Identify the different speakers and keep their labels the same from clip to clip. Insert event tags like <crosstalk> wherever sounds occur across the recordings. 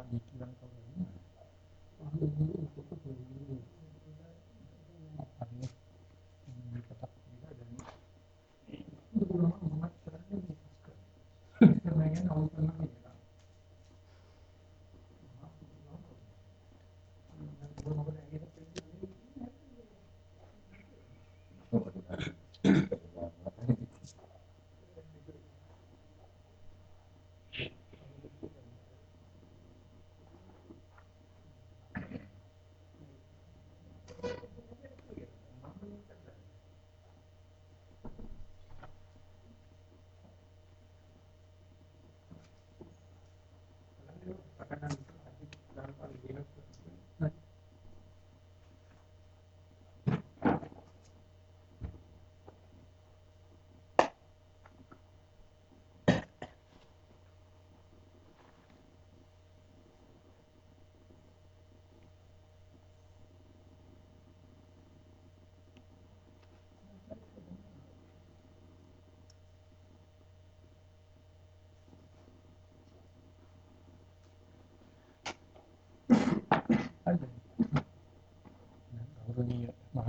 Speaker 1: වගේ කියන කවුරුද? හරිද?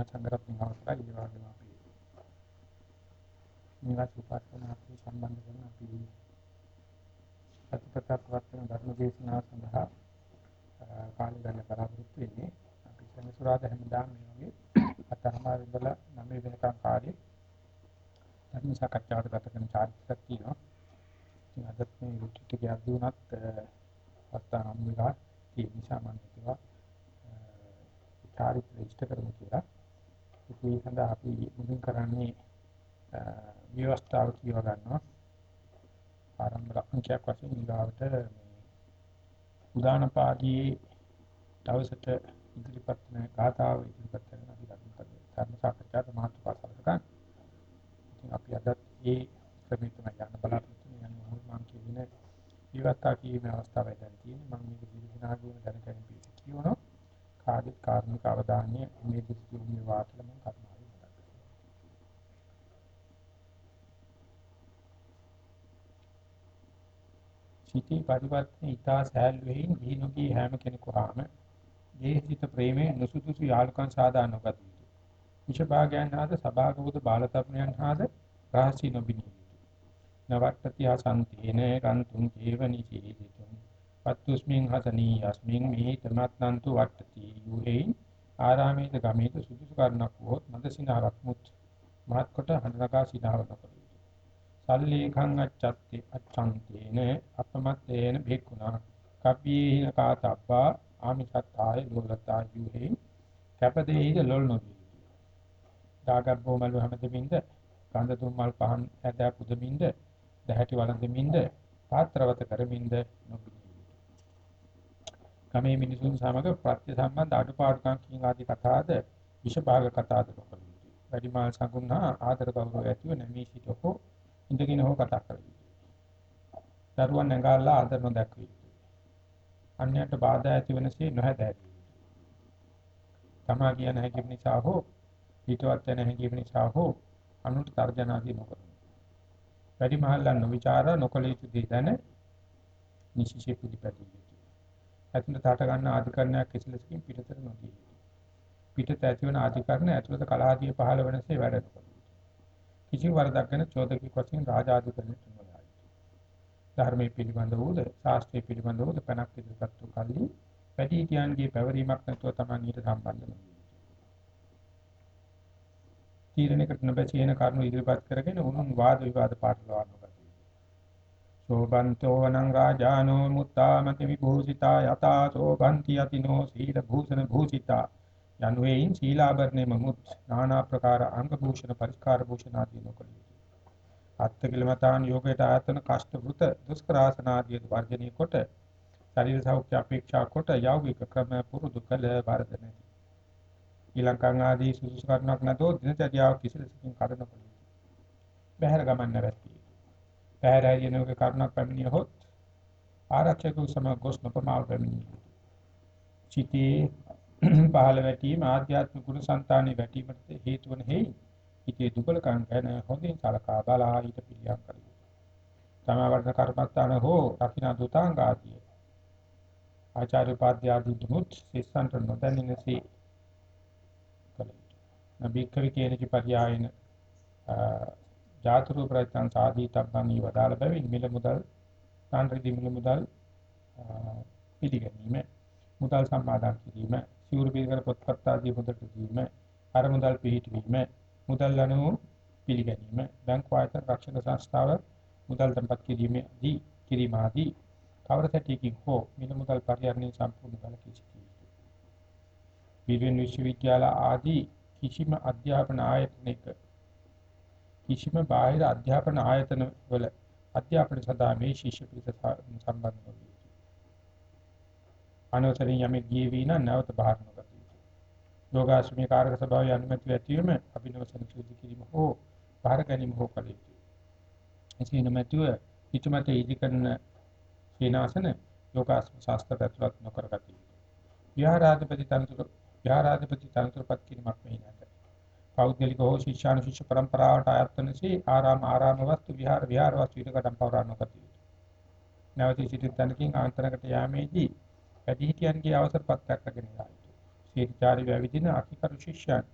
Speaker 1: ගෞරවනීය මහා සංඝරත්නය අවසරයි ඒ වගේම අපි නිවාස උපාසනාවට සම්බන්ධ කරන අපි සත්‍යපතක් වත්තන ධර්ම දේශනාව සඳහා කාලය ගන්න බලාපොරොත්තු වෙන්නේ අපි සෙනසුරාදා හැමදාම මේ වගේ අතහමාර ඉඳලා 9 වෙනකම් කාලේ ධර්ම සාකච්ඡාවට ගත කරන චාරිත්‍රාක් තියෙනවා. ඉතින් අදත් මේ රුචිට ගැද්දී වුණත් අස්තන අම්මිලා ඒ නිසා මම හිතුවා චාරිත්‍ර ඉෂ්ට කරමු කියලා. ඒ සඳහා අපි මුලින් කරන්නේ විවස්ථාව කියව ගන්නවා. ආරම්භ ලක්ෂණයක් වශයෙන් ඊගාවට මේ උදාන පාළියේ දවසට ඉදිරිපත් වෙන ගාථාව ඉදිරිපත් කරන අපි ධර්ම සාකච්ඡාවට මාතෘකාවක් ගන්න. ඉතින් අපි අද ඒ ක්‍රමයට යන්න බලාපොරොත්තු වෙන මම කියන විවස්ථා කීමේ අවස්ථාවයි දැන් තියෙන්නේ. මම මේක දීර්ඝනාගීව දැනගන්න පිට කියනවා. කාර්ය කාර්මික අවධානය මේ දිස්ත්‍රික්කයේ මේ වාක්‍යල මම කර්මාවේ මතක් කරගන්නවා. සිටි පරිවර්තන ඊතා සෑල්වෙහින් විහිණුකී හැම කෙනෙකුාම දේහිත ප්‍රේමයේ නුසුදුසු යාලකම් සාදා නොගත යුතුය. විෂභාගයන් ආද සභාගවද බාලතරුණයන් ආද රහසී නොබිනිය යුතුය. නවට්ටති ආසන්තේන කන්තුං ජීවනි චීදිතුං පත්තුස්මින් හසනී යස්මින් මේ තමත්නන්තු වට්ටති යුහෙයි ආරාමේද ගමේද සුදුසු කරනක් වොත් මද සිනාවක් මුත් මහත් කොට හඳනකා සිනාව නොකර යුතුය. සල්ලේඛං අච්ඡත්තේ අච්ඡන්තේන අපමත්තේන භික්ඛුනා කප්පීන කාතබ්බා ආමිසත්තාය ලෝලතා යුහෙයි කැපදේහිද ලොල් නොවිය යුතුය. දාගබ්බෝ මල් හැමදෙමින්ද කඳ තුම් මල් පහන් ඇදා පුදමින්ද දැහැටි වළඳමින්ද පාත්‍රවත කරමින්ද නොබිනි ගමේ මිනිසුන් සමග ප්‍රත්‍ය සම්බන්ධ අඩුපාඩුකම් කියන ආදී කතාද විෂභාග කතාද නොකළ යුතුයි. වැඩිමාල් සංගුණා ආදර ගෞරව ඇතිව නැමී සිටෝ ඉඳගෙන හෝ කතා කර යුතුයි. දරුවන් නැගාලා ආදර නොදක්විය යුතුයි. අන්‍යයට බාධා ඇති වෙනසේ නොහැදෑරිය යුතුයි. තමා කියන හැකිය නිසා හෝ හිතවත් යන හැකිය නිසා හෝ අනුන්ට තර්ජනාදී නොකරමු. වැඩිමහල්ලන් නොවිචාර නොකළ යුතු දේ දැන නිසිසේ පිළිපැදිය යුතුයි. ඇතුළත හට ගන්න ආධිකරණයක් කිසිලෙසකින් පිටතට නොදී යුතුය. පිටත ඇතිවන ආධිකරණ ඇතුළත කලහාදී පහළ වෙනසේ වැඩ නොකළ යුතුය. කිසිම වරදක් ගැන චෝදකෙක් වශයෙන් රාජාධිකරණයට නොදා යුතුය. ධර්මයේ පිළිබඳ වූද ශාස්ත්‍රයේ පිළිබඳ වූද පැනක් ඉදිරිපත් වූ කල්හි වැඩිහිටියන්ගේ පැවරීමක් නැතුව තමයි ඊට සම්බන්ධ නොවිය යුතුය. තීරණයකට නොබැසීන කරුණු ඉදිරිපත් කරගෙන උනුන් වාද විවාද පාටලවන්න සෝබන්තෝ වනං රාජානෝ මුත්තාමති විභූසිතා යතා සෝබන්ති යතිනෝ සීල භූෂණ භූසිතා යනුවෙන් සීලාභරණේ මමුත් নানা ප්‍රකාර අංග භූෂණ පරිස්කාර භූෂණ ආදී නොකළ යුතුය. අත්තිකිලමතාන් යෝගයට ආයතන කෂ්ඨ වෘත දුෂ්කරාසන ආදී වර්ජනීය කොට ශරීර සෞඛ්‍ය අපේක්ෂා කොට යෞගික ක්‍රම පුරුදු කළ වරද නැති. ඊලංකම් ආදී සුසුසු කරනක් නැතෝ දිනචර්යාව කිසිලෙසකින් කරන කළ යුතුය. බහැර ගමන් නැවැත්තිය පැහැරයනක කරුණක් පැමිණියහොත් ආරක්ෂක සමග ගොස් නොපමාව පැමිණිය. චිතේ <clears throat> පහළ වැටීම ආධ්‍යාත්මික ගුණ సంతානෙ වැටීමට හේතු වන හේයි හිතේ දුබලකම් ගැන හොඳින් සලකා බලා ඊට පිළියම් කළ යුතුය. තමවර්ණ කර්මස්ථාන හෝ රකින්න දුතාංග ආදී ආචාර්ය උපාධ්‍ය ආදී දුමුත් ශිෂ්‍යන්ට නොදැනෙනසි කලයි. නබිකවි කේනච පරියායන ජාතරු ප්‍රත්‍යං සාදී තබ්බනී වදාළ බැවින් මිල මුදල් කාණ්ඩදී මිල මුදල් පිළිගැනීම මුදල් සම්පාදන් කිරීම සිවුරු පිළිකර පොත්පත් ආදී මුදල් දීම අර මුදල් පිළිහිටවීම මුදල් අනුව පිළිගැනීම බැංකු ආයතන රක්ෂක සංස්ථාව මුදල් තැන්පත් කිරීමේදී කිරීම ආදී කවර සැටියකින් හෝ මිල මුදල් පරිහරණය සම්පූර්ණ කළ කිසිකි. විවිධ විශ්වවිද්‍යාල ආදී කිසිම අධ්‍යාපන ආයතනයක කිසිම බාහිර අධ්‍යාපන ආයතන වල අධ්‍යාපන සඳහා මේ ශිෂ්‍ය පිරිස සම්බන්ධ නොවේ. අනවසරින් යමෙක් ගියේ වී නම් නැවත බාහිර නොගත යුතුය. යෝගාශ්‍රමී කාර්ක සභාවේ අනුමැතිය ඇතිවීම අභිනව සංසිද්ධ කිරීම හෝ බාහිර ගැනීම හෝ කළ යුතුය. එසේ නොමැතිව පිටමත ඉදි කරන සේනාසන යෝගාශ්‍රම ශාස්ත්‍ර ඇතුළත් නොකරගත යුතුය. විහාරාධිපති තනතුරු විහාරාධිපති තනතුරුපත් කිරීමක් මෙහි නැත. පෞද්ගලික හෝ ශිෂ්‍යානුශිෂ්‍ය પરම්පරාවට අයත් වන සේ ආරාම ආරාම වස්තු විහාර විහාර වස්තු ඉදකටම් පවරා නොගත යුතුය. නැවත සිටින තැනකින් ආන්තරකට යාමේදී වැඩිහිටියන්ගේ අවසර පත්‍රයක් රැගෙන යා යුතුය. සීචාරි වැවිදින අකිකරු ශිෂ්‍යයන්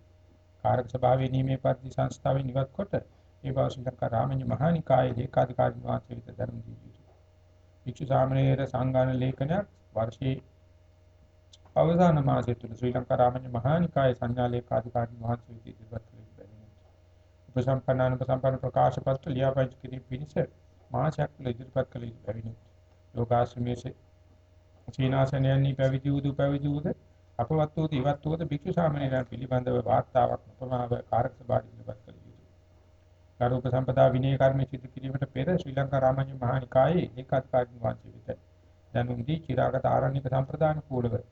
Speaker 1: කාර්ක සභාවේ නියමේ පරිදි සංස්ථාවෙන් ඉවත් කොට ඒ බව ශ්‍රී රාමඤ්ඤ මහානිකායේ ඒකාධිකාරී වාසවිත ධර්ම දී යුතුය. වික්ෂු සාමණේර සංගාන ලේඛනයක් වර්ෂයේ අවසාන මාසයේ තුල ශ්‍රී ලංකා රාමඤ්ඤ මහානිකායේ සංඥා ලේකාධිකාරී වහන්සේ ඉදිරිපත් කළ බැවිනි. උපසම්පන්නාන උපසම්පන්න ප්‍රකාශ පත්‍ර ලියාපදිංචි කිරීම පිණිස මාසයක් තුළ ඉදිරිපත් කළ බැවිනි. ලෝකාශ්‍රමයේ සීනාසනයන්හි පැවිදි වූ පැවිදි වූද අපවත් වූ ඉවත් වූද භික්ෂු සාමණේරයන් පිළිබඳව වාර්තාවක් නොපමාව කාර්ක සභාවට ඉදිරිපත් කළ යුතුය. කාරූප සම්පදා විනය කර්ම සිදු කිරීමට පෙර ශ්‍රී ලංකා රාමඤ්ඤ මහානිකායේ ඒකාධිකාරී වංශය වෙත දැනුම් දී චිරාගත ආරණ්‍යක සම්ප්‍රදාන කූලව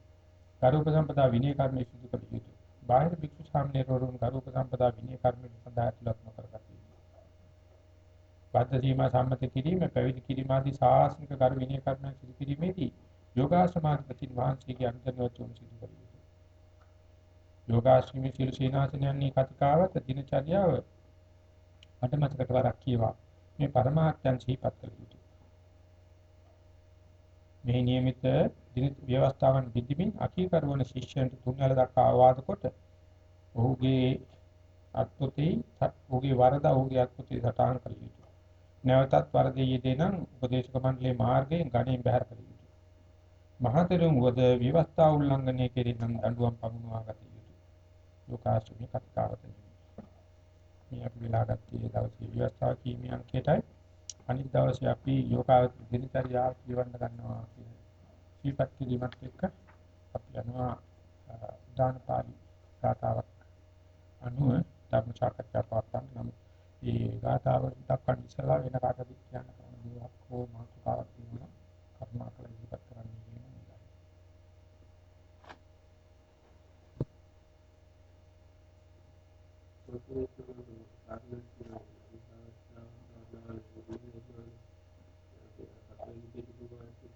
Speaker 1: කාරූප සම්පදා විනය කර්ම සිදු කළ යුතුය. බාහිර භික්ෂු සාමණේරවරුන් කාරූප සම්පදා විනය කර්ම සඳහා ඇතුළත් නොකරගත යුතුය. බද්ධ සීමා සම්මත කිරීම පැවිදි කිරීම ආදී සාසනික කර්ම විනය කර්ම සිදු කිරීමේදී යෝගාශ්‍රමාධිපති වහන්සේගේ අනුදැනුවතුන් සිදු කළ යුතුය. යෝගාශ්‍රමී සිල් සේනාසනයන්හි කතිකාවත දිනචර්යාව මට මතකට වරක් කියවා මේ පරමාර්ථයන් සිහිපත් කළ යුතුය. මේ නියමිත දින ව්‍යවස්ථාවන් විදිමින් අකීකරවන ශිෂ්‍යයන්ට තුන්වැල දක්වා ආවාද කොට ඔහුගේ අත්පොතේ ඔහුගේ වරද ඔහුගේ අත්පොතේ සටහන් කළ යුතුය. නැවතත් වරදේ යෙදේ නම් උපදේශක මණ්ඩලයේ මාර්ගයෙන් ගණයෙන් බැහැර කළ යුතුය. මහතෙරුන් වද විවස්ථා උල්ලංඝනය කෙරෙන දඬුවම් පමුණවා ගත යුතුය. ලෝකාශ්‍රමී කතාවත මේ අපි වෙලා ගත්තේ දවසේ විවස්ථා කීමේ අංකයටයි අනිත් දවසේ අපි යෝගා දිනචර්යාව කියවන්න ගන්නවා කියන සීපත් කිරීමත් එක්ක අපි යනවා දාන පාළි ගාතාවක් අනුව ධර්ම සාකච්ඡා පවත්වන්න. නම් ඒ ගාතාව දක්වන්න ඉස්සලා වෙන කාටද කියන්න කරන දේවල් හෝ මාතෘකාවක් තියෙනවා කරුණාකර ඉදිරිපත් කරන්න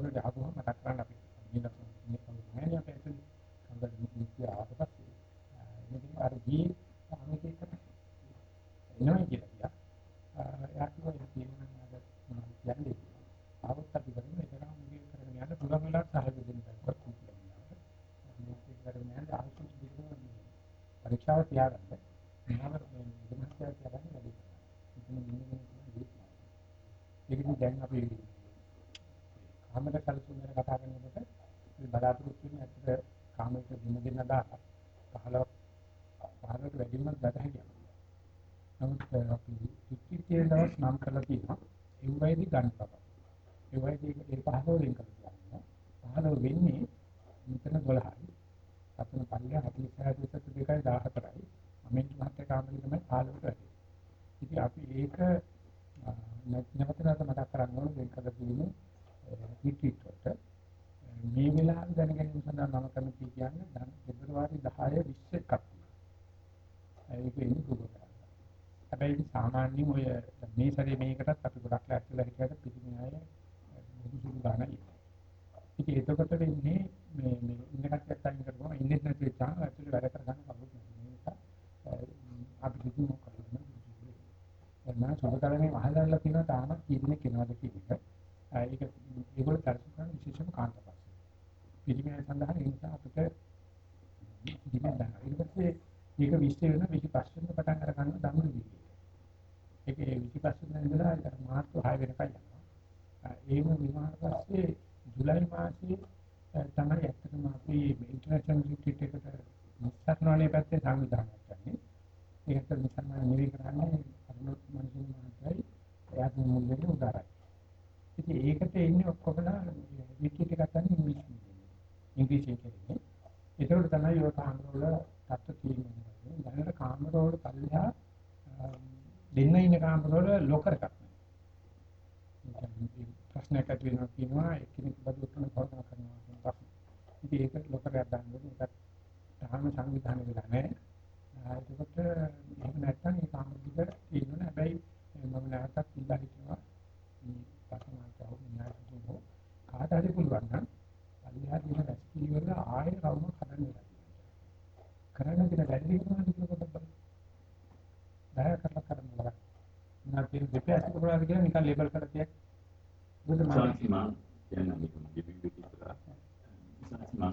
Speaker 2: Thank you.
Speaker 1: පරීක්ෂාව තියාගන්න. මම විමර්ශනය තියාගන්න වැඩි කරනවා. මෙතන ඉන්නේ කෙනෙක් ඒකදී දැන් අපි කාමර කල්පන ගැන කතා කරනකොට මේ බලාපොරොත්තු වෙන ඇත්තට කාමයට දින දෙන්න දාලා 15 15ට වැඩිම ගත හැකියි. නමුත් අපි ඉක්කිතේ දවස් නම් කරලා තියෙනවා. ඒ වයිදී ගන්න බබ. ඒ වයිදී ඒ 15 වෙන් කරලා තියෙනවා. 15 වෙන්නේ මෙතන 12යි. සතුන පල්ලිය 46 දෙසට දෙකයි 14යි. අමෙන් මහත්තයා කාමරේ තමයි 15ට වැඩි. ඉතින් අපි ඒක නැවත නැවත මතක් කරගන්න ඕනේ දෙක කර තියෙන්නේ රිට්‍රීට් වලට. මේ වෙලාවේ දැනගැනීම සඳහා මම කරන කී කියන්නේ දැන් පෙබරවාරි 10 20 එකක් තියෙනවා. ඒක ඉන්නේ Google කරලා. හැබැයි සාමාන්‍යයෙන් ඔය මේ සැරේ මේකටත් අපි ගොඩක් ලෑස්තිලා හිටියට පිටින් අය මොකද සුළු ගන්න ඉන්නේ. ඉතින් එතකොට වෙන්නේ මේ මේ ඉන්න කට්ටියත් අයින් කරපුවම ඉන්නේ නැති වෙච්චාම ඇක්චුලි වැඩ කරගන්න කවුරුත් නැහැ. ඒ නිසා අපි කිසිම මොකක්ද මම සුබකරණේ අහලල්ලා තියෙනවා තාම කීදෙනෙක් කෙනවද කියන එක. ඒක ඒගොල්ලෝ තරසු කරන විශේෂම කාන්තපස්සේ. පිළිමය සඳහා ඒ නිසා අපිට පිළිමය දාන. ඊට පස්සේ මේක විශ්ය වෙන 25 වෙනි පටන් අර ගන්න දඹුරු විදියට. ඒකේ 25 වෙනි ඉඳලා ඒක මාර්තු 6 වෙනකන් යනවා. ඒම විමාන පස්සේ ජූලයි මාසයේ තමයි ඇත්තටම අපි ඉන්ටර්නැෂනල් රිට්‍රීට් එකට මුස්සක්නෝනේ පැත්තේ සංවිධානයක් කරන්නේ. ඒකට මුස්සක්නෝනේ නිවි කරන්නේ අරුණොත් මනසින් මාත්‍රයි එයාත් මුල් වෙන්නේ උදාරයි. ඉතින් ඒකට එන්නේ ඔක්කොමලා රිට්‍රීට් එකක් ගන්න ඉංග්‍රීසි මීඩියම්. ඉංග්‍රීසියෙන් කරන්නේ. ඒකවල තමයි ඔය කාමරවල තත්ත්ව තියෙන්නේ. දැනට කාමරවල පල්ලෙහා දෙන්න ඉන්න කාමරවල ලොකර් එකක් නැහැ. ප්‍රශ්නයක් ඇති වෙනවා කියනවා එක්කෙනෙක් බඩු උත්තර කවදා කරනවා කියන ප්‍රශ්න. ඉතින් ඒක ලොකරයක් දාන්න ඕනේ. ඒකත් තාම සංවිධානය වෙලා නැහැ. ඒකට එහෙම නැත්නම් ඒ කාමර දිග තියෙනවා. හැබැයි මම නැවතත් ඉල්ලා හිටිනවා මේ පසනාතව න්‍යායතුතු කාට හරි පුළුවන් නම් පල්ලිහා දින රැස්කිලි වල ආයෙ රවුම හදන්න වෙලා තියෙනවා. කරන්න දෙන වැඩි වෙනවා කියලා පොඩ්ඩක් බලන්න. බය කරලා කරන්න බලන්න. මම කියන දෙපැත්ත කරලා කියලා නිකන් ලේබල් කරලා තියක්. බුදු මාන
Speaker 3: සංසිමා කියන මේක මගේ වීඩියෝ එකක් සංසිමා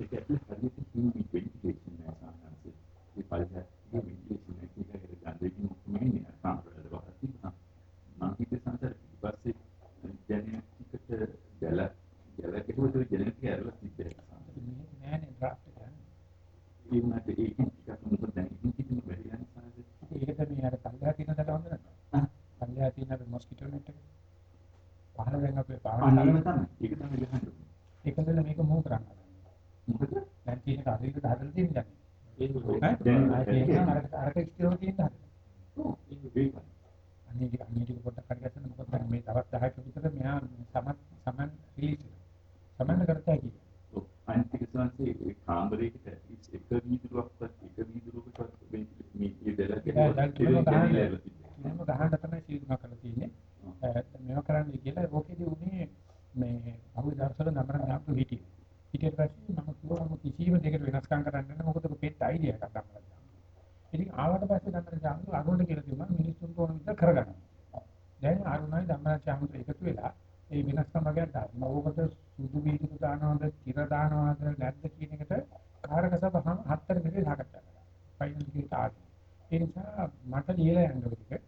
Speaker 3: ඒක ඇතුළේ හරියට හිමි වෙන්ටිලේෂන් නැසහනසේ ඒ පල්ලෙහා ඒ වෙන්ටිලේෂන් එක කියලා ගන්නෙකින් මෙන්නේ අසම්ප්‍රදාය වහලා තියෙනවා මම හිතේ සංසාර ඊපස්සේ ජෙනටිකට ගැල ගැල කෙරුවද ජෙනටික ඇරලා තිබ්බේ
Speaker 1: නෑනේ ඩ්‍රාෆ්ට් එක.
Speaker 3: ඒ වුණාට ඒකෙන් ටිකක් මොකද දැන් ඉතින් කිසිම වැඩි යන සංසාරේ
Speaker 1: ඒකට මේ අර පල්ලෙහා තියෙන දඩ හොඳ නැහැ. පල්ලෙහා තියෙන අර මොස්කිටෝ net එක. පහළ දැන් අපේ
Speaker 3: අන්නේම
Speaker 1: භාවනාව
Speaker 3: තමයි ඒක තමයි ගහන්නේ
Speaker 1: ඒකෙන්ද මේක මූව් කරන්න.
Speaker 3: මොකද
Speaker 1: දැන් තියෙන කාර්යයක හදලා තියෙන දැන්.
Speaker 2: ඒක
Speaker 1: ඈ?
Speaker 3: දැන්
Speaker 1: ආයෙත් ඒක අර අර එක්ස්ට්‍රෝ තියෙන හදලා.
Speaker 3: ඔව් ඒක වේගයි
Speaker 1: අනේ ටික අනේ ටික පොඩ්ඩක් හරි ගන්න මොකද දැන් මේ දවස් 10ක විතර මෙහා සමන් සමන් රිලීස් වෙනවා. සමන් කරતા කිය.
Speaker 3: අන්තික සංසේ ඒ කාමරයකට එක වීදුරුවක්වත් එක වීදුරුවකටවත් මේ ඒ දෙල
Speaker 1: ගහන්න තමයි සීදුම කරලා තියෙන්නේ. මේවා කරන්න කියලා ඕකේදී උනේ මේ අහුවේ දවසවල නමන ඥාපක හිටියේ. ඊට පස්සේ මම කිව්වා මම කිසිම දෙයකට වෙනස්කම් කරන්න නැහැ මොකද පෙත් අයිඩියා එකක් ගන්නවා. ඉතින් ආවට පස්සේ ඥාපක අරුණට කියලා තිබුණා මිනිස්සුන්ට ඕන විදිහට කරගන්න. දැන් අරුණයි ඥාපක එකතු වෙලා ඒ වෙනස්කම් වගේ දාන්න. ඕකට සුදු වීදුරු දානවද, තිර දානවද නැද්ද කියන එකට කාරක සභාව හතර දෙකේ සාකච්ඡා කරා. ෆයිනල් එකේ ආදී. ඒ නිසා මට ලියලා යන්න ඕනේ.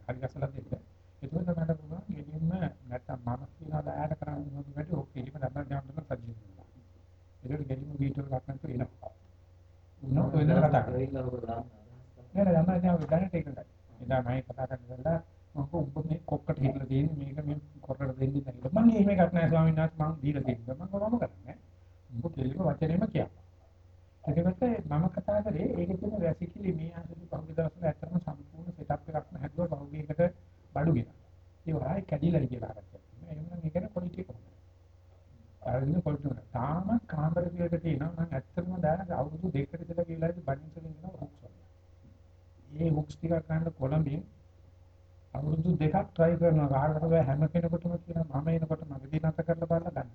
Speaker 1: හරි ගසලා දෙන්න. එතකොට මට පුළුවන් ගෙලින්ම නැත්තම් මම කියනවා දායට කරන්න ඕනේ වැඩි ඔක් ධම්මන ඥාපක සජ්ජින් වෙනවා. ඒකට ගෙලින්ම එකක් නැතු එනවා. උනෝ ඔය දේ කතා කරා.
Speaker 2: ඒකල ඔබ දාන්න
Speaker 1: නෑ නෑ ධම්මන ඥාපක දැනට ඒකයි. එදා මම කතා කරලා මම උඹ මේ කොක්කට හිටලා තියෙන්නේ මේක මේ කොරකට දෙන්නේ නැහැ. මම එහෙම එකක් නෑ ස්වාමීන් වහන්සේ මම දීලා තියෙනවා. මම කොහොම කරන්නේ? උඹ කෙලිම වචනේම කියනවා. එතකොට මම කතා කරේ ඒකේ තියෙන රැසිකිලි මේ ආසලි පහුගිය දවස්වල ඇත්තටම සම්පූර්ණ සෙටප් එකක් නැහැදුවා පහුගියකට බඩුගෙන. ඒ වහයි කැඩිලා කියලා ආරක්ෂා කරනවා. එහෙනම් මේකේ ක්වොලිටි කොහොමද? අරගෙන ක්වොලිටි එක. තාම කාමර විලක තියෙනවා මම ඇත්තටම දැන අවුරුදු දෙකකට ඉඳලා කියලා ඉතින් බඩින්සලින් යනවා හුක්ස් වල. මේ හුක්ස් ටික ගන්න කොළඹින් අවුරුදු දෙකක් try කරනවා කාටද බෑ හැම කෙනෙකුටම කියනවා මම එනකොට මගදී නැත කරලා බලලා ගන්න.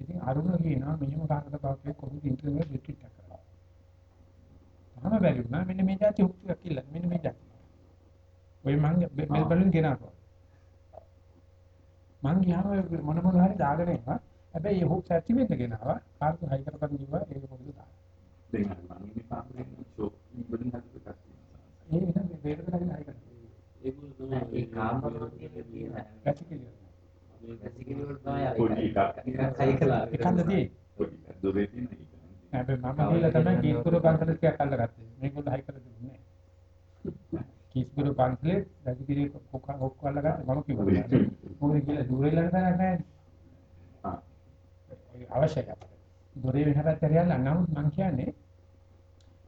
Speaker 1: ඉතින් අරුණ කියනවා මෙහෙම කාටද බාක්කේ කොහොමද ඉන්ටර්නෙට් රිට්‍රීට් එක කරලා. තාම බැරි වුණා මෙන්න මේ જાති හුක්ස් ටිකක් කිල්ල මෙන්න මේ જાති. ඔය මං මෙල්බර්න් ගෙනාවා. මං ගියාම මොන මොන හරි දාගෙන එනවා. හැබැයි මේ හුක්ස් ඇක්ටිව් වෙන්න ගෙනාවා. කාර්ක හයි කරපන් කිව්වා ඒක මොකද දාන්න.
Speaker 3: දැන් අර මම ඉන්නේ කාමරේ ෂොප් වලින් හදපු එකක් තියෙනවා
Speaker 1: ඒ වෙන මේ වේරකට හරි හයි කරනවා.
Speaker 2: ඒගොල්ලෝ තමයි ඒ කාමරවල තියෙන
Speaker 1: පැතිකිලි.
Speaker 2: මේ වැසිකිලි වල තමයි
Speaker 3: පොඩි එකක්.
Speaker 2: එකක් හයි කළා
Speaker 1: තියෙන්නේ.
Speaker 3: පොඩි එකක් දොරේ තියෙන එක.
Speaker 1: හැබැයි මම ගිහලා තමයි කීස්පුර පන්සල ටිකක් අල්ලගත්තේ. මේගොල්ලෝ හයි කරලා දුන්නේ නැහැ. කීස්පුර පන්සලේ රජගිරිය කොක්ක කොක්ක අල්ලගත්තා මම කිව්වා. මොකද කියලා දුර ඉල්ලන්න නැහැ.
Speaker 3: ආ
Speaker 1: අවශ්‍යයි අපිට. දොරේ වෙන පැත්තට යලා නමුත් මම කියන්නේ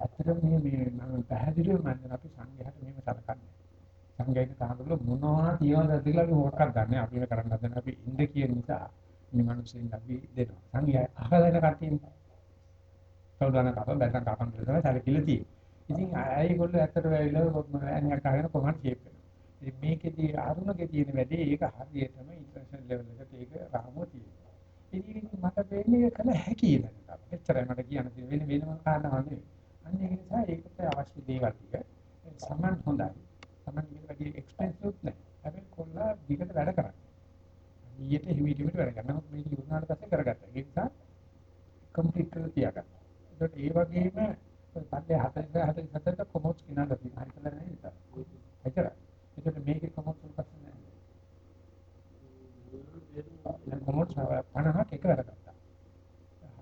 Speaker 1: ඇත්තටම මේ මේ මම පැහැදිලිව මම දැන් අපි සංඝයාට මෙහෙම සලකන්නේ. සංඝයාට කාමවල මොනවා තියනවද කියලා අපි මොකක්ද දන්නේ අපි මේ කරන්න හදන අපි ඉන්න කියන නිසා මේ මිනිස්සුන් අපි දෙනවා. සංඝයා අහලා ඉන්න කට්ටියනේ. කවුරුන කප බැලන් කපන් කියලා තමයි සැලකිලි තියෙන්නේ. ඉතින් අයගොල්ලෝ ඇත්තට වෙයිලා ඇණියක් අහගෙන කොහොමද ෂේප් කරනවා. ඉතින් මේකෙදී ආරුණකේ තියෙන වැඩේ ඒක හරියටම ඉන්ටර්නැෂනල් ලෙවල් එකට ඒක රාමුව තියෙනවා. ඉතින් මට වෙන්නේ කල හැකි නේද? එච්චරයි මට කියන්න තියෙන වෙන වෙනම කාරණාවක් නෙවෙයි. අන්න ඒක නිසා ඒකට අවශ්‍ය දේවල් ටික සමන් හොඳයි. සමන් කියන වැඩි එක්ස්පෙන්සිව් නැහැ. හැබැයි කොල්ලා දිගට වැඩ කරන්නේ. ඊට හිමිටිමිට වැඩ කරනවා. මේක ඉවරනාට පස්සේ කරගත්තා. ඒ නිසා කම්ප්ලීට් කරලා තියාගන්න. ඒකට ඒ වගේම පල්ලේ 40 44ට කොමොට්ස් කිනාලා තියෙනවා. හිතලා නැහැ නේද? එච්චරයි. ඒකට මේකේ කොමොට්ස් වල ප්‍රශ්න නැහැ. දැන් කොමොට්ස් 50ක් එක වැඩ ගත්තා.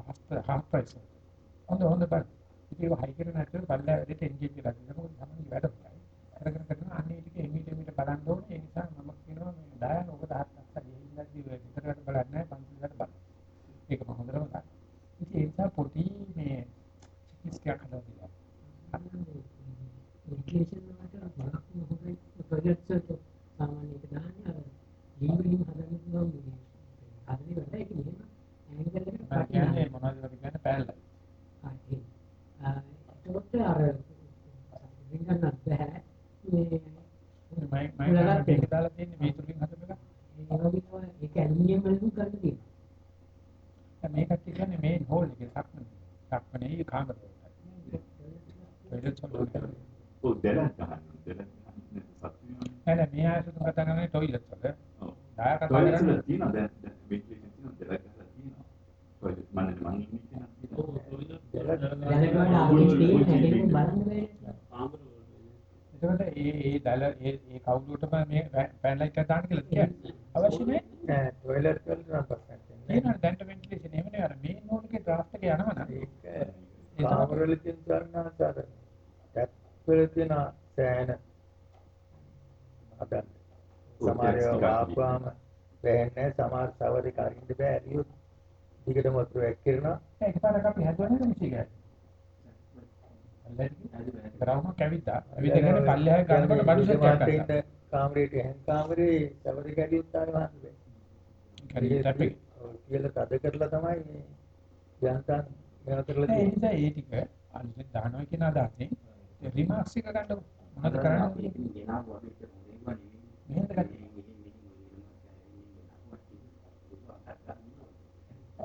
Speaker 1: half half price. හොඳ හොඳ බලන්න. ඒක හයි කරන හැටි බලලා වැඩේට එන්ගේජ් වෙලා ඉන්න මොකද තමයි වැඩ හොඳයි. කරගෙන කරගෙන අන්නේ ටික එමිට එමිට බලන්න ඕනේ. ඒ නිසා මම කියනවා මේ ඩයන් ඔබ තාත්තට ගිහින්දී විතරට බලන්නේ නැහැ පන්සලට බලන්න. ඒක මම හොඳටම දන්නවා. ඉතින් ඒ නිසා පොඩි මේ චිකිත්සකයක් හදලා දෙනවා.
Speaker 4: ඉරිගේෂන් වලට බලක් හොඳයි ප්‍රොජෙක්ට්ස් වලට සාමාන්‍ය එක දාන්නේ ලීවලින් හදන්න පුළුවන් මේ හදන්නේ වැඩ ඒක මෙහෙම ඇන්ගල් එකට
Speaker 1: මම කියන්නේ මොනවද කියන්නේ පැනලා.
Speaker 4: ඒකට අර විඳන්නත් බෑ මේ
Speaker 1: මම මම මේක දාලා තියෙන්නේ මේ තුලින් හදපු එක.
Speaker 4: ඒ වගේ ඒක ඇලුමිනියම් වලින් කරන්න තියෙනවා
Speaker 1: දැන් මේකත් කියන්නේ මේන් හෝල් එකේ සක්මනේ. සක්මනේ කාමර වලට. ටොයිලට් වල.
Speaker 3: ඔව් දැලක් ගන්න. දැලක් ගන්න සත්‍යය.
Speaker 1: නෑ නෑ මේ ආයතන කතා කරන්නේ ටොයිලට් වල.
Speaker 3: ඔව්.
Speaker 1: ඩාය කතා
Speaker 3: ටොයිලට්
Speaker 1: කරන්නේ
Speaker 3: වල තියෙනවා දැන් දැන් වෙන්ටිලේෂන් තියෙනවා දැලක් ගහලා තියෙනවා. ටොයිලට් මම
Speaker 4: තියෙන
Speaker 1: එතකොට ඒ ඒ දල ඒ ඒ කවුරුටම මේ ෆෑන් ලයිට් එක දාන්න කියලා කියන්නේ අවශ්‍ය නැහැ.
Speaker 5: නෑ ටොයිලට් වලට නම් ප්‍රශ්නයක් නැහැ.
Speaker 1: තියෙනවා දැන්ට වෙන්ටිලේෂන් එහෙම නේ අර මේ නෝඩ් එකේ ඩ්‍රාෆ්ට් එක යනවා නම්
Speaker 5: ඒක කාමරවල තියෙන සරණාස අර ටැප් වල තියෙන සෑහෙන හදන්න. සමහර ඒවා වාපුවාම වැහෙන්නේ සමහර සවර එක අරින්න බෑ ඇරියොත් දිගටම වතුර වැක්කිරෙනවා.
Speaker 1: එකපාරක් අපි හැදුවා නේද මිසික. කරවම කැවිද්දා. ඇවිදගෙන පල්ලෙහාය ගන්නකොට බඩු සෙට් එකක් ගත්තා.
Speaker 5: ඉන්න කාමරේට එහෙන් කාමරේ සවර එක ඇරියොත් ආයෙ වහන්න බෑ.
Speaker 1: කරිය ටැප් එක.
Speaker 5: ඔව්, කියලා තද කරලා තමයි මේ යන්තම් මෙහෙම කරලා
Speaker 1: ඒ
Speaker 5: තියෙන්නේ.
Speaker 1: නිසා ඒ ටික අලුතෙන් දානවා කියන අදහසින් රිමාක්ස් එක ගන්න මොනවද කරන්නේ? මෙහෙම ගන්න.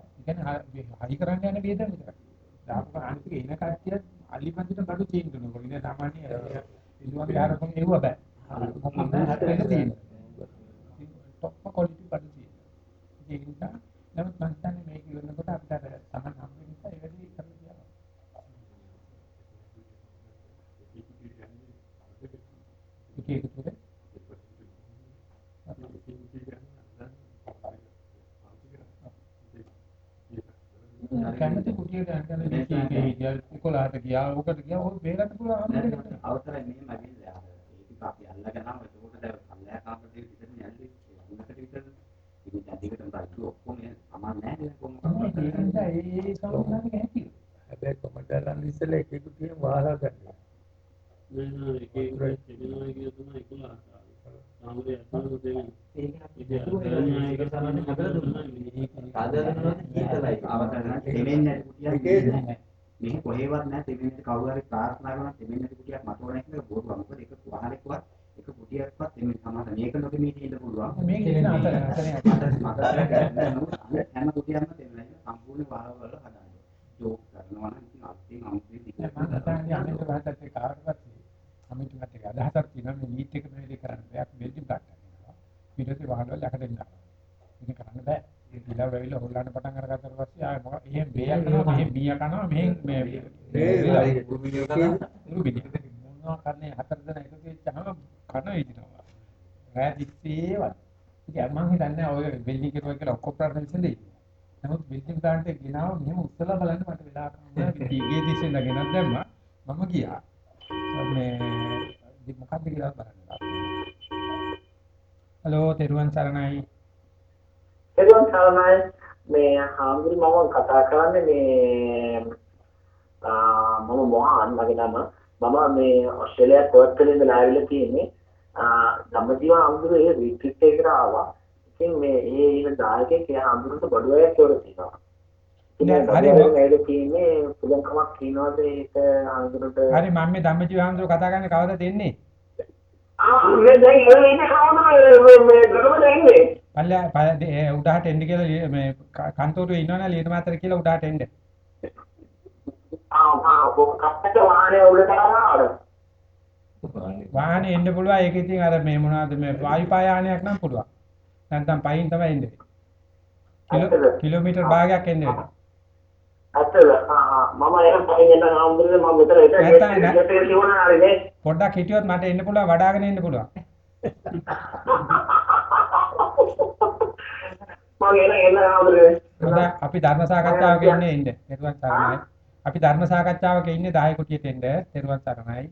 Speaker 1: ඒ කියන්නේ හරි කරන්න යන වේද විතරයි. දාපු අනිත් එන කට්ටිය අලිපන්දිට බඩු චේන්ජ් කරනවා. ඉතින් සාමාන්‍ය ඉල්ලුවන් ගහරපන් එව්ව බෑ. මොකක්ද හතරේ තියෙන්නේ. ටොප් ක්වොලිටි බඩු තියෙනවා. ඒක නිසා නමුත් මම හිතන්නේ මේක ඉවරනකොට අපිට අර සමන් හම්බ වෙන නිසා ඒ වැඩි කරලා තියනවා. ඒක ඒක කැමති කුටියට යන්න ඉතිගේ ගියා 11ට ගියා ඕකට ගියා ඕක බේරන්න පුළුවන්
Speaker 2: අවසරයි මෙහෙම ඇවිල්ලා. ඒක අපි අල්ලගෙන ආව ඒකට දැන් පල්ලෑ කාමරේ විතර යන්නේ. උන්නකට විතර ඉතින් අධිකටම රජු ඔක්කොම සමාන නැහැ කොහොමද
Speaker 1: ඒක නිසා ඒ සමහරවිට කැහැටි
Speaker 5: හැබැයි කොමඩලන් ඉස්සෙල්ලා එක කුටියෙන් වහලා ගන්නවා.
Speaker 2: නෑ නෑ ඒකේ ඒක තමයි 11ට මේ කොහෙවත් නැහැ දෙමින්නට කවුරු හරි ප්‍රාර්ථනා කරනවා දෙමින්නට කුටියක් මතුවන එක බොරුවක්. මොකද ඒක වහලෙක්වත් එක කුටියක්වත් දෙමින් සමාන මේක නොකෙ මේ තියෙන්න පුළුවන්.
Speaker 1: මේක නතර නතර කරන්නේ
Speaker 2: හැම කුටියක්ම දෙමින් සම්පූර්ණ වහවල හදාගන්න. ජෝක් කරනවා නම් ඉතින් අත්යෙන් අමුතුවෙන් දිගට
Speaker 1: කරනවා. හිතන්නේ අමිට වාදත් ඒ කාර්යවත් අමිට මත එක. අදහසක් තියෙනවා මේ නීට් එක මෙහෙලි කරන්න බෑ බිල්ඩින් ප්ලාන් කරනවා ඊට පස්සේ වහල වල යකඩෙන් ගන්නවා ඉතින් කරන්න බෑ. ඒ දිලා වෙවිලා හොල්ලන්න පටන් අරගත්තට පස්සේ ආය මොකක් එහෙම බේයක් කරනවා මෙහෙම බීය කරනවා මෙහෙන් මේ
Speaker 5: ඒ
Speaker 1: උරුබිනි මොනවා කරන්නේ? හතර දෙනා එකතු වෙච්චාම කන විදිනවා. රෑ දිස්සේවත් ඉතින් මම හිතන්නේ ඔය බිල්ඩින් එක කියලා ඔක්කොම ප්‍රශ්න විසඳෙයි නමුත් බිල්ඩින් එක ගෙනාව මෙහෙම උස්සලා බලන්න මට වෙලා කන්නේ ඊගේ දිස්සේ නගෙනත් දැම්මා. මම ගියා. මේ ඉතින් මොකක්ද කියලා බලන්න. හලෝ තෙරුවන් සරණයි.
Speaker 6: එළුවන් සරණයි. මේ හාමුදුරු මම කතා කරන්නේ මේ ආ, මම මොහාන් මගේ නම. මම මේ ඔස්ට්‍රේලියාවේ පර්ත් වලින් ඉඳලා ආවිල්ලා තියෙන්නේ. ආ, ධම්මජීව හාමුදුරු ඒ රිට්‍රීට් එකකට ආවා. ඉතින් මේ ඒ ඉන්න දායකයෙක් ඒ හාමුදුරුන්ට බඩු අයක් කියලා තියෙනවා. ඉතින්
Speaker 1: නෑ, හරි, මම මේ ධම්මජීව හාමුදුරුවෝ කතා කරන්නේ කවදාද එන්නේ? පල්ලා උඩහට එන්න කියලා මේ කන්තෝරුවේ ඉන්නවනේ ලියන මාතර කියලා උඩහට එන්න.
Speaker 6: වාහනේ
Speaker 1: එන්න පුළුවන් ඒක ඉතින් අර මේ මොනවද මේ වායුපා යානයක් නම් පුළුවන්. නැත්නම් පයින් තමයි එන්නේ. කිලෝ කිලෝමීටර් භාගයක් එන්න වෙනවා. පොඩ්ඩක් හිටියොත් මට එන්න පුළුවන් වඩාගෙන එන්න පුළුවන්. <laughs> අපි ධර්ම සාකච්ඡාවක ඉන්නේ ඉන්නේ. තෙරුවන් සරණයි. අපි ධර්ම සාකච්ඡාවක ඉන්නේ 10 කුටියට එන්න. තෙරුවන් සරණයි.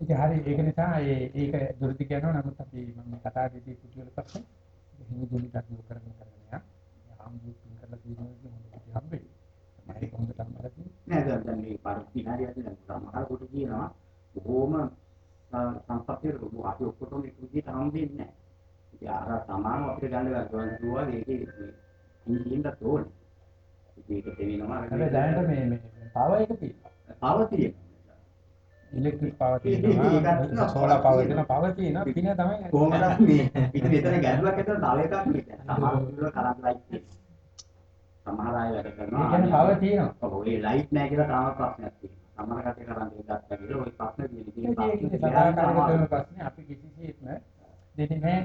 Speaker 1: ඉතින් <laughs> හරි ඒක නිසා ඒක දුරදි කියනවා නමුත් අපි මම කතා දෙදී කුටි වල පස්සේ හිමි දුනි කටයුතු කරගෙන කරගෙන යනවා. ආම්දු පින් කරලා තියෙනවා හොඳ කුටි හම්බෙයි. මම හොඳට අම්මලා
Speaker 2: නෑ දැන් දැන් මේ පාර විනාඩියක් දැන් සමහර කොට කියනවා බොහොම සම්පත්තිය රොබු අපි ඔක්කොටම එක විදිහට හම්බෙන්නේ නෑ. ඉතින් අර සමාන අපිට ගන්න ගන්න දුවා ඒකේ ඉන්දියෙන්ද තෝරන. ඉතින් ඒක තේවෙනවා
Speaker 1: හැබැයි දැනට මේ මේ පව එක තියෙනවා.
Speaker 2: පව තියෙනවා.
Speaker 1: ඉලෙක්ට්‍රික් පව <laughs> තියෙනවා.
Speaker 2: ඒකත්
Speaker 1: සෝලාර් පව තියෙනවා. පව <laughs> තියෙනවා. පින තමයි
Speaker 2: කොහොමද මේ ඉතින් මෙතන ගැටලුවක් ඇතුළත තව එකක් නේ. සමහර වල කරන්ට් ලයිට්. සමහර අය වැඩ
Speaker 1: ඒ
Speaker 2: කරනවා.
Speaker 1: කියන්නේ පව තියෙනවා.
Speaker 2: ඔව් ඒ ලයිට් නැහැ කියලා තාම ප්‍රශ්නයක් තියෙනවා. සමහර කටේ එකක් ගත්තා කියලා ওই ප්‍රශ්න.
Speaker 1: ඒක සදාකාලික කරන ප්‍රශ්නේ අපි කිසිසේත්ම දෙන්නේ නැහැ.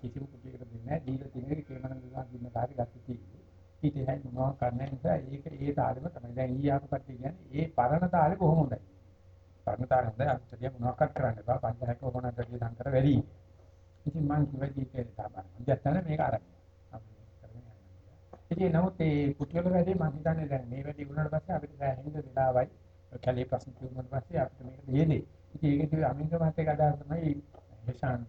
Speaker 1: කිසිම කුටියකට දෙන්නේ නැහැ. දීලා තියෙන කේමන විවාහ දින්න කාර්ය ගන්න තියෙන්නේ. ඊට එහා මොනවා කරන්න නිසා ඒක ඒ තාලෙම තමයි. දැන් ඊ ආපු කට්ටිය කියන්නේ ඒ පරණ තාලේ කොහොම හොඳයි. පරණ තාලේ හොඳයි අත්‍යදිය මොනවාක්වත් කරන්න එපා. පන්සලක ඕනකට සංකර වැඩි. ඉතින් මං කිව්වා ජීවිතේ තමයි. දැන් මේක අරගෙන. අපි කරගෙන යනවා. ඉතින් නමුත් ඒ කුටිවල වැඩි මම හිතන්නේ දැන් මේ වැඩි වුණාට පස්සේ අපිට සෑහෙන වෙලාවයි කැලේ ප්‍රශ්න තිබුණාට පස්සේ අපිට මේක දෙන්නේ. ඉතින් ඒකේ අමින්ද මාතේ අදහස් තමයි හේෂාන්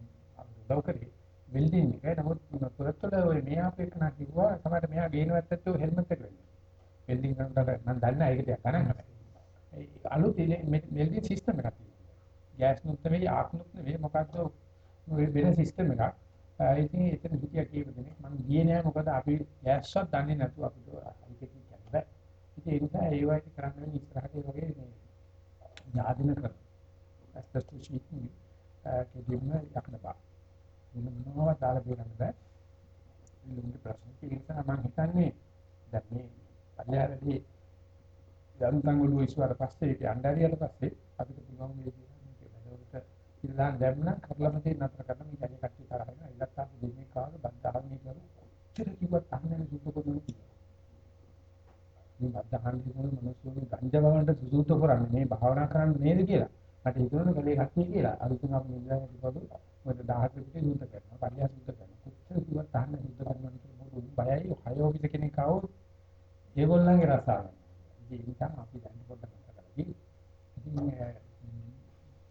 Speaker 1: උදව් කරේ. බිල්ඩින් එක නමුත් පොරතල ඔය මෙයා අපේක නා කිව්වා සමහරට මෙයා ගේනවත් ඇත්තෝ හෙල්මට් එක වෙන්නේ. බිල්ඩින් කරනකොට මම දන්නේ ඒක ටිකක් ගණන් හැබැයි. ඒ අලුත් බිල්ඩින් සිස්ටම් එකක් තියෙනවා. ගෑස් නුත් නෙවෙයි ආක් නුත් නෙවෙයි මොකද්ද ඔය වෙන සිස්ටම් එකක්. ඒ ඉතින් එතන හිටියා කීප දෙනෙක් මම ගියේ නෑ මොකද අපි ගෑස්වත් දන්නේ නැතුව අපිට හරියට කියන්නේ බෑ. ඉතින් ඒ නිසා ඒ වගේ කරන්න වෙන ඉස්සරහට ඒ වගේ මේ යාදින කර. ඇස්තස්තු ෂීට් කෙදින්න යන්න බා. මොනවා දාලා දෙන්න බෑ. ඊළඟ ප්‍රශ්න ඒ නිසා මම හිතන්නේ දැන් මේ පල්ලෑරදී යන්තම් වල ඉස්සුවාට පස්සේ ඒක අnderියට පස්සේ අපිට පුළුවන් මේ මේක බඩවලට ඉල්ලන් දැම්ම කරලම තියෙන නතර කරන මේ කඩේ කට්ටිය තරහින් ඉල්ලත් අපි දෙන්නේ කාගේ බද්දාහන් හිටවල චිර කිව්වත් අහන්නේ සුද්ධ කොදුනේ මේ බද්දාහන් හිටවල මිනිස්සුන්ගේ ගංජා බවන්ට සුසුත කරන්නේ මේ භාවනා කරන්න නේද කියලා. මට හිතුණා කලේ කට්ටිය කියලා. අලුතින් අපි නිදාගෙන ඉතිපොදු මොකද 17 පිටේ සුද්ධ කරනවා පරිහා සුද්ධ කරනවා. කොච්චර කිව්වත් අහන්නේ සුද්ධ කරනවා කියලා මොකද බයයි. හය ඔෆිස් කෙනෙක් ආවොත් ඒගොල්ලන්ගේ රසායන ඉතින් ඒ නිසා අපි දැන් පොඩ්ඩක් කතා කරලා ඉතින්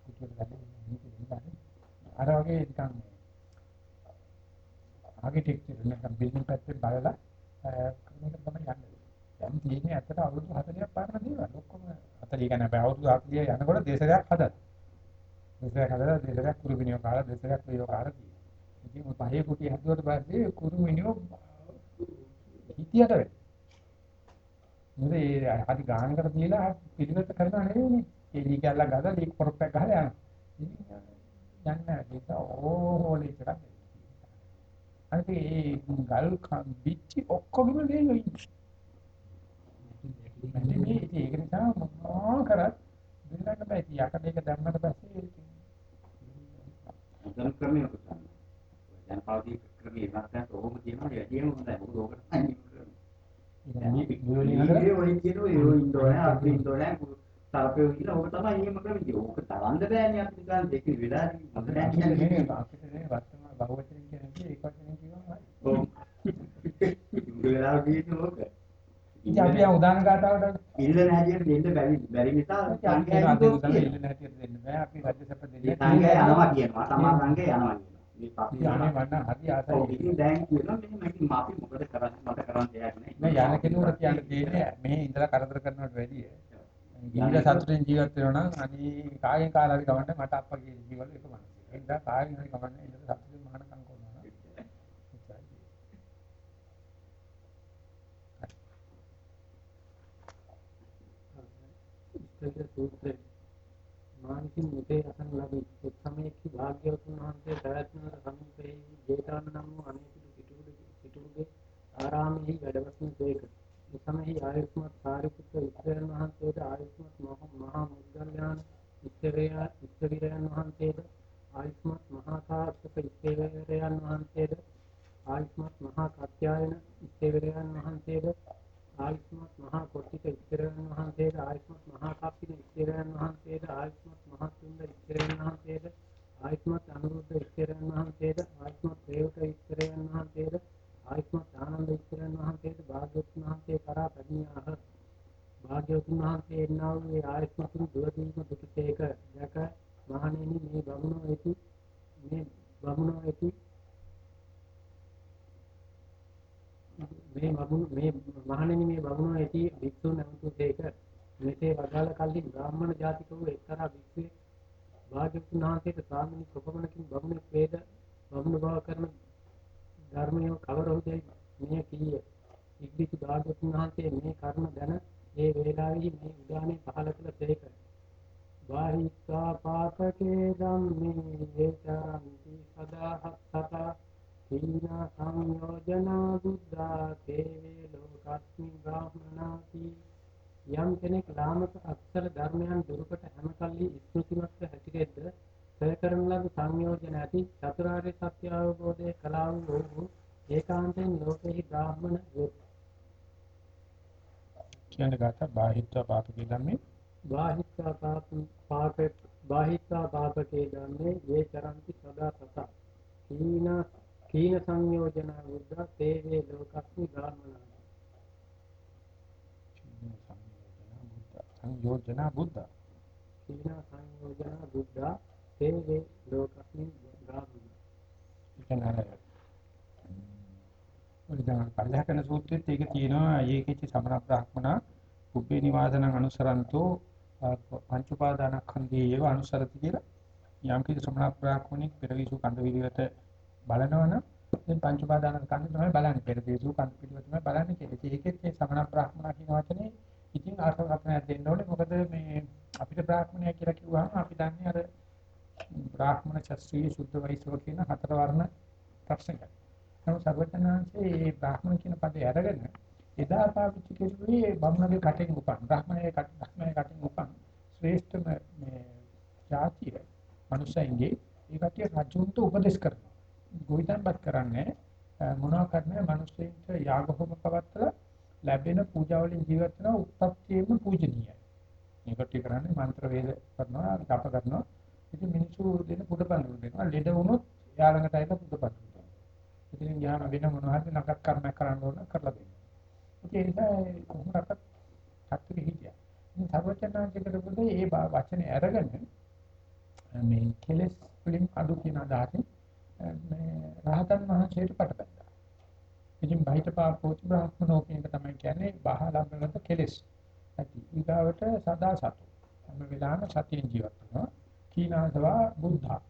Speaker 1: කුතුහල ගන්න අර වගේ නිකන් ආකිටෙක්චර් නැත්නම් බිල්ඩින් පැත්තෙන් බලලා කරන එක තමයි යන්නේ. දැන් තියෙන්නේ ඇත්තට අවුරුදු 40ක් පාරන දේවල්. ඔක්කොම 40 ගණන් බෑ අවුරුදු 40 යනකොට දේශයක් හදලා. දේශයක් හදලා දේශයක් කුරු විනියෝ කාලා දේශයක් විනියෝ කාලා තියෙනවා. ඉතින් ඔය පහේ කුටි හදුවට පස්සේ කුරු විනියෝ හිතියට වෙයි. මොකද ඒ හරි ගානකට දීලා පිළිවෙත කරනවා නෙවෙයිනේ. ඒ ලී කැල්ලක් ගහලා ලී පොරොප්පක් ගහලා යනවා. ඉතින් යන්නේ ඒක ඕහොලේ කරා. අනිත් ඒ ගල් බිච්චි ඔක්කොගෙම ගේනවා ඉන්නේ. මේ ඒක නිසා මොනවා කරත් දෙන්නට බෑ. ඉතින් යකඩ එක දැම්මට පස්සේ
Speaker 2: දැන් ක්‍රමයක් ගන්න. දැන් පාවති ක්‍රමයේ ඉස්සරහට ඕම තියෙනවා වැඩිම හොඳයි. මොකද ඕකට තමයි ක්‍රමය.
Speaker 1: ඉතින් වියෝලින් අතර
Speaker 2: ඒ ඔය කියන ඔය ඉන්දෝනේ අපි ඉන්දෝනේ තරපේ කියන ඕක තමයි එහෙම ක්‍රමය. ඕක තරන්ද බෑනේ අපි නිකන් දෙක වෙලා හොඳ නැහැ
Speaker 1: අපිට
Speaker 2: කියන්නේ.
Speaker 1: අපිට නේ වර්තමාන බහුවචන කියන්නේ ඒක වචන කියනවා.
Speaker 2: ඔව්. වෙලා කියන්නේ ඕක.
Speaker 1: ඉතින් අපි ආ උදාන ගාතාවට
Speaker 2: ඉල්ලන හැටියට දෙන්න බැරි බැරි නිසා
Speaker 1: උදාන ඉල්ලන හැටියට දෙන්න බෑ. අපි රජ සැප දෙන්නේ.
Speaker 2: සංඝයා යනවා කියනවා. තමා සංඝයා යනවා කියනවා. මේ අපි
Speaker 1: යන්නේ මන්න හරි
Speaker 2: ඔව්
Speaker 1: ආසයි.
Speaker 2: ඉතින් දැන් කියනවා මෙහෙම ඉතින් අපි මොකද කරන්නේ මට කරන්න දෙයක්
Speaker 1: මේ
Speaker 2: නැහැ
Speaker 1: යන කෙනෙකුට කියන්න තියෙන්නේ මේ ඉඳලා කරදර කරනවට වැඩිය. ගිහිල්ලා සතුටින් ජීවත් වෙනවා නම් අනි කාගෙන් කාලා හරි කවන්න මට අප්පගේ ජීවල එක මනස. ඒ නිසා කාගෙන් හරි කවන්න ඉඳලා සතුටින් මහානකම් කරනවා නම් එච්චරයි.
Speaker 4: ඉස්තර සූත්‍රය මානසික මුතේ අසන ලැබී එක් සමයේදී භාග්‍යවතුන් වහන්සේ පැවැත්මවර සමීපයේ ජේතවන නම් වූ අනේකුඩු පිටුඩු පිටුඩුගේ ආරාමෙහි වැඩවසන සේක. එසමෙහි ආයුෂ්මත් සාරිපුත්‍ර ඉස්තරයන් වහන්සේද ආයුෂ්මත් මහා මුද්ගල්යාන ඉස්තරයා ඉස්තවිරයන් වහන්සේද ආයුෂ්මත් මහා තාර්ශක ඉස්තවිරයන් වහන්සේද ආයුෂ්මත් මහා කත්යායන ඉස්තවිරයන් වහන්සේද ආයුෂ්මත් මහා කොට්ටික ඉස්තරයන් වහන්සේද ආයුෂ්මත් මහා කප්පින ඉස්තරයන් වහන්සේද ආයුෂ්මත් මහා සුන්ද ඉස්තරයන් වහන්සේද ආයුෂ්මත් අනුරුද්ධ ඉස්තරයන් වහන්සේද ආයුෂ්මත් දේවක ඉස්තරයන් වහන්සේද ආයුෂ්මත් ආනන්ද ඉස්තරයන් වහන්සේද භාග්‍යවතුන් වහන්සේ කරා පැමිණියාහ. භාග්‍යවතුන් වහන්සේ එන්නා වූ ඒ ආයුෂ්මතුන් දුවදීම දුටුසේක. දැක මහණෙනි මේ බමුණෝ ඇති මේ බමුණෝ ඇති මේ බමුණු මේ මහණෙනි මේ බමුණෝ ඇති භික්ෂුන් නැමතුසේක මෙසේ වදාළ කල්හි බ්‍රාහ්මණ ජාතික වූ එක්තරා භික්ෂුවෙක් භාග්‍යවතුන් වහන්සේට ස්වාමීනි කොපමණකින් බමුණෙක් වේද බමුණු බව කරන ධර්මය කවරහුදයි මෙය කීය. ඉක්බිති භාග්‍යවතුන් වහන්සේ මේ කර්ම දැන ඒ වේලාවෙහි මේ උදානේ පහල කළ සේක. බාහිත්වා පාපකේ ධම්මේ වේචාන්ති සදාහත් සීනා සංයෝජනා බුද්ධා තේවේ ලෝකස්මි බ්‍රාහ්මනාති යම් කෙනෙක් ලාමක අක්ෂර ධර්මයන් දුරුකට හැම කල්ලි ස්මෘතිමත්ව හැසිරෙද්ද සය කරන ලද සංයෝජන ඇති චතුරාර්ය සත්‍ය අවබෝධය කළා වූ ඒකාන්තයෙන් ලෝකෙහි බ්‍රාහ්මණ වේ.
Speaker 1: කියන ගාත බාහිත්ව පාපකේ ධම්මේ
Speaker 4: බාහිත්වා පාප පාප බාහිත්වා පාපකේ ධම්මේ යේ චරಂತಿ සදා සත. කීනා කීන සංයෝජන බුද්ධ තේවේ ලෝකස්මි බ්‍රාහ්මනා
Speaker 1: සංයෝජනා බුද්ධ
Speaker 4: කීන සංයෝජන බුද්ධ තේවේ ලෝකස්මි බ්‍රාහ්මනා
Speaker 1: කියන්නේ ඔලිදාන පල්ලහකන සූත්‍රයේත් ඒක තියෙනවා. ඒකෙච්ච සමන බ්‍රාහ්මණ පුබ්බේ නිවාසන අනුසරන්තෝ පංච උපාදානස්කන්ධයේ ඒව අනුසරති කියලා. යම් කිසි සමන බ්‍රාහ්මණෙක් පෙරවිසු කඳ විදියට බලනවනම් ඉතින් පංච උපාදානස්කන්ධ තමයි බලන්නේ පෙරවිසු කඳ පිළිවෙත තමයි බලන්නේ කියලා. ඒකෙත් මේ සමන බ්‍රාහ්මණ කියන වචනේ ඉතින් අර්ථකථනයක් දෙන්න ඕනේ මොකද මේ අපිට බ්‍රාහ්මණය කියලා කිව්වහම අපි දන්නේ අර බ්‍රාහ්මණ ශාස්ත්‍රීය සුද්ධ වෛශ්‍රව කියන හතර වර්ණ ප්‍රශ්නයක්. නමුත් සර්වඥාන්සේ මේ බ්‍රාහ්මණ කියන පදේ අරගෙන එදා පාවිච්චි කරුවේ බමුණගේ කටෙන් උපන් බ්‍රාහ්මණයේ කට බ්‍රාහ්මණයේ කටෙන් උපන් ශ්‍රේෂ්ඨම මේ ජාතිය මනුස්සයන්ගේ ඒ කටිය රජුන්ට උපදෙස් කරනවා. ගොවිතැන්පත් කරන්නේ මොනවා කරන්නේ මනුස්සයින්ට යාග හෝම පවත්තලා ලැබෙන පූජා වලින් ජීවත් වෙන උත්පත්තියෙම පූජනීයයි. මේ කටිය කරන්නේ මන්ත්‍ර වේද කරනවා, තප කරනවා. ඉතින් මිනිස්සු දෙන පුඩපඳුරු දෙනවා. ලෙඩ වුණොත් යා ළඟට ඇවිල්ලා පුඩපඳුරු දෙනවා. ඉතින් යාම වෙන මොනවා හරි නකත් කර්මයක් කරන්න ඕන කරලා දෙනවා. ඒ නිසා කොහොමදත් සත්‍යෙ හිටියා. ඉතින් සර්වචනාංශ කරපොතේ ඒ වචනේ අරගෙන මේ කෙලෙස් වලින් අඩු කියන අදහසින් මේ රහතන් වහන්සේට පටබැඳා. ඉතින් බහිත පාපෝති බ්‍රහ්මනෝ කියන එක තමයි කියන්නේ බහලම්බලත කෙලෙස්. ඇති. ඊගාවට සදා සතු. හැම වෙලාවෙම සතියෙන් ජීවත් වෙනවා. කීනාසවා බුද්ධා.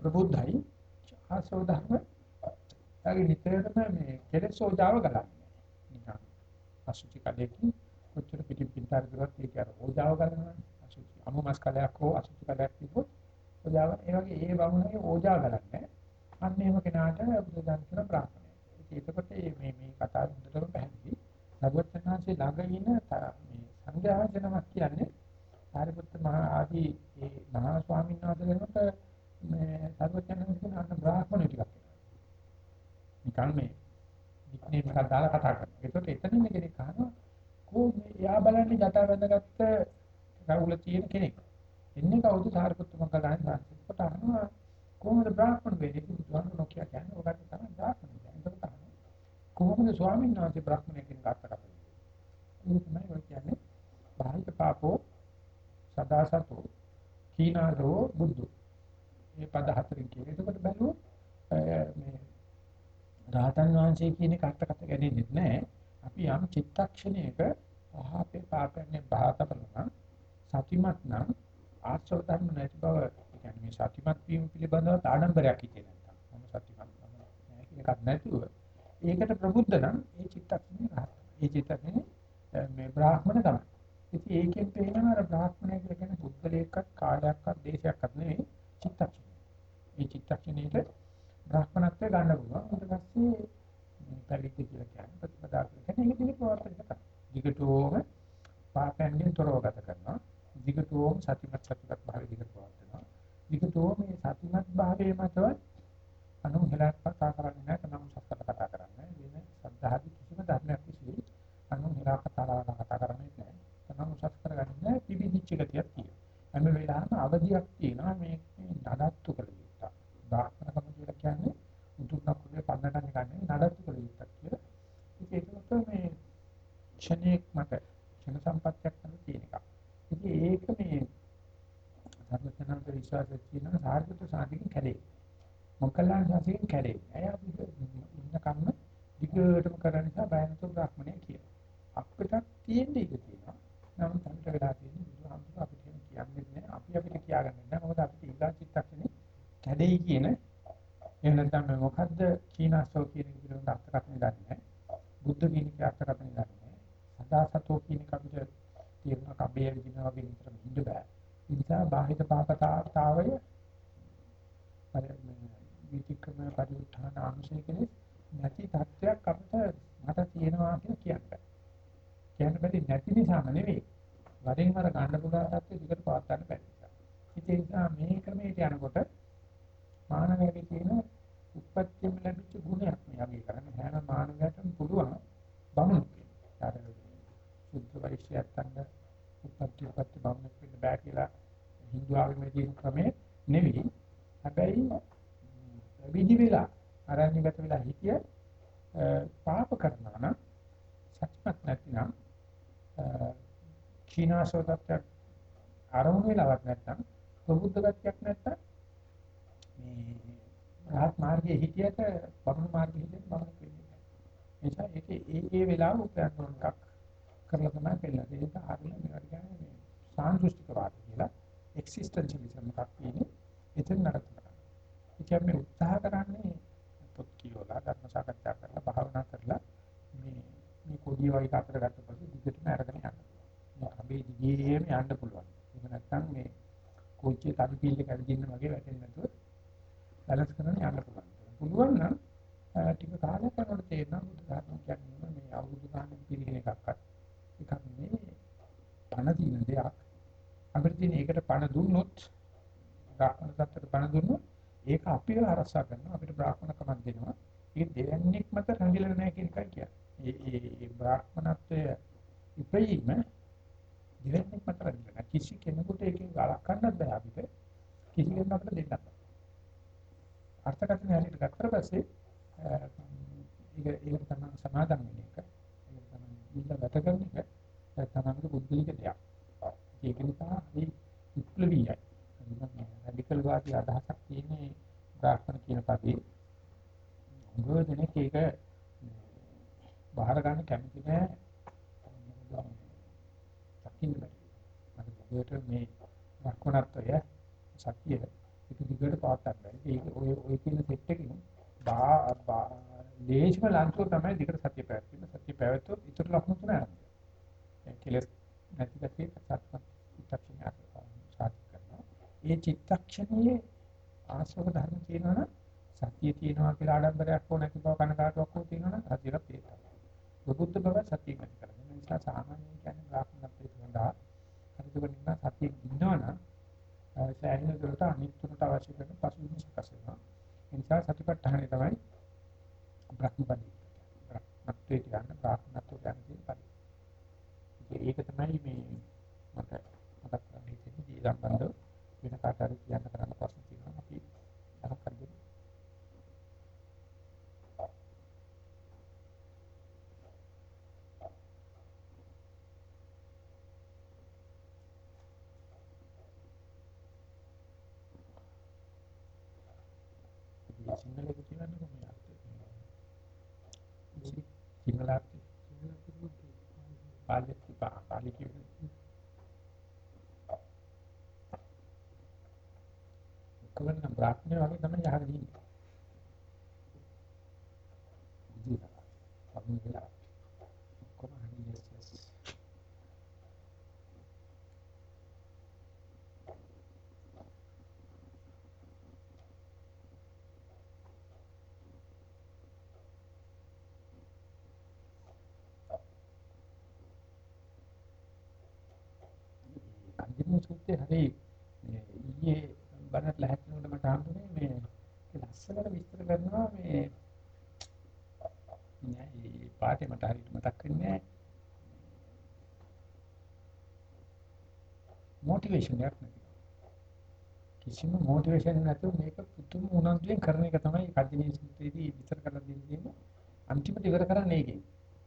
Speaker 1: ප්‍රබුද්ධයි ආසව ධර්ම. යාගේ නිතරම මේ කෙලෙස් ඕජාව ගලන්නේ. නිකන් අසුචි කඩේකින් කොච්චර පිටින් පිටාර කරත් ඒක අර ඕජාව ගලනවා. අසුචි අමු මස් කලයක් හෝ අසුචි කලයක් තිබ්බොත් ඕජාව ඒ වගේ ඒ වගුණේ ඕජාව ගලන්නේ. අන්න එහෙම කෙනාට බුදුදහම කියන ප්‍රාර්ථනය. ඒකකොට මේ මේ කතාව හොඳටම පැහැදිලි. නබුත්තනාංශේ ළඟ ඉන්න මේ සංඝයා ජනමක් කියන්නේ සාරිපුත්ත මහ ආදී ඒ මහා ස්වාමීන් වහන්සේලට මේ සර්වඥාන්සේ කියන අන්න බ්‍රාහ්මණ ටිකක් එනවා. නිකන් මේ නික්නේ මක දාලා කතා කරනවා. ඒකට එතනින් කෙනෙක් අහනවා කො මේ යා බලන්නේ ජටා බැඳගත්ත රවුල තියෙන කෙනෙක්. එන්නේ කවුද සාරිපුත්ත මංගලයන් සංසිප්පට අහනවා කොහොමද බ්‍රාහ්මණ වෙන්නේ බුදුහාම නොකිය කියන්නේ ඔකට තමයි බ්‍රාහ්මණ කියන්නේ. ඒකට අහනවා කොහොමද ස්වාමීන් වහන්සේ බ්‍රාහ්මණය කියන කාර්යය කරන්නේ? ඒක තමයි ඔය කියන්නේ බාහිර පාපෝ සදාසතෝ කීනාදෝ බුද්ධ. මේ පද හතරෙන් කියන්නේ. එතකොට බැලුවොත් රාතන් වහන්සේ කියන කටකට ගැනෙන්නේ නැහැ. අපි යම් චිත්තක්ෂණයක පහපේ පාපන්නේ බාතපලන සතිමත් නම් ආශ්‍රව ධර්ම නැති බව කියන්නේ මේ සතිමත් වීම පිළිබඳව ආඩම්බරයක් හිතේ නැත්තම් මම සතිමත් නැහැ කියන එකක් නැතුව ඒකට ප්‍රබුද්ධ නම් ඒ චිත්තක්ෂණේ රහත්. ඒ චිත්තක්ෂණේ මේ බ්‍රාහ්මණ තමයි. ඉතින් ඒකෙන් පේනවා අර බ්‍රාහ්මණය කියලා කියන්නේ පුද්ගලයෙක්වත් කාලයක්වත් දේශයක්වත් නෙවෙයි චිත්තක්ෂණය. මේ චිත්තක්ෂණයට බ්‍රාහ්මණත්වය ගන්න පුළුවන්. ඊට පස්සේ මේ පැවිදි කියලා කියන්නේ ප්‍රතිපදා කියලා කියන්නේ ඒක දිගට පවත්වාගෙන යනවා. දිගටම පාපයෙන් තොරව ගත කරනවා. දිගටම සතිමත් සතිමත් භාවය දිගට පවත්වනවා. දිගටම මේ සතිමත් භාවයේ මතවත් අනු හෙලක් කතා කරන්නේ නැහැ නම් සත්‍ය කතා කරන්නේ වෙන සද්ධාදී කිසිම ධර්මයක් විශ්ලි අනු හෙලක් කතා කතා කරන්නේ නැහැ. තමන් උසස් කරගන්නේ පිබිදිච්ච ගතියක් තියෙනවා. හැම වෙලාවෙම අවදියක් තියෙනවා මේ නඩත්තු කළ යුත්තක්. බාහනකම කියලා කියන්නේ උතුම්නකුලේ පන්නටන්නේ ගන්නේ නඩත්තු කළ යුත්තක් කියලා. ඒකත් මේ ක්ෂණයක් මත ක්ෂණ සම්පත්තියක් තමයි තියෙන එක ඉතින් ඒක මේ සර්වඥාන්ත විශ්වාසය තියෙනවා සාර්ථක සාධිකින් කැඩේ මොකලන් සාසියෙන් කැඩේ. ඇය අපි ඉන්න කම්ම දිගටම කරන නිසා බයනතු බ්‍රාහ්මණය කියනවා. අපිට තියෙන්නේ ඒක තියෙනවා. නමුත් අපිට වෙලා තියෙන්නේ බුදුහාමුදුරුවෝ අපිට කියන්නේ නැහැ. අපි අපිට කියාගන්නේ නැහැ. මොකද අපිට ඊගා චිත්තක්ෂණේ කැඩෙයි කියන එහෙම නැත්නම් මොකද්ද කීනාසෝ කියන විදිහට අර්ථකථන දන්නේ බුද්ධ කියන එක අර්ථකථන දන්නේ සදාසතෝ කියන එක අපිට තේරුණා කබේ විදිහට වගේ විතර හිඳ බෑ. ඒ නිසා බාහිර පාපතාවය විතික්‍රම පරිඋත්ථාන ආංශය කෙනෙක් නැති තත්වයක් අපිට මට තියෙනවා කියලා කියන්න. කියන්න බැරි නැති නිසාම නෙවෙයි. වරින් වර ගන්න පුළුවන් තත්ත්වෙ දිගට පවත් ගන්න බැරි නිසා. ඒ නිසා මේ ක්‍රමයට යනකොට මානවයාගේ තියෙන උපත්තියම ලැබිච්ච ගුණයක් මේ අපි කරන්නේ හැම මානවයටම පුළුවන් බමුණු කියන. සුද්ධ වෛශ්‍යයන්ට උපත්ති උපත්ති බමුණු වෙන්න බෑ කියලා හින්දු ආගමේ තියෙන ක්‍රමේ නෙවෙයි. හැබැයි විදි වෙලා අරණ්‍යගත වෙලා හිටිය පාප කරනවා නම් සත්‍යමත් නැතිනම් චීනාසෝතත්වයක් ආරමුණු වෙලාවක් නැත්නම් ප්‍රබුද්ධ ගතියක් නැත්නම් මේ රහත් මාර්ගයේ හිටියට බමුණු මාර්ගයේ හිටියට බමුණු වෙන්නේ නැහැ. නිසා ඒකේ ඒ ඒ වෙලාව උපයන්න ඕන එකක් කරලා තමයි පෙන්නන්නේ. ඒක හරියට මේකට කියන්නේ මේ සාන්දෘෂ්ටිකවාද කියලා එක්සිස්ටෙන්ෂියලිසම් එකක් කියන්නේ එතන නරක ඉතින් මේ උත්සාහ කරන්නේ පොත් කියවලා ධර්ම සාකච්ඡා කරලා භාවනා කරලා මේ මේ කොඩිය වගේ අතර ගත්ත පස්සේ දිගටම අරගෙන යන්න. මේ අපේ දිගේම යන්න පුළුවන්. ඒක නැත්තම් මේ කෝච්චියේ තඩු පීල් එක ඇවිදින්න වගේ වැටෙන්නේ නැතුව බැලන්ස් කරගෙන යන්න පුළුවන්. පුළුවන් නම් ටික කාලයක් යනකොට තේරෙනවා බුදු දහම කියන්නේ මේ අවුරුදු ගානක් පිළිගෙන එකක්වත් එකක් නෙමෙයි. පණ දින දෙයක්. අපිට තියෙන එකට පණ දුන්නොත් බ්‍රාහ්මණ සත්‍යට පණ දුන්නොත් ඒක අපිව අරසා කරනවා අපිට බ්‍රාහ්මණකමක් දෙනවා. ඒක දෙවන්නේක් මත රැඳිලා නැහැ කියන එකයි කියන්නේ. ඒ ඒ බ්‍රාහ්මණත්වය ඉපීම දෙවන්නේක් මත රැඳිලා නැහැ. කිසි කෙනෙකුට ඒකෙන් ගලක් ගන්නත් බෑ අපිට. කිසි කෙනෙකුට දෙන්නත් බෑ. අර්ථකථනය හරියට ගත්තට පස්සේ ඒක ඒක තමයි සමාදම් වෙන එක. ඒක තමයි දින්න ගත කරන එක තමයි බුද්ධිලික දෙයක්. ඒක නිසා අපි විප්ලවීයයි. රැඩිකල් වාදී අදහසක් තියෙන්නේ බ්‍රාහ්මණ කියන පදේ. උගව දෙනෙක් ඒක බාහිර ගන්න කැමති නෑ. සකින්න බැරි. මට මේ බ්‍රාහ්මණත්වය සත්‍යය ඒක දිගට පාත්තක් බැරි. ඒක ඔය ඔය කියන සෙට් එකකින් බා දේශම ලංකෝ තමයි දිගට සත්‍ය පැවැත්වීම. සත්‍ය පැවැත්වුවොත් ඊටු ලක්ෂණ තුන ආරම්භය. ඒ කෙලස් නැති ගැතිය සත්‍ය චිත්තක්ෂණයක් ඒ චිත්තක්ෂණයේ ආශ්‍රව ධර්ම තියෙනවනම් සතිය තියෙනවා කියලා ආඩම්බරයක් හෝ නැති බව කනකාටුවක් හෝ තියෙනවනම් හදිරක් තේරෙනවා. බුද්ධ බව සතිය මත කරගෙන. ඒ නිසා සාමාන්‍යයෙන් කියන්නේ බ්‍රාහ්මණත්වයට සඳහා හරිදු වෙනවා සතිය ඉන්නවනම් සෑහෙන දුරට අනිත්‍යයට අවශ්‍ය කරන පසුබිම සකස් වෙනවා. ඒ නිසා සතිපට්ඨානය තමයි බ්‍රහ්මපදී. බ්‍රහ්මත්වයට යන බ්‍රාහ්මණත්වයට යන පරි. ඒක තමයි මේ මට මතක් කරගන්න හිතෙන්නේ. දී සම්බන්ධ වෙන කාට හරි කියන්න කරන්න ප්‍රශ්න තියෙනවා. අපි අහක් කරගමු. සිංහලෙක කියන්නකො මේ ආර්ථික සිංහල ආර්ථික පාලි පාලි කියන්නේ කොහොමද බ්‍රාහ්මණය වගේ තමයි යහගෙන ඉන්නේ. ඉතින් අපි වෙලා අන්තිම සූත්‍රයේ හරි මේ ඊයේ බණට ලැහැත්තුනට මට හම්බුනේ මේ ලස්සනට විස්තර කරනවා මේ නෑ මේ පාඩේ මට හරියට මතක් වෙන්නේ මොටිවේෂන් එකක් නැති කිසිම මොටිවේෂන් නැතුව මේක පුදුම උනන්දුවෙන් කරන එක තමයි කඩිනේ සූත්‍රයේදී විස්තර කරලා දෙන්නේ. අන්තිමට ඉවර කරන්නේ ඒකෙන්.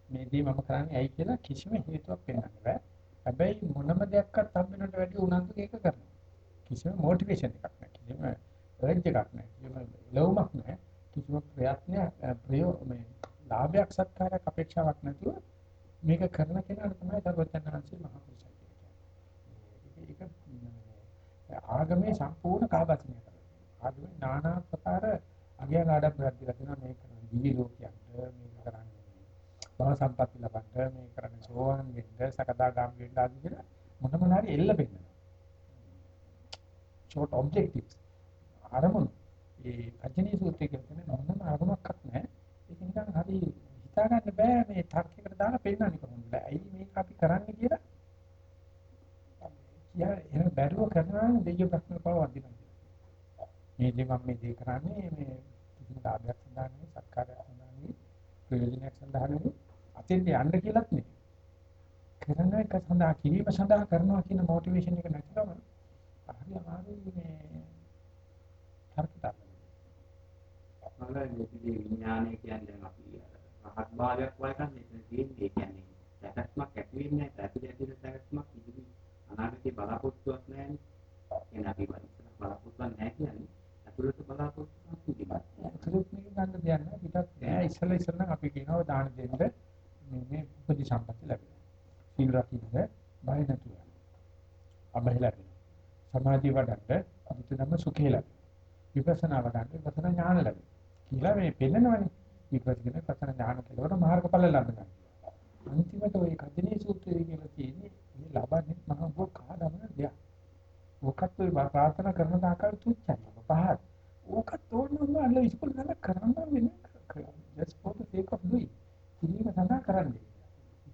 Speaker 1: මේ දේ මම කරන්නේ ඇයි කියලා කිසිම හේතුවක් පෙන්වන්න බෑ. හැබැයි මොනම දෙයක්වත් හම්බෙන්නට වැඩි උනන්දු එක කරනවා. කිසිම මොටිවේෂන් එකක් නැහැ. කිසිම රෙජ් එකක් නැහැ. කිසිම ලවුමක් නැහැ. කිසිම ප්‍රයත්නයක් ප්‍රයෝ මේ ලාභයක් සත්කාරයක් අපේක්ෂාවක් නැතුව මේක කරන කෙනාට තමයි සර්වඥාන්සේ මහ පුරුෂය කියන්නේ. ඒක ආගමේ සම්පූර්ණ කාබාසිනිය කරනවා. ආගමේ নানা ප්‍රකාර අගය ආඩම්බරයක් දීලා තියෙනවා මේක දිවි ලෝකයක් මේක කරන්නේ භව සම්පatti ලබන්න මේ කරන්නේ සෝවාන් වෙන්න සකදාගාම වෙන්න ආදී කියලා මොනම හරි එල්ල බෙන්නවා. short objectives අරමුණු ඒ අජිනී සූත්‍රය කියන්නේ මොනම අරමුණක්වත් නැහැ. ඒක නිකන් හරි හිතා ගන්න බෑ මේ තර්කයකට දාලා පෙන්නන්නේ කොහොමද? ඇයි මේක අපි කරන්නේ කියලා. කියා එහෙම බැරුව කරනවා දෙයියෝ ප්‍රශ්න පාව වදිනවා. මේ දේ මම මේ දේ කරන්නේ මේ කිසිම ලාභයක් සඳහා නෙවෙයි සත්කාරයක් සඳහා නෙවෙයි ප්‍රයෝජනයක් සඳහා නෙවෙයි අතෙන්ට යන්න කියලාත් නෙවෙයි. කරන එක සඳහා කිරීම සඳහා කරනවා කියන මොටිවේෂන් එක නැතිවම හරි අමාරුයි මේ හරියට.
Speaker 2: අපලගේ විඥානය කියන්නේ අපි රහත් භාවයක් වගේ කන්නේ තියෙන්නේ කියන්නේ සැකස්මක් ඇති වෙන්නේ නැහැ ඇති ඇති සැකස්මක් ඉදිරි අනාගතේ බලාපොරොත්තුවක් නැහැ. නේ අපි බලාපොරොත්තුවක් නැහැ කියන්නේ අතුලත බලාපොරොත්තුවක් තිබෙනවා
Speaker 1: ඒකත් මේක ගන්න දෙයක් නෑ පිටත් නෑ ඉස්සෙල්ලා ඉස්සෙල්ලා අපි කියනවා දාන දෙන්න මේ මේ උපදි සම්පatti ලැබෙනවා. සීල රකින්න බය නැතුව. අබහිලා ලැබෙනවා. සමාධිය වඩන්න අනිත්‍යම සුඛේ ලැබෙනවා. විපස්සනා වඩන්න විපස්සනා ඥාන ලැබෙනවා. කියලා මේ පෙන්නනවනේ. විපස්සනා විපස්සනා ඥාන කෙලවර මාර්ගඵල ලැබෙනවා. අන්තිමට ওই කදිනේ සූත්‍රයේ කියලා තියෙන්නේ මේ ලබන්නේ මහා බෝ කාදමන දෙයක්. ඔකත් ඔය ප්‍රාර්ථනා කරන දාකල් තුච්චයි. පහත්. ඕකත් ඕනම අල්ල විශ්කල් කරලා කරන්න වෙන්නේ. just for the sake of doing. කිරීම සඳහා කරන්නේ.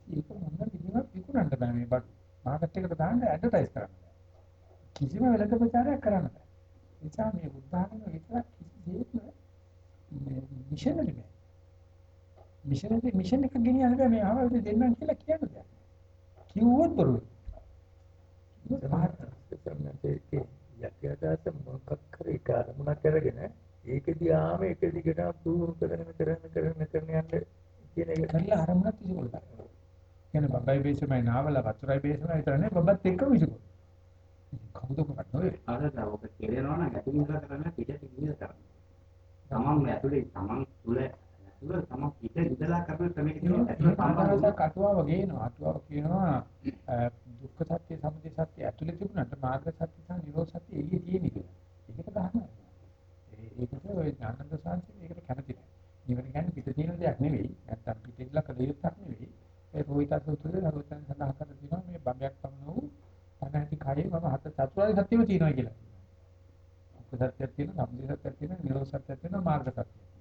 Speaker 1: ඒක මොන විදිහකට විකුණන්න බෑ මේ බඩු. මාකට් එකට දාන්න ඇඩ්වර්ටයිස් කරන්න බෑ. කිසිම වෙළඳ ප්‍රචාරයක් කරන්න බෑ. නිසා මේ උදාහරණ විතරක් කිසිසේත්ම මේ මිෂනරි නෑ. මිෂනරි මිෂන් එක ගෙනියන්න බෑ මේ ආවද දෙන්නම් කියලා කියන්න බෑ. කිව්වොත් බොරුයි.
Speaker 5: ඒකේ යක්‍යදාස මොකක් කර ඒක අරමුණක් අරගෙන ඒක දිහාම එක දිගට පුහුණු කරගෙන කරගෙන කරගෙන කරගෙන යන්න කියන එක
Speaker 1: කරලා ආරම්භත් විසිකොල කරනවා. කියන්නේ බබයි බේසමයි නාවල වතුරයි බේසමයි විතරනේ බබත් එක්කම විසිකොල. කවුද කරන්නේ?
Speaker 2: අර ඔබ කෙරෙනවා නම් ඇතුලින් ඉඳලා කරන්න පිටට ගිහින් කරන්න. තමන් ඇතුලේ තමන් තුල ඇතුල තමන් පිට ඉඳලා කරන ක්‍රමයක තියෙනවා ඇතුල සම්බන්ධ
Speaker 1: සම්බන්ධ කටුවාව ගේනවා. අටුවාව කියනවා දුක්ඛ සත්‍ය, සමුදය සත්‍ය ඇතුලේ තිබුණාට මාර්ග සත්‍ය සහ නිරෝධ සත්‍ය එළියේ තියෙන කියලා. ඒකට ගහනවා. ඒකට ඔය ඥානන්ද සාංශි මේකට කැමති නැහැ. නිවන කියන්නේ පිට තියෙන දෙයක් නෙවෙයි. නැත්තම් පිට ඉඳලා කළ යුත්තක් නෙවෙයි. ඒ රෝහිත සූත්‍රයේ නරුවචන් සඳහන් කරලා තියෙනවා මේ බඹයක් පමණ වූ අනාති කායේ මම හත චතුරාර්ය සත්‍යම තියෙනවා කියලා. දුක්ඛ සත්‍යයක් තියෙනවා, සමුදය සත්‍යයක් තියෙනවා, නිරෝධ සත්‍යයක් තියෙනවා, මාර්ග සත්‍යයක් තියෙනවා.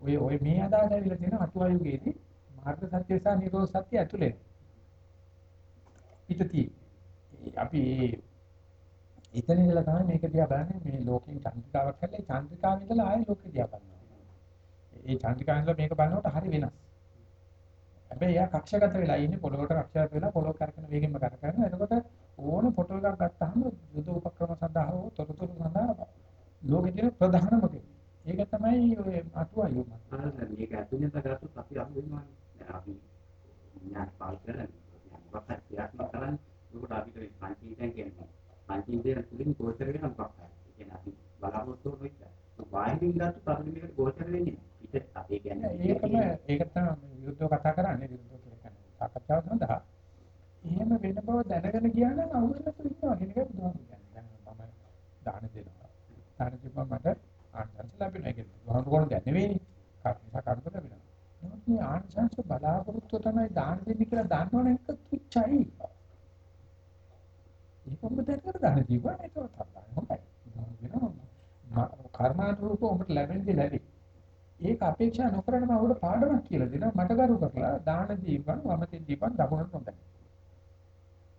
Speaker 1: ඔය ඔය මේ අදහස ඇවිල්ලා තියෙන අටුවායුගේදී මාර්ග සත්‍ය සහ නිරෝධ සත්‍ය ඇතුලේ. පිටති අපි එතන ඉඳලා තමයි මේක දිහා බලන්නේ මේ ලෝකෙන් චන්ද්‍රිකාවක් හැල්ලා චන්ද්‍රිකාවෙන් ඉඳලා ආයෙ ලෝකෙ දිහා බලනවා. ඒ චන්ද්‍රිකාවෙන් ඉඳලා මේක බලනකොට හරි වෙනස්. හැබැයි එයා කක්ෂගත වෙලා ඉන්නේ පොළොවට කක්ෂගත වෙලා පොළොව කරකන වේගෙන්ම කර කරනවා. එතකොට ඕන ෆොටෝ එකක් ගත්තාම යුද උපක්‍රම සඳහා හෝ තොරතුරු සඳහා ලෝකෙ තියෙන ප්‍රධානම දේ. ඒක තමයි ඔය අටුවායු මත.
Speaker 2: මේක ඇතුලෙන් ගත්තොත් අපි අහු වෙනවා අපි ඥාන පාවිච්චි කරන්නේ මොකක්ද ක්‍රියාත්මක කරන්නේ ඒකට අපිට පංචීතෙන් කියන්නේ පංචීතෙන් තුලින් ගෝචර වෙන මොකක්ද ඒ කියන්නේ අපි බලාපොරොත්තු වෙච්ච ගත්තොත් අපිට මේකට ගෝචර වෙන්නේ පිට අපි කියන්නේ
Speaker 1: ඒකම ඒක තමයි විරුද්ධව කතා කරන්නේ විරුද්ධව කියන්නේ සාකච්ඡාව සඳහා එහෙම වෙන බව දැනගෙන ගියා නම් අවුලකට ඉන්නවා කියන එක බුදුහාමුදුරුවෝ කියන්නේ. දැන් මම දාන දෙනවා. දාන දෙපම මට ආනිසංස ලැබෙනවා. ඒක බුදුහාමුදුරුවෝ දැන් නෙවෙයි. කර්මසා කර්ම ලැබෙනවා. නමුත් මේ ආනිසංස බලාපොරොත්තු තමයි දාන දෙන්නේ කියලා දන්නවනේ ඒක තුච්චයි. ඒක ඔබ දැක්කද දාන දීපුවා ඒක තමයි. හොඳයි. බුදුහාමුදුරුවෝ කර්මානුරූපව ඔබට ලැබෙන්නේ ලැබේ. ඒක අපේක්ෂා නොකරන මම ඔබට පාඩමක් කියලා දෙනවා. මට කරු කරලා දාන දීපන් වමතෙන් දීපන් දකුණට හොඳයි.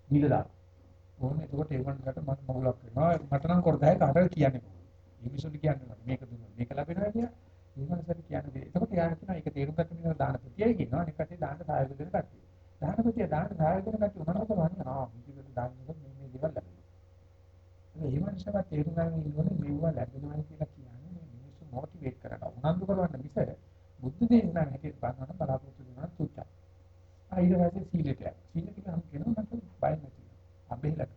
Speaker 1: නිලදා. ඕනේ එතකොට ඒ වන්කට මට මොගලක් වෙනවා. මට නම් කරදයි කාටද කියන්නේ මොකද? මිනිසුන්ට කියන්නේ මේක දුන්නා. මේක ලැබෙනවා කියලා. ඒ මනසට කියන්නේ. එතකොට යාර කියනවා ඒක තේරුම් ගන්න මිනිහ දාන ප්‍රතියයි කියනවා. අනික කටේ දාන සායක දෙන කට්ටිය. දාන ප්‍රතිය දාන සායක දෙන කට්ටිය උනනකොට වන්නේ ආ මේක දාන එක මේ මේ දේවල් ලැබෙනවා. ඒ මනසට තේරුම් ගන්න ඉන්නෝනේ මේවා ලැබෙනවා කියලා කියන්නේ මේ මිනිස්සු මොටිවේට් කරනවා. උනන්දු කරවන්න මිස බුද්ධ දේශනා හැටියට බලනවා බලාපොරොත්තු වෙනවා තුච්චයි. ආ ඊට පස්සේ සීලයට. සීලෙට ගහම කියනවා මට බය නැති. අබේලට.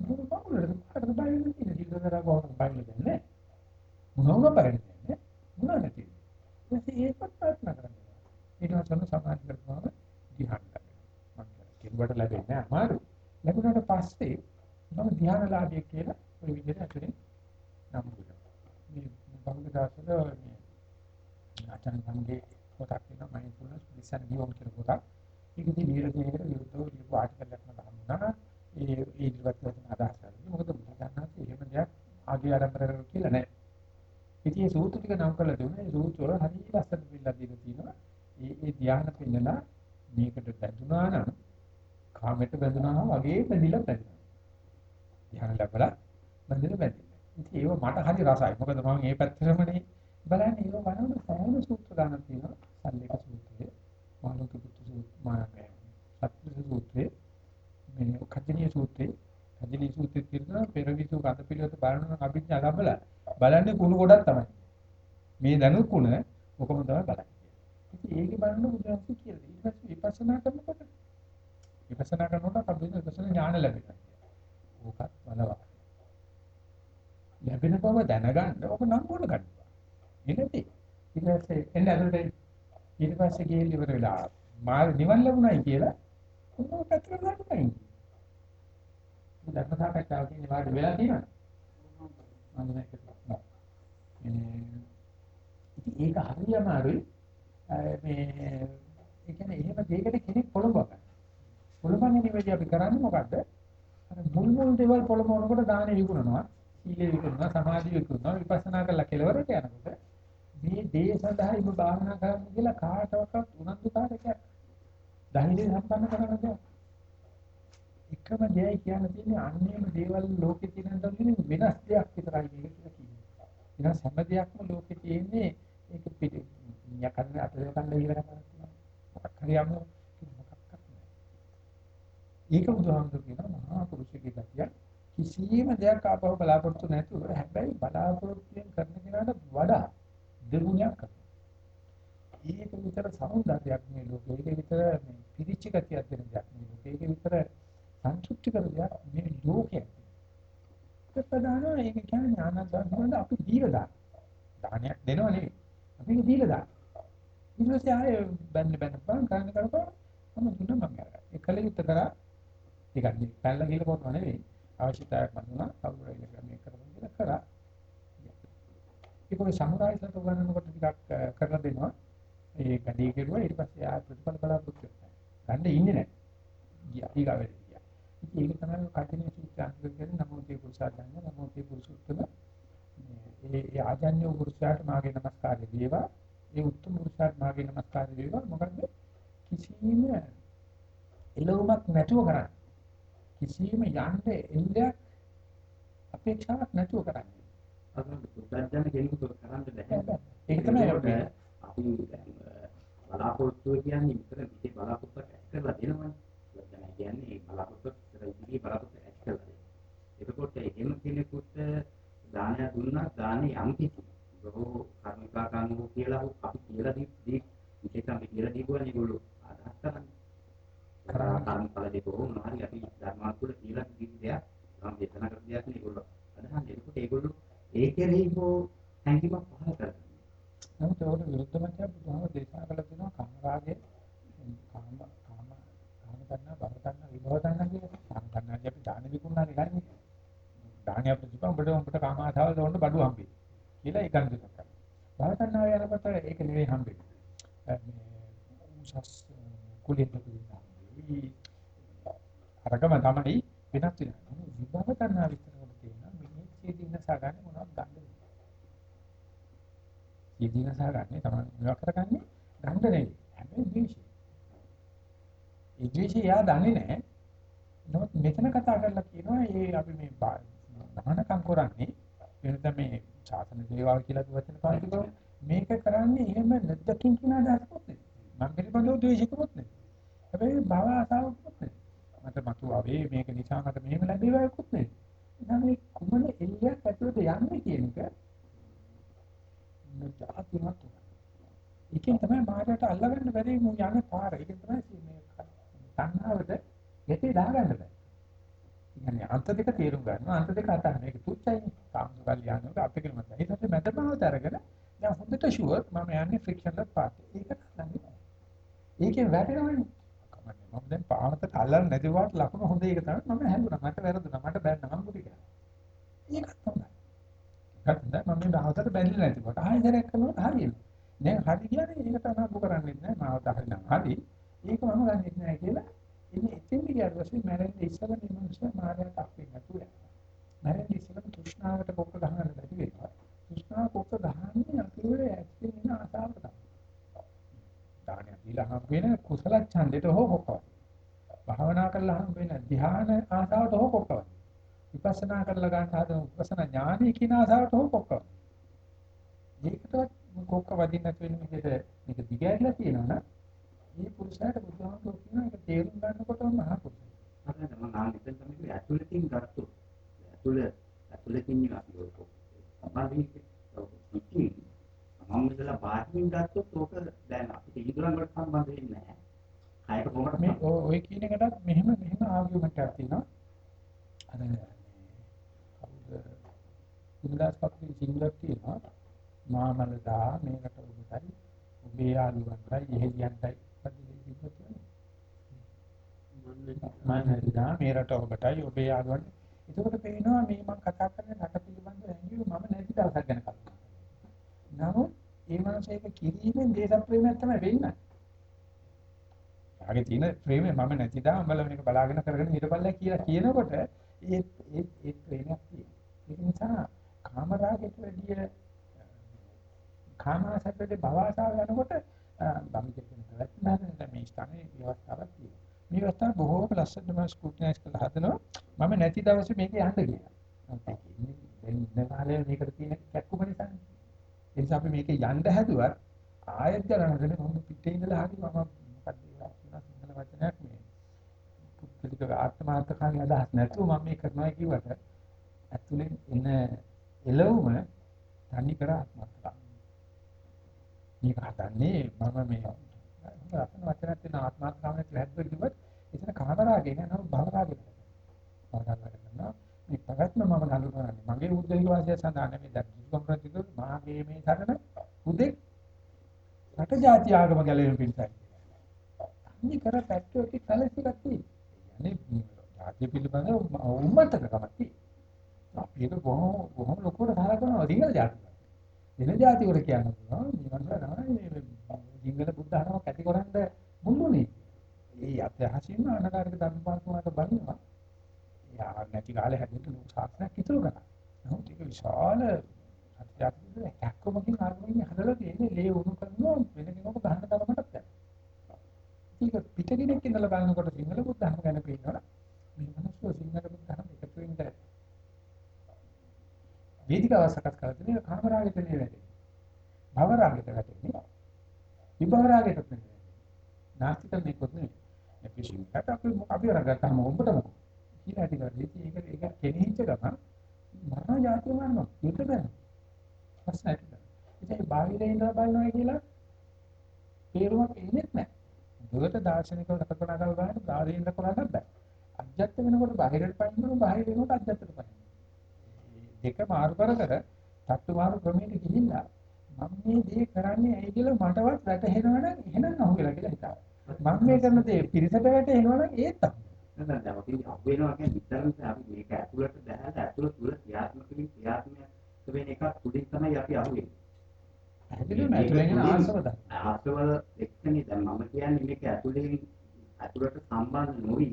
Speaker 1: මොන බවලද කාටද බය නැති සීලදර ගොහොම බය නැන්නේ. මොනවා කරන්නේ මොනවා නැති. ඊට ඒකත් ප්‍රශ්න කරන්නේ. ඊට පස්සේ සමාධි කරපුවාම ධ්‍යාන ලැබෙනවා. මම කෙරුවට ලැබෙන්නේ අමාරු. ලැබුණාට පස්සේ මම ධ්‍යානලාභිය කියලා ওই විදිහට අතුරින් නම් කරනවා. මේ බෞද්ධ දාසල මේ ආචාර්ය සම්ගේ පොතක් වෙනවා මයින්ඩ්ෆුල්නස් ලිසන් ගියොන් කියලා පොතක්. ඒකදී නිරදීනකට විරුද්ධව ලියපු ආටිකල් එකක් මට හම්බුණා. ඒ ඒ ඉදිරිපත් කරන අදහස් හරියි. මොකද බුදුදහමේ එහෙම දෙයක් ආගේ ආරම්භ කරගෙන කියලා නැහැ. ඉතින් මේ සූත්‍ර ටික නම් කරලා දුන්නා. ඒ සූත්‍ර වල හරිය ලස්සන පිළිලා දීලා තියෙනවා. ඒ ඒ ධ්‍යාන පින්නලා මේකට බැඳුනා නම් කාමයට බැඳුනා වගේ බැඳිලා බැඳිනවා. ධ්‍යාන ලැබලා බැඳිලා බැඳිලා. ඉතින් ඒව මට හරි රසයි. මොකද මම මේ පැත්තටමනේ බලන්නේ ඒව බලන සෑම සූත්‍ර ගණන් තියෙනවා. සල්ලේක සූත්‍රය, මාළුක පුත්තු සූත්‍රය, මානකය. සත්‍ය සූත්‍රය, මේ කජනීය සූත්‍රය, කජනීය සූත්‍රය කියනවා පෙරවිසු ගත පිළිවෙත බලන අභිඥා ලැබලා බලන්නේ කුණු ගොඩක් තමයි. මේ දැනුත් කුණ ඔකම තමයි බලන්නේ. ඉතින් ඒකේ බලන බුදුන්සේ කියලා. ඊට පස්සේ විපස්සනා කරනකොට විපස්සනා කරනකොට අපිට විපස්සනා ඥාන ලැබෙනවා. ඕකත් බලවා. ලැබෙන බව දැනගන්න ඕක නම් වල ගන්නවා. ඊටදී ඊට පස්සේ එන්නේ අදට ඊට පස්සේ ගිහින් ඉවර වෙලා මා නිවන් ලැබුණයි කියලා මොනවා පැත්තට ගන්නයි. ධර්ම සාකච්ඡාව කියන්නේ වාඩි වෙලා තියෙනවා. මම මේක ඉතින් ඒක හරිය අමාරුයි. මේ ඒ කියන්නේ එහෙම දෙයකට කෙනෙක් පොළඹ ගන්න. පොළඹන්නේ නෙවෙයි අපි කරන්නේ මොකද්ද? අර මුල් මුල් දේවල් පොළඹවනකොට දානේ විකුණනවා. සීලේ විකුණනවා, සමාධිය විකුණනවා, විපස්සනා කරලා කෙලවරට යනකොට මේ දේ සඳහා ඉබ භාවනා කරන්න කියලා කාටවත් උනන්දුකාරකයක් ධෛර්යය සම්පන්න කරන්න බෑ. එකම දෙයයි කියන්න තියෙන්නේ අන්නේම දේවල් ලෝකේ තියෙන දන්නේ වෙනස් දෙයක් විතරයි මේක කියලා කියන්නේ. වෙනස් හැම දෙයක්ම ලෝකේ තියෙන්නේ ඒක පිට යකන්න අතේ කන්න ඉවර කරනවා. මොකක් හරි යමු මොකක්වත් නැහැ. ඒක බුදුහාමුදුරු කියන මහා පුරුෂයෙක්ගේ ගතිය කිසියම් දෙයක් ආපහු බලාපොරොත්තු නැතුව හැබැයි බලාපොරොත්තුෙන් කරන කෙනාට වඩා දෙගුණයක් කරනවා. ඒක විතර සෞන්දර්යයක් මේ ලෝකේ. ඒක විතර මේ පිරිච්ච ගතියක් දෙන දෙයක් මේ ලෝකේ. ඒක විතර සංතෘප්ති කර දෙයක් මේ ලෝකයේ. ඒක ප්‍රධාන ඒක කියන්නේ ඥානසම්බන්ධ අපි දීලා දාන. දානයක් දෙනව නෙවෙයි. අපි ඒක දීලා දාන. ඊට පස්සේ ආයේ බැන්න බැන්න බං ගන්න කරපුවා මම දුන්නා මම අරගත්තා. ඒ කලින් උත්තර කරා ටිකක් පැනලා ගිහලා කරනවා නෙවෙයි. අවශ්‍යතාවයක් වුණා කවුරු හරි ගමේ කරමු කියලා කරා. ඒක උනේ සමුදාය සතු ගන්නකොට ටිකක් කරලා දෙනවා. ඒ කඩේ කෙරුවා ඊට පස්සේ ආ ප්‍රතිඵල බලාපොරොත්තු වෙනවා. ගන්න ඉන්නේ නැහැ. ගියා ඊගාවට ගියා. ඉතින් ඒක තමයි කඩිනේ සූත්‍රාන්ත කියන්නේ නමෝතේ පුරුෂා ගන්න නමෝතේ පුරුෂුත්තම ඒ ඒ ආජන්‍ය පුරුෂයාට මාගේ নমස්කාරය දේවා. ඒ උත්තර පුරුෂයාට මාගේ নমස්කාරය දේවා. මොකද කිසිම එළවමක් නැතුව කරන්නේ කිසිම යන්න එල්ලයක් අපේක්ෂාවක් නැතුව කරන්නේ.
Speaker 2: අද පුද්ගලයන් කෙනෙකුට කරන්න බැහැ.
Speaker 1: ඒක තමයි අපි
Speaker 2: අපි බලාපොරොත්තු කියන්නේ විතර ඉතින් බලාපොරොත්තු ඇති කරලා දෙනවනේ. දැන් කියන්නේ බලාපොරොත්තු ඉතින් බලාපොරොත්තු ඇති කරලා දෙනවා. එතකොට එහෙම කෙනෙකුට දානය දුන්නා දානේ යම් කිසි බොහෝ කර්මිකාකංගෝ කියලා අපි කියලා දී විශේෂයෙන් කියලා දීගුවනේ ඒගොල්ලෝ අදහස් කරන්නේ. කරා කර්ම ඵල දෙක මොනවා හරි අපි ධර්මාතුල කියලා දී දෙයක් මම දේශනා කර දෙයක් නේ ඒගොල්ලෝ අදහන්නේ. එතකොට ඒගොල්ලෝ ඒ කෙරෙහි හෝ හැඟීමක් පහළ කරනවා.
Speaker 1: නමුත් ඒකට විරුද්ධ මතය බුදුහාම දේශනා කළ තියෙනවා කාම රාගය කාම කාම කාම ගන්න බල ගන්න බව තණ්හා කියන්නේ තණ්හාදී අපි දාන විකුණන්නේ නැහැ. දානය ප්‍රතිපා උඹට උඹට කාම ආසාවල් වලට බඩු හම්බෙයි. කියලා ඒක ගන්න දෙයක්. භව තණ්හාව යනකොට ඒක නෙවෙයි හම්බෙන්නේ. මේ උසස් කුලියට පිළිගන්න. අරගම තමයි වෙනස් වෙනවා. විභව තණ්හාව විතරකට තියෙනවා. මේ සියදින සාගන්නේ මොනවද ගන්නද? සියදින සාගන්නේ තමයි මොනව කරගන්නේ? ගන්න නෙවෙයි. හැබැයි ද්වේෂය. ඒ ද්වේෂය යා දන්නේ නැහැ. නමුත් මෙතන කතා කරලා කියනවා ඒ අපි මේ දහනකම් කරන්නේ වෙනද මේ ශාසන දේවාල කියලා වචන පාවිච්චි කරා මේක කරන්නේ එහෙම නැද්දකින් කියන අදහසක් නෙවෙයි. මම පිළිබඳව ද්වේෂිකමත් නෙවෙයි. හැබැයි භව ආසාවක්වත් නෙවෙයි. මට මතු ආවේ මේක නිසා මට මෙහෙම ලැබේවාකුත් නෙවෙයි. එහෙනම් මේ කුමන එළියක් ඇතුළට යන්නේ කියන එක මුචාතිමත් ඒකෙන් තමයි මායයට අල්ලගන්න බැරි මු යන්නේ පාර. ඒකෙන් තමයි මේ තණ්හාවට යටේ දාගන්න බෑ. කියන්නේ අන්ත දෙක තේරුම් ගන්නවා අන්ත දෙක අතර මේක තුච්චයි සාමුකල් යනකොට අපේ කෙනෙක් මත. ඊට පස්සේ මැදමාවත අරගෙන දැන් හොඳට ෂුවර් මම යන්නේ ෆ්‍රික්ෂන්ලස් පාත්. ඒක තමයි. ඒකෙන් වැටෙනවනේ. කමන්නේ මම දැන් පාවතට අල්ලන්නේ නැති වාට ලකුණු හොඳ ඒක තමයි මම හැදුණා. මට වැරදුනා. මට බැන්න මම පුටි කරා. ඒක තමයි. ඒකත් මම මේ දහසට බැඳිලා නැති කොට ආයෙ දැරක් කරනවා හරියනවා. දැන් හරි කියන්නේ ඒක තමයි අබු කරන්නේ නැහැ. මාව දහරිනම් හරි. ඒක මම ගන්නෙත් නැහැ කියලා ඉතින් එතෙන් ගියාට පස්සේ මැරෙන්න ඉස්සෙල්ලා මේ මිනිස්සු මායයට අක්කේ නැතුව යනවා. මැරෙන්න ඉස්සෙල්ලා තෘෂ්ණාවට කොක්ක ගහන්න බැරි වෙනවා. තෘෂ්ණාව කොක්ක ගහන්නේ අපේ ඇත්තේ ඉන්න ආසාවට තමයි. දානය දීලා හම් වෙන කුසල ඡන්දයට හෝ කොක්කවත්. භාවනා කරලා හම් වෙන ධ්‍යාන ආසාවට හෝ කොක්කවත්. විපස්සනා කරලා ගන්න හදන විපස්සනා ඥානය කියන ආසාවට හෝ කොක්කවත්. මේකට කොක්ක වදින්න නැති වෙන විදිහට මේක දිගහැරලා තියෙනවා නම් මේ පුරුෂයාට බුදුහාමුදුරුවෝ කියන එක තේරුම් ගන්නකොටම මහා පුරුෂයා.
Speaker 2: අර මම ආනිත් තමයි ඇතුළතින් ගත්තොත් ඇතුළ ඇතුළතින් අපි ඔක සමාධියේ ඉති මම ඉතලා බාහිරින් ගත්තොත් ඕක දැන් අපිට ඉදරංගට සම්බන්ධ වෙන්නේ නැහැ. කයට කොහොමද
Speaker 1: මේ ඔය කියන එකටත් මෙහෙම මෙහෙම ආගියුමන්ට් එකක් තියෙනවා. අර ඉන්දාස් පක්ෂි සිංගලක් තියෙනවා. මාමලදා මේකට උඩටයි ඔබේ ආලුවන්ටයි එහෙලියන්ටයි මන්නදා මේ රට ඔබටයි ඔබේ යාළුවන්ට. එතකොට පේනවා මේ මම කතා කරන රට පිළිබඳව හැඟීම මම නැති දවසක් ගැන කතා කරනවා. නමුත් ඒ මනසේක කිරීමෙන් දේශ ප්‍රේමයක් තමයි වෙන්නේ. යාගේ තියෙන ප්‍රේමය මම නැතිදා උඹලා මේක බලාගෙන කරගෙන හිටපල්ලා කියලා කියනකොට ඒ ඒ ඒ ප්‍රේමයක් තියෙනවා. ඒක නිසා කාමරාගයට වැඩිය කාමාසප්පේ භවආසාව යනකොට බම්කේ කියන ප්‍රවැත්මන මේ ස්ථානයේ ව්‍යවස්ථාවක් තියෙනවා. මේ වස්තාව බොහෝම ලස්සනට මම ස්කූටනයිස් කරලා හදනවා. මම නැති දවසේ මේක යන්න කියලා. දැන් ඉන්න කාලේ මේකට තියෙන කැක්කුම නිසා. ඒ නිසා අපි මේක යන්න හැදුවත් ආයෙත් ගලනදනේ මම පිටේ ඉඳලා හරි මම මොකක්ද කියන සිංහල වචනයක් මේ පුද්ගලික ආත්මාර්ථකාමී අදහස් නැතුව මම මේ කරනවා කිව්වට ඇතුලෙන් එන එළවුම තනි කර ආත්මාර්ථකාමී. මේක හදන්නේ මම මේ ලස්සන වචනයක් තියෙන ආත්මාර්ථකාමී කියලා හැද්දුවා කිව්වත් එතන කාමරාගේ නෑ නම භවරාගේ. භවරාගේ කරනවා මේ ප්‍රගත්ම මම හඳුනන්නේ මගේ උද්දේශ වාසිය සඳහා නෙමෙයි දක්ෂිකම් ප්‍රතිකු මාගේ මේ සරණ උදෙක් රට ජාති ආගම ගැලවෙන පිටයි. අනිත් කර පැට්‍රියොටික් කලසිකක් තියෙන්නේ. යන්නේ ජාතිය පිළිබඳව උම්මතකමක් තියෙන්නේ. අපි ඒක බොහොම බොහොම ලොකුවට සලකනවා සිංහල ජාතිය. වෙන ජාති වල කියන්න පුළුවන් මේ මනස තමයි සිංහල බුද්ධ ධර්මයක් ඇති කරන්න මුල්ුනේ. ඒ අත්‍යහසින්ම අනකාරික ධර්මපාලකමකට බඳිනවා. යා නැති කාලේ හැදෙන්න ලෝක ශාස්ත්‍රයක් ඉතුරු කරා. නමුත් ඒක විශාල අත්‍යවශ්‍ය හැක්කමකින් ආගමින් හදලා තියෙන්නේ ලේ උණු කරනවා වෙන කෙනෙකුට ගහන්න තරමටත් බැහැ. ඒක පිටකෙනෙක් ඉඳලා බලනකොට සිංහල බුද්ධ ධර්ම ගැන පේනවා. මේ මිනිස්සු සිංහල බුද්ධ ධර්ම එකතු වෙන්න වේදිකාව සකස් කරලා තියෙන කාමරාගෙට නෙවෙයි වැඩේ. භවරාගෙට වැටෙන්නේ. විභවරාගෙට නෙවෙයි. නාස්තික මේකොත් නෙවෙයි. මේ පිසින්කට අපි අපි අරගත්තාම ඔබට මොකද? කියලා ටික ඒක ඒක කෙනෙහිච්ච ගමන් මහා જાතිය මරනවා. යුද්ධ කරනවා. ප්‍රශ්නයක් නෑ. ඉතින් බාහිර ඉඳලා බලනවා කියලා තේරුමක් එන්නේ නැහැ. දුරට දාර්ශනිකව කල්පනා කරලා බලන්න බාහිර ඉඳලා කරන්න බෑ. අජත්ත වෙනකොට බාහිරට පයින්නම බාහිර වෙනකොට අජත්තට පයින්න. දෙක මාරු කර කර තත්තු මාරු ක්‍රමයකට ගිහිල්ලා මම මේ දේ කරන්නේ ඇයි කියලා මටවත් වැටහෙනවනම් එහෙනම් අහු වෙලා කියලා හිතා. මම මේ කරන දේ පිරිසට වැටහෙනවනම් ඒත් අහු.
Speaker 2: නැත්නම් අපි අහු වෙනවා කියන්නේ විතරක් අපි මේක ඇතුළට දැහැලා ඇතුළ තුල ක්‍රියාත්මක වී ක්‍රියාත්මක වෙන එකක් තුලින් තමයි අපි අහු වෙන්නේ.
Speaker 1: ඇතුලෙන් එන ආසව ධර්ම.
Speaker 2: ආස්වල එක්කනේ දැන් මම කියන්නේ මේක ඇතුලෙන් ඇතුළට සම්බන්ධ නොවි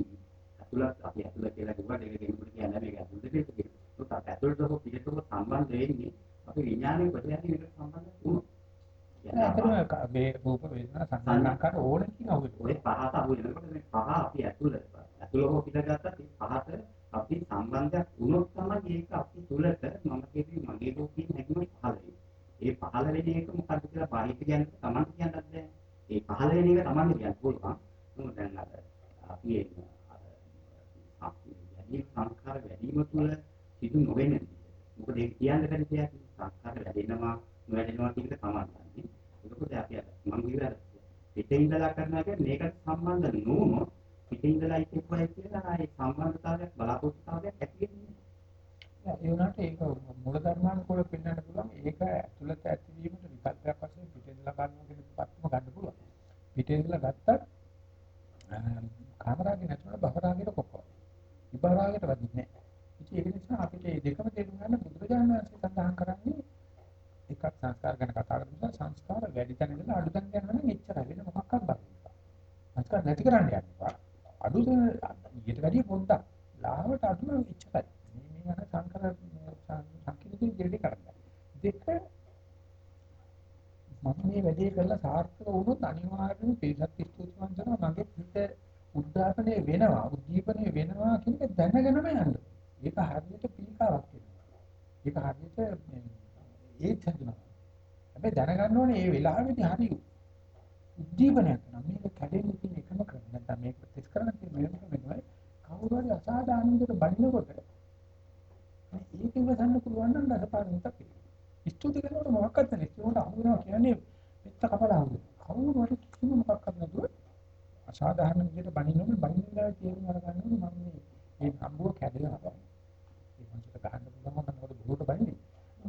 Speaker 2: ඇතුළත් අපි ඇතුළ කියලා කිව්වට ඒක කෙනෙකුට කියන්නේ මේක ඇතුළට කියලා. ඒත් ඇතුළට හෝ පිටට හෝ සම්බන්ධ වෙන්නේ අපි විඥානයේ එකට සම්බන්ධ වුණොත්.
Speaker 1: ඇත්තටම මේ රූප වේදනා සංඥාකාර ඕන කියන අවුල.
Speaker 2: ඔය පහත අහු වෙනකොට මේ පහ අපි ඇතුළ ඇතුළ හෝ පිට ගත්තත් මේ පහත අපි සම්බන්ධයක් වුණොත් තමයි ඒක අපි තුලට මම කියන්නේ මගේ ලෝකයේ නැගීම පහළ. ඒ පහළ වෙන එක මොකක්ද කියලා බාහිර කියන්නේ Taman කියන්නත් බෑ. ඒ පහළ වෙන එක Taman කියන්න පුළුවන්. මොකද දැන් අර අපි ඒ සංස්කාර වැඩිම තුල සිදු නොවෙන. මොකද ඒක කියන්න බැරි දෙයක්. සංස්කාර වැඩෙනවා නොවැඩෙනවා කියන එක Taman. එතකොට අපි අර මම කියලා පිටින් ඉඳලා කරනවා කියන්නේ මේකට සම්බන්ධ නොවුනොත් පිටින් ඉඳලා ඉතිපුවයි කියලා ඒ සම්බන්ධතාවයක් බලාපොරොත්තුතාවයක් ඇති වෙන්නේ නැහැ.
Speaker 1: ඒ වුණාට ඒක මූල ධර්මානුකූල පෙන්වන්න පුළුවන්. ඒක ඇතුළත ඇතිවීමට විකල්පයක් වශයෙන් පිටින්දලා ගන්නවා කියන පත්ම ගන්න පුළුවන්. පිටින්දලා ගත්තත් කාමරාගේ නැතුණ බහරාගේට කොප්පව. විභාරාගේට වදින්නේ නැහැ. ඉතින් ඒක නිසා අපිට මේ දෙකම තේරුම් ගන්න බුදුරජාණන් වහන්සේ සඳහන් කරන්නේ එකක් සංස්කාර ගැන කතා කරනවා සංස්කාර වැඩි තැන ඉඳලා අඩු තැන යනවා නම් එච්චරයි වෙන මොකක්වත් බලන්න. සංස්කාර නැති කරන්න යන්න අඩු ඊට වැඩිය පොඩ්ඩක් ලාවට අඩු නම් එච්චරයි. මේ මේ යන සංකර සංකීර්ණ දෙයක් කරන්න. දෙක මම මේ වැඩේ කරලා සාර්ථක වුණොත් අනිවාර්යයෙන්ම පිළිසත් ස්තුතිවන්ත වෙනවා මගේ හිත උද්දාපනය වෙනවා උද්දීපනය වෙනවා කියන එක දැනගෙනම යන්න. ඒක හරියට පීකාවක් වෙනවා. ඒක හරියට ඒත් හදනවා. හැබැයි දැනගන්න ඕනේ මේ වෙලාවේදී හරි උද්දීපනයක් කරනවා. මේක කැඩෙන්න තියෙන එකම ක්‍රම. නැත්නම් මේක ටෙස්ට් කරන්න තියෙන වෙනම වෙනවා. කවුරු හරි අසාධාරණ විදිහට බඩිනකොට ඒක ඉවසන්න පුළුවන් නම් රසපාන උතක් ඒක. ස්තුති කරනකොට මොකක්ද නැහැ. ඒකට අහු වෙනවා කියන්නේ මෙත්ත කපලා අහු වෙනවා. කවුරු හරි කිසිම මොකක්වත් නැතුව අසාධාරණ විදිහට බඩිනකොට බඩිනවා තේරුම් අරගන්න ඕනේ මම මේ මේ අඹුව කැඩෙලා හදනවා. ඒ මොකද ගහන්න පුළුවන් නම් මොකද බොරුවට බයින්නේ.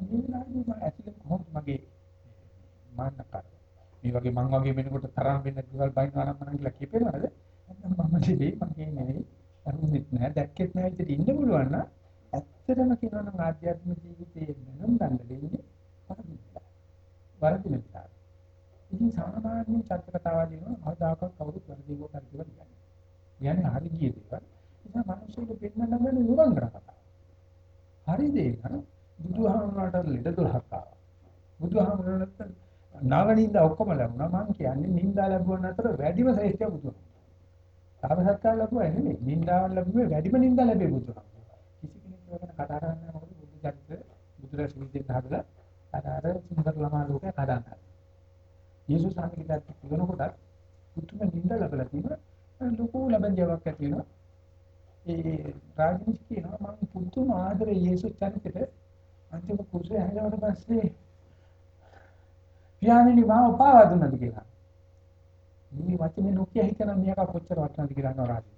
Speaker 1: මේ වෙලාවේදී මම ඇතුලෙන් කොහොමද මගේ මාන්නකාර මේ වගේ මං වගේ වෙනකොට තරම් වෙන්න දේවල් බයිනවා නම් මම කියලා කියපේනවද නැත්නම් මම නෙවෙයි මගේ නෙවෙයි. අරුන්ෙත් නෑ දැක්කෙත් නෑ. ඉතින් ඉන්න පුළුවන් නම් ඇත්තටම කියනවා නම් ආධ්‍යාත්මික ජීවිතයේ වෙනම් ගන්න දෙන්නේ වරදිනවා. වරදින නිසා ඉතින් සාමාන්‍යයෙන් චරිත කතාවදී නෝ අවදාකක් කවුරුත් වරදීව කරදිව කියන්නේ කියන්නේ හරි ගිය දේවල්. නිසා මිනිස්සුන්ට පෙන්න ලබන නුවන්කර කතාව හරි දේ නම් බුදුහාමුදුරන්ට ලෙඩ දොරහක් ආවා. බුදුහාමුදුරන්ට නාගනින්ද ඔක්කොම ලැබුණා. මම කියන්නේ නින්දා ලැබුවන් අතර වැඩිම ශ්‍රේෂ්ඨය බුදුහාමුදුරන්. තාපසත්කාර ලැබුවා නෙමෙයි. නින්දාවන් ලැබුවේ වැඩිම නින්දා ලැබේ බුදුහාමුදුරන්. කිසි කෙනෙක් ඒකට කතා කරන්නේ මොකද බුදු චරිත බුදුරජාණන් වහන්සේ හදලා අර සුන්දර ළමා ලෝකේ කඩන්න. යේසුස් වහන්සේට කියනකොට පුතුම නින්දා ලැබලා තියෙනවා. ලොකු ලැබෙන්ජාවක් ඇති වෙනවා. ඒ රාජනිෂ් කියනවා මම පුදුම ආදරේ යේසුස් චරිතෙට අන්තිම කුසේ හැදවට පස්සේ පියාණෙනි මාව පාවා දුන්නද කියලා. මේ වචනේ නොකිය හිතන මියක කොච්චර වටනද කියලා නෝරාදී.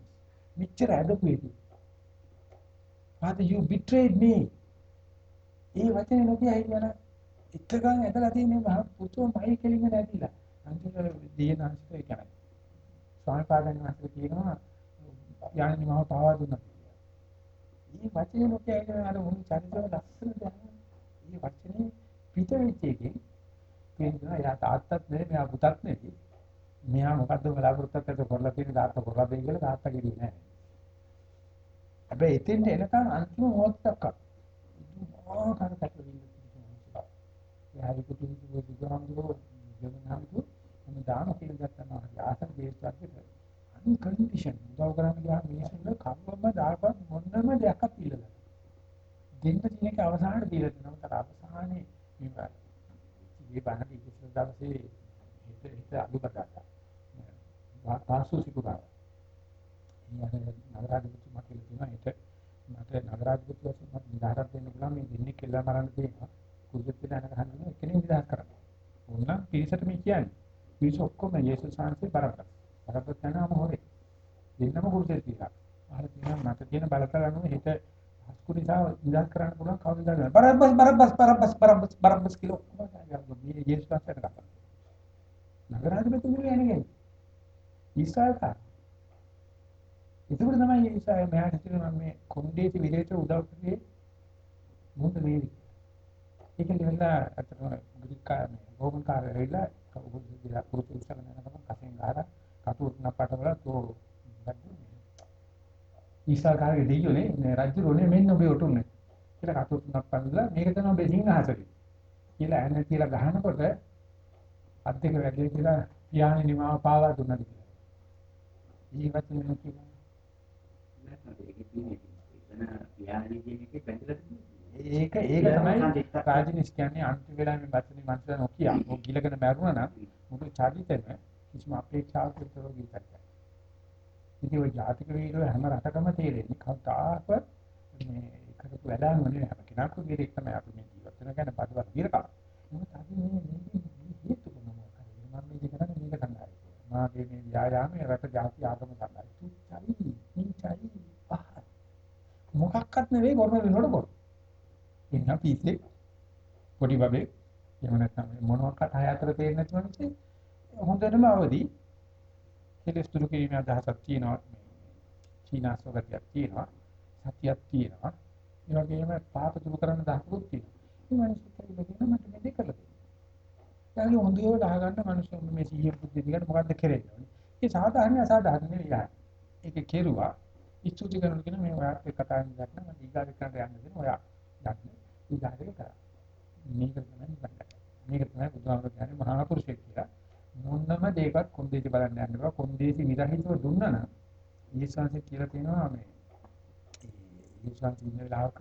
Speaker 1: මෙච්චර ඇදපු එක. Father you betrayed me. ඒ වචනේ නොකිය හිතන එක්කගන් ඇදලා තියෙන්නේ මහ පුතෝ මයි කෙලින්ම නැතිලා. අන්තිමට දියනාංශය කියන්නේ. ස්වාමි පාදන් වහන්සේ කියනවා පියාණෙනි මාව පාවා දුන්නා. මේ වචනේ නොකිය හිතන අර මුළු චරිතව ලස්සන දැනන. මේ වචනේ පිට වෙච්ච එකෙන් කියනවා එයා තාත්තත් නෙවෙයි මෙයා පුතත් නෙවෙයි. මෙයා මොකද්ද බලාපොරොත්තුක් ඇද කරලා තියෙන තාත්තා කරලා දෙයි කියලා තාත්තා කිව්වේ නැහැ. හැබැයි එතෙන්ට එනකන් අන්තිම මොහොතක් ආකාර කටවින්න තියෙනවා. එයාගේ කුතුහල බුදුහාමුදුරුවෝ ජීවනාන්තු මම දාන කියලා ගත්තා නම් ආසන දේශයක් අන්කන්ඩිෂන් උදව් කරන්න ගියාම මිනිස්සුන්ට කම්මම දාපත් මොනම දෙයක් පිළිලා. දෙන්න තියෙන එක අවසානට දීලා දෙනවා. අවසානයේ මේ මේ බණ ඉතිසල දවසේ හිත හිත අලුබදාලා. පාසු සිකුරා. ඊයන නගරාධිපතිතුමා කියලා තියෙනවා ඒට මට නගරාධිපතිතුමා මට නිදහසක් දෙන්න පුළුවන් මේ දෙන්නේ කෙල්ල මරන්න තියෙනවා. කුරුසෙත් දාන ගහන්න එකනේ නිදහස් කරන්න. ඕන පිරිසට මේ කියන්නේ. පිරිස ඔක්කොම යේසුස් වහන්සේ බරපතල. බරපතල යනම හොරේ. දෙන්නම කුරුසෙත් තියලා. අහලා තියෙනවා මට තියෙන බලතල අනුව හිත හස්කු නිසා නිදහස් කරන්න පුළුවන් කවුරුද දන්නේ Barabbas Barabbas Barabbas Barabbas Barabbas කියලා මේ යේසුස් වහන්සේට කතා නගරාධිපතිතුමා කියන්නේ ඊසාවක ඒක තමයි මේ නිසා මෙයාට හිතෙනවා මම මේ කොණ්ඩේසි විරේට උදව් කරේ මොකද මේ ඒක නිකන්ලා අතන ගුරුකා මේ රෝමන් කාර්යය ඇවිල්ලා කවුරුද කියලා පුරුදු ඉස්සරහ යනකම කසෙන් ගහලා කටුවට නපට වල තෝ ඊසල් කාර්යය දෙයියෝනේ මේ රජු රෝනේ මෙන්න ඔබේ ඔටුන්නේ කියලා කටුවට නප්පන්ලා මේක තමයි ඔබේ සිංහහසකේ කියලා ඇන කියලා ගහනකොට අත් දෙක වැදේ කියලා පියාණන් නිමාව පාවා දුන්නාද කියලා. ඊවත් නෙමෙයි කියලා.
Speaker 2: නැත්නම් ඒකේ තියෙන එතන පියාණන් කියන එකේ බැඳලා තියෙනවා.
Speaker 1: ඒක ඒක තමයි රාජනිස් කියන්නේ අන්තිම වෙලාවේ මේ බස්සනේ මනස නොකිය. ඔය ගිලගෙන මැරුණා නම් මුළු චරිතෙම කිසිම අපේක්ෂාවක් විතරෝ ගිතක්. ඉතින් ඔය ජාතික වීරව හැම රටකම තේරෙන්නේ කවදාකවත් මේ කරපු වැඩක් නෙවෙයි හැම කෙනාකු වීරෙක් තමයි අපි මේ ජීවත් වෙන ගැන බඩවල් වීරකම. මොකද අපි මේ මේ හේතු මොනවා කරන්නේ මම මේ කරන්නේ මේක තමයි. මාගේ මේ ව්‍යායාමයේ රට ජාති ආගම තමයි. තුච්චයි, නිචයි, පහ. මොකක්වත් නෙවෙයි ගොරම වෙනකොට කො. එන්න පීසේ පොඩි බබේ එහෙම නැත්නම් මොනවාකට හය අතර තේරෙන්නේ නැති මිනිස්සේ හොඳටම අවදි. කෙලස් දුරු කිරීමේ අදහසක් තියෙනවා. මේ චීනාස්වගතියක් තියෙනවා. සතියක් තියෙනවා. ඒ වගේම පාප දුරු කරන්න දහකුත් තියෙනවා. මේ මිනිස්සුත් කියලා මට මේ දෙක කරලා තියෙනවා ඊළඟ හොඳට අහගන්න මිනිස්සු මේ සීය බුද්ධි දිගට මොකද්ද කරන්නේ ඒ සාධාරණ අසාධාරණ නෙවෙයි. ඒක කෙරුවා. ඉස්තුති කරන කෙනා මේ ඔයාත් එක්ක කතා කරන මම ඊගාට කරන්න යන්න දෙන ඔයා යන්න ඊගාට කරා. මේක තමයි නිකන් මේක තමයි බුදුහාමර කියන්නේ මහා පුරුෂයෙක් කියලා. මොන්නම දෙයක්වත් කොන්දේසි බලන්න යන්න බෑ කොන්දේසි විරහිතව දුන්නා නම් ඊසාන්සේ කියලා තියෙනවා මේ. ඊසාන්සේ ඉන්න වෙලාවක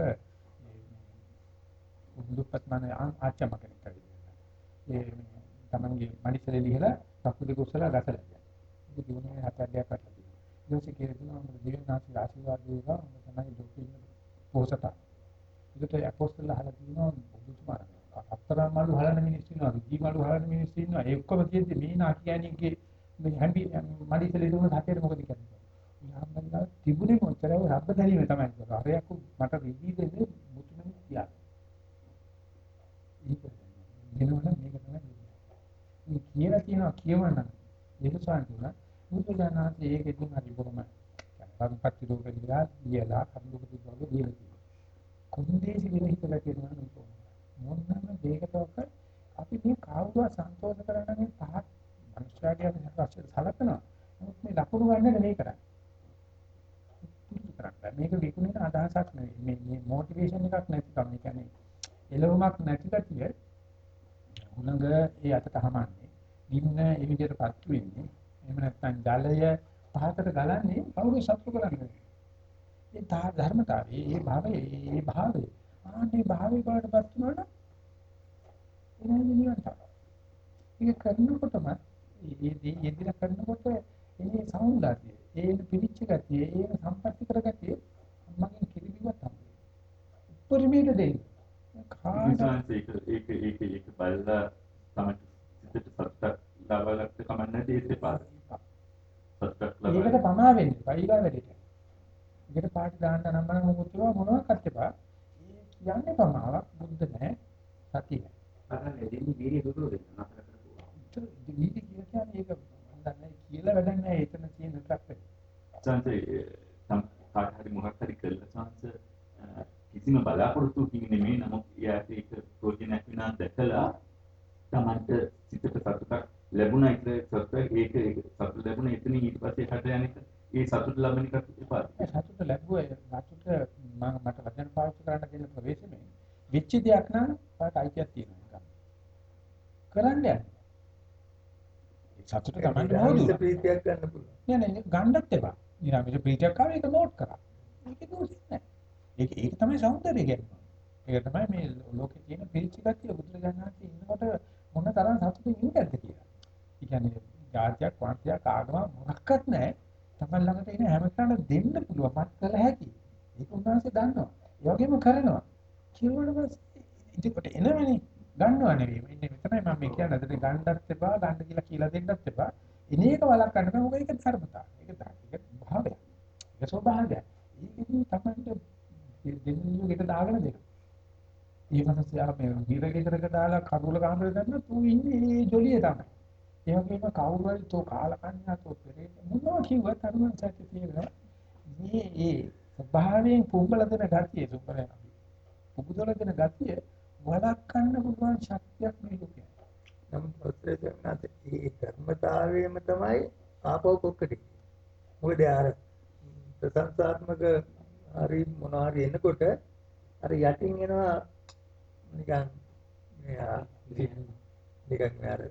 Speaker 1: බුදුපත් මන ආච්චම කෙනෙක් කියලා ඒ තමන්ගේ මනිසලේ ලිහලා කකුලේ කුසල ගසලා ඉතින් දිනුනේ හතරක් කරලා තියෙනවා ඊට කියනවා මොකද දිවනාසි ආශිර්වාද වේවා. මොකද තමයි දුකින් පොසතා. ඒකට අපොස්තල අහලා තියෙනවා බුදුතුමා අත්තරන් මළු හලන මිනිස්සු ඉන්නවා රුජි මළු හලන මිනිස්සු ඉන්නවා. ඒ ඔක්කොම තියෙද්දි මේ නාකියණියගේ මේ හැම්බි මඩිසලේ දුන්න සැපේට මොකද කියන්නේ යාම්බන්දා තිබුණේ මොච්චරව රබ්බ දැරීම තමයි ඒක. අරයක් මට රිදී දෙන්නේ මුතුමනි කියා ඒක දෙනවනම් මේක තමයි මේ කියලා තියෙනවා කියවන්න. ඒක සාන්තුනා මුතු ඥානාදී ඒකෙදී හරි බොහොම සම්පත්‍ති රෝග දිලා ලියලා කරුණු දුක දීලා කුන්දේසි වෙන හිතලා කියනවා නේ මොනම දෙයකටක අපි මේ කවුරුව සන්තෝෂ කරන්න මේ පහක් මනුෂ්‍යයාගේ අපිට සලකනවා. නමුත් මේ ලකුණු ගන්න නෙමෙයි කරන්නේ මේක විකුණන අදහසක් නෙවෙයි. මේ මේ මොටිවේෂන් එකක් නැතිකම. ඒ කියන්නේ එළවමක් නැති කතිය උණඟ ඒ අතට හමන්නේ. ගින්න ඒ විදිහටපත් වෙන්නේ. එහෙම නැත්නම් ජලය පහකට ගලන්නේ කවුරු සතුට කරන්නේ? ඒ ධර්මතාවයේ ඒ භාවයේ ඒ භාවයේ. ආනේ භාවයේ බාටපත් වුණා නම් එනයි නිවන් තමයි. ඒක කරනකොටම දේ යෙදিলা කරනකොට ඒ සෞන්දර්යය, ඒ පිරිච්ච ගතිය, ඒ සම්පත්‍ති කරගතිය මගෙන් කිරිබිවත් තමයි. උපරිමයට දෙයි.
Speaker 3: කාට ඒක ඒක ඒක ඒක බලලා තමයි සිතට සත්‍ය ලබා ගන්න කමන්නේ ඒත් එපා. සත්‍යක් ලබා.
Speaker 1: ඒකට පමා වෙන්නේ. පයිලා වැඩේට. ඒකට පාටි දාන්න නම් මම මොකද මොනවක්වත් එපා. ඒ කියන්නේ පමාවක් බුද්ධ නැහැ. සතිය.
Speaker 2: අර දෙන්නේ වීර්ය දුරු දෙන්න නතර කරපුවා.
Speaker 1: ඒක වීර්ය කියන්නේ ඒක මම දන්නේ කියලා වැඩක් නැහැ. එතන තියෙන එකක්.
Speaker 3: සංසේ තම කාට හරි මොකක් හරි කළා සංස කිසිම බලාපොරොත්තුකින් නෙමෙයි නමුත් එයාට ඒක ප්‍රයෝජනයක් වෙනා දැකලා තමන්ට සිතට සතුටක් ලැබුණා ඒක සතුට ඒක සතුට ලැබුණා එතනින් ඊට පස්සේ හට යන එක ඒ සතුට ලබන එක එපා.
Speaker 1: සතුට ලැබුවේ සතුට මම මට වචන පාවිච්චි කරන්න දෙන ප්‍රවේශමේ වෙච්ච දෙයක් නම් පාට අයිතියක් තියෙනවා. කරන්න යන්න. සතුට තමයි
Speaker 5: නිරාමිෂ ප්‍රීතියක් ගන්න පුළුවන්.
Speaker 1: නෑ නෑ ගන්නත් එපා. නිරාමිෂ ප්‍රීතියක් ආව ඒක නෝට් කරා. ඒක දෝෂයක් නෑ. ඒක ඒක තමයි సౌందර්යය කියන්නේ. ඒක තමයි මේ ලෝකේ තියෙන පිළිච්ච ගතිය බුදුරජාණන් වහන්සේ ඉන්නකොට මොන තරම් සතුටින් ඉන්නද කියලා. ඒ කියන්නේ ජාතියක් වංශයක් ආගමක් මොකක්වත් නැහැ. තමන් ළඟට එන හැම කෙනාට දෙන්න පුළුවන් මත් කළ හැකි. ඒක උන්වහන්සේ දන්නවා. ඒ වගේම කරනවා. කිව්වට පස්සේ ඉතින් එනවනේ ගන්නව නෙවෙයි. ඉන්නේ මෙතනයි මම මේ කියන්නේ. අදට ගන්නත් එපා, ගන්න කියලා කියලා දෙන්නත් එපා. එන එක වලක් ගන්න බෑ. මොකද ඒක ධර්මතාව. ඒක ඒක භාවය. ඒක ස්වභාවය. ඒකෙදි තමයි දෙන්නේ එක දාගෙන දෙන්න. ඒ මනසයා මේ විරගෙදරක දාලා කඩුවල කාමරේ දැම්ම තු ඉන්නේ ඒ ජොලිය තමයි. ඒ වගේම කවුරු හරි තෝ කාලකන්‍යා තෝ පෙරේ මොනවා කිව්වත් අරුවන් සත්‍ය තියෙනවා. ඒ ඒ ස්වභාවයෙන් පුඹල දෙන ගතිය සුපරේ පුබුදල දෙන ගතිය වළක්වන්න පුළුවන් ශක්තියක් මේ ලෝකේ.
Speaker 5: නමුත් ඔස්ට්‍රේලියාවට ඒ ධර්මතාවයම තමයි ආපහු කොක්කටි. මොකද අර ප්‍රසංසාත්මක හරි මොනවා හරි එනකොට අර යටින් එනවා නිකන් මෙයා නිකන් මේ අර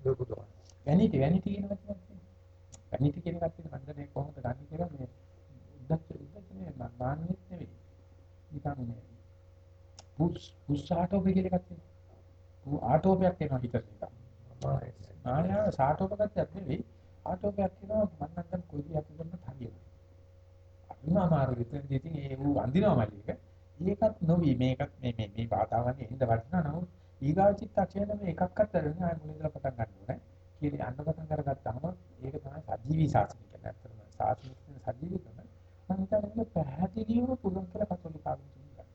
Speaker 5: ලොකුතුමා.
Speaker 1: වැනිටි වැනිටි කියන වචනයක් තියෙනවා. වැනිටි කියන එකත් තියෙන මන්ද මේ කොහොමද ගන්න කියලා මේ උද්දච්ච උද්දච්ච නේ මම මාන්නෙත් නෙවෙයි. නිකන් මේ පුස් පුස් ආටෝපේ කියලා එකක් තියෙනවා. ඌ ආටෝපයක් එනවා හිතට එක. ආයා සාටෝපකත්වයක් නෙවෙයි ආටෝපයක් එනවා මම නම් කොයි දිහා කරන්නත් හරියට. අන්න අමාරු විතර ඉතින් ඒ ඌ වඳිනවා මල්ලි එක. ඒකත් නොවි මේකත් මේ මේ මේ වාතාවරණය ඉඳ වටිනා නමුත් ඊගාව චිත්තක්ෂණය මේ එකක්වත් අරගෙන ආය මුලින්දලා පටන් ගන්න ඕනේ. කියලා යන්න පටන් අරගත්තාම ඒක තමයි සජීවී ශාසනය කියන්නේ. ඇත්තටම ශාසනය කියන සජීවීකම මම හිතන්නේ පැහැදිලිවම පුළුවන් කියලා කතෝලික ආගම කියනවා.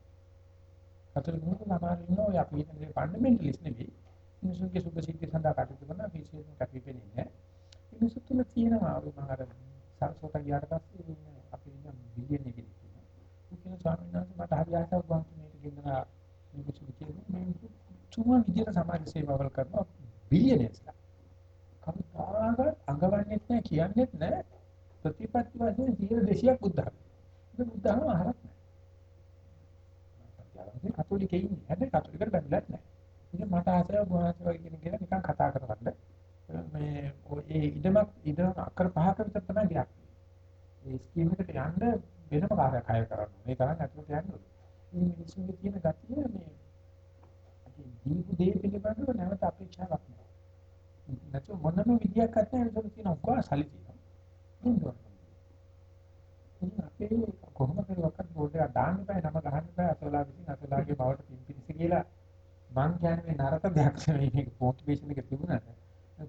Speaker 1: කතෝලික මොකද සමහර ඉන්නවා ඔය අපි හිතන්නේ ෆන්ඩමෙන්ටලිස්ට් නෙවෙයි. මිනිසුන්ගේ සුභ සිද්ධි සඳහා කටයුතු කරන විශේෂම කටයුතු නැහැ. මිනිසු තුල තියෙනවා ඔය මම අර සරසෝට ගියාට පස්සේ අපි ඉන්න බිලියන් එකකින් කියනවා. මුකින ස්වාමීන් වහන්සේ මට හරි ආසාවක් වුණා මේක ගෙන්නලා මේක සුභ කියන්නේ මේ තුම විදියට සමාජ සේවාවල් කරනවා බිලියනර්ස්ලා. කවදාවත් අඟවන්නෙත් නැහැ කියන්නෙත් නැහැ ප්‍රතිපත්ති වශයෙන් 200ක් බුද්ධ ධර්ම. ඒක බුද්ධ ධර්ම අහරක් නැහැ. කතෝලිකේ ඉන්නේ. හැබැයි කතෝලිකට බැඳලත් නැහැ. ඉතින් මට ආසාව බුහාසව කියන කෙනා නිකන් කතා කරගන්න. මේ ඔය ඒ ඉඩමක් ඉඩම අක්කර පහක විතර තමයි ගියක්. ඒ ස්කීම් එකට යන්න වෙනම කාර්යයක් හය කරන්න. මේ තරම් ඇතුළට යන්න ඕනේ. මේ මිනිස්සුන්ගේ තියෙන ගතිය මේ දීපු දේ පිළිබඳව නැවත අපේක්ෂාවක් නැහැ. නැත්නම් මොනම විදියක් නැහැ ඒක තියෙන ඔක්කොම සල්ලි තියෙනවා. ඉන්නවා. ඉතින් අපේ කොහොම කරුවක්වත් බෝඩ් එක දාන්න බෑ නම ගහන්න බෑ අතලා විසින් අතලාගේ බවට පිම්පිරිස කියලා මං කියන්නේ මේ නරක දෙයක් නෙවෙයි මේක මොටිවේෂන් එක තිබුණාට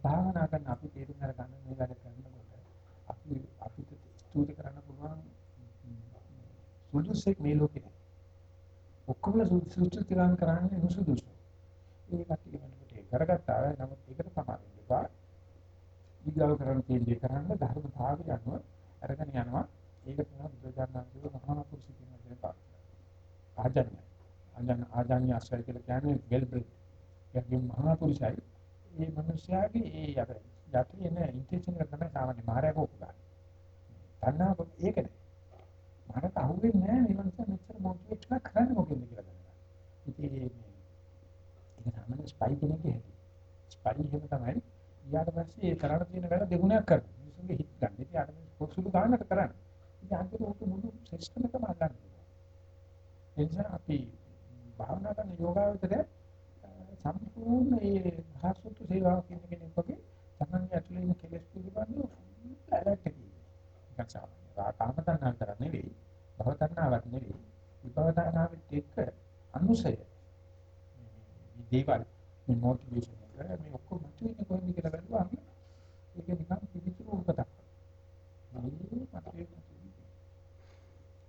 Speaker 1: භාවනා කරන අපි තේරුම් අරගන්න මේ වැඩ කරනකොට අපි අපිට ස්තුති කරන්න පුළුවන් සුදුසුෙක් මේ ලෝකේ ඔක්කොම සුදුසු තිරන් කරන්නේ නුසුදුසු ඒ කට්ටිය වෙනකොට ඒක කරගත්තා. නමුත් ඒකට සමාවෙන්න එපා. ඊගාව කරන්න තියෙන දේ කරන්න ධර්මතාවය යනවා අරගෙන යනවා. ඒක තමයි බුදුජානනාංශයේ මහා පුරුෂ කියන දේ පාඩම ආජන්‍ය ආජන් ආජන්‍ය ආශ්‍රය කියලා කියන්නේ වෙල් බ්‍රෙඩ් යකින් මහා පුරුෂයි මේ මිනිස්යාගේ ඒ යක යටි එන ඉන්ටෙන්ෂන් එක තමයි සාමාන්‍ය මාරයක උපකාරය තණ්හාව ඒක නෑ. මට අහුවෙන්නේ නෑ මේ මිනිස්සු මෙච්චර මොටිවේට් කරන්න මොකෙන්ද කියලා දැනගන්න. ඉතින් මේ ඒක සාමාන්‍ය ස්පයි කෙනෙක්ගේ හැටි. ස්පයි එහෙම තමයි. ඊට පස්සේ ඒ කරණ තියෙන වැඩ දෙගුණයක් කරනවා. මිනිස්සුන්ගේ හිත ගන්න. ඉතින් අර පොසුළු ගන්නට කරන්නේ. ඉතින් අන්තිමට උට මුළු සිස්ටම් එකම අල්ලන්න පුළුවන්. ඒ නිසා අපි භාවනා කරන යෝගාවචරය සම්පූර්ණ ඒ භාසුත් සේවාව කියන කෙනෙක් වගේ තමන්ගේ ඇතුළේ ඉන්න කෙලෙස් පිළිබඳව ඇලර්ට් එකයි. ඒක සාමාන්‍ය. රාකාම තණ්හා කරන්නේ නෙවෙයි. භව තණ්හාවක් නෙවෙයි. විභව තණ්හාවෙත් එක්ක අනුසය මේ දේවල් මේ මොටිවේෂන් එක මේ ඔක්කොම මුතුනේ කොහෙන්ද කියලා බලුවාම ඒක නිකන් පිළිතුරු උපතක්.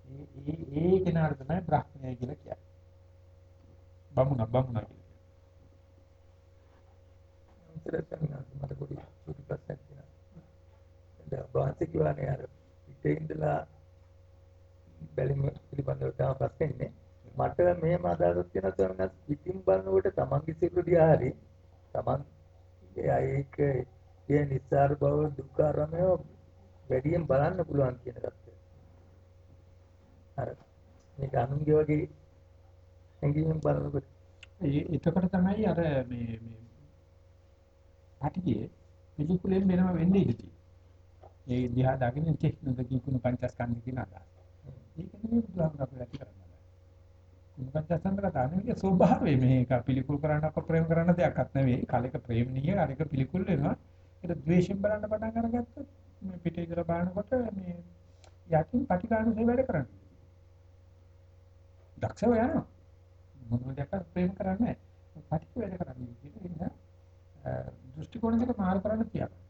Speaker 1: ඒ ඒ ඒ කෙනාට තමයි බ්‍රහ්මණය කියලා කියන්නේ. බමුණ බමුණ කියලා.
Speaker 5: මට පොඩි පොඩි ප්‍රශ්නයක් තියෙනවා. දැන් වාසික කිව්වනේ අර පිටේ ඉඳලා බැලිම පිළිබඳව තමයි ප්‍රශ්නේ. මට මෙහෙම අදහසක් තියෙනවා තමයි පිටින් බලනකොට තමන්ගේ සිරුර දිහා හරි තමන් ඒක ඒ නිස්සාර බව දුක්ඛ අරමය වැඩියෙන් බලන්න පුළුවන් කියන தත්ත්වය. අර මේක අනුන්ගේ වගේ ඇඟිල්ලෙන් බලනකොට
Speaker 1: ඒ එතකොට තමයි අර මේ මේ පැටියේ පිළිකුලෙන් වෙනම වෙන්නේ ඉතින්. ඒ දිහා දකින්න ඉතින් නොදකින් කුණු පංචස්කන්ධ කියන අදහස. ඒක නෙමෙයි බුදුහාමුදුරුවෝ අපිට කරන්නේ. කුණු පංචස්කන්ධ කතා නෙමෙයි ස්වභාවය මේක පිළිකුල් කරන්න අප ප්‍රේම කරන්න දෙයක්වත් නෙවෙයි. කාලයක ප්‍රේමණීය කාලයක පිළිකුල් වෙනවා. ඒක ද්වේෂයෙන් බලන්න පටන් අරගත්තොත් මේ පිටේ ඉඳලා බලනකොට මේ යකින් පටිඝානුසේ වැඩ කරන්නේ. දක්ෂව යනවා. මොනවද දැක්ක ප්‍රේම කරන්නේ නැහැ. පටිඝ වැඩ කරන්නේ. ඒක නිසා දෘෂ්ටි කෝණ දෙක මාරු කරන්න තියනවා.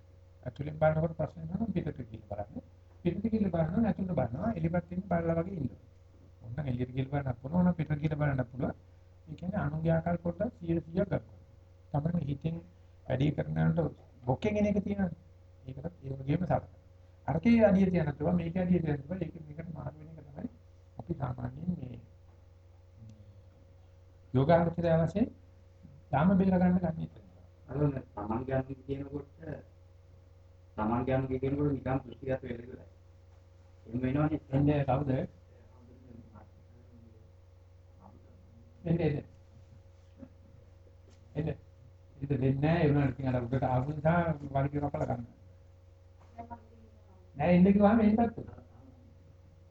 Speaker 1: ඇතුලෙන් බලනකොට ප්‍රශ්න නෑ පිටට කියලා බලන්න. පිටට කියලා බලනවා ඇතුලට බලනවා එලිපත් ඉන්න බලලා වගේ ඉන්නවා. ඕනනම් එළියට කියලා බලන්න පුළුවන් පිටට කියලා බලන්න පුළුවන්. ඒ කියන්නේ අනුන්ගේ ආකාර පොඩ්ඩක් 100 100ක් ගන්නවා. තමයි හිතින් වැඩි කරනකොට බොක්කෙන් එන එක තියෙනවා. ඒකත් ඒ වගේම සලකනවා. අරකේ අඩිය තියන්න පුළුවන් මේකේ අඩිය තියන්න පුළුවන් ඒක මේකට මාරු සාමාන්‍යයෙන් මේ යෝගාවචරය වශයෙන් යාම බෙල්ල ගන්න ගන්නේ.
Speaker 2: අර තමන් ගන්න කියනකොට තමන් ගන්න කියනකොට නිකන් දෘෂ්ටිගත වෙලා ඉවරයි. එහෙම වෙනවනේ.
Speaker 1: එන්නේ කවුද? එන්නේ එන්නේ. එන්නේ. ඉත දෙන්නේ නැහැ ඒ වුණාට ඉතින් අර උඩට ආපු නිසා වර්ගය කපලා ගන්න. නෑ එන්නේ කිව්වම එන්නත් පුළුවන්.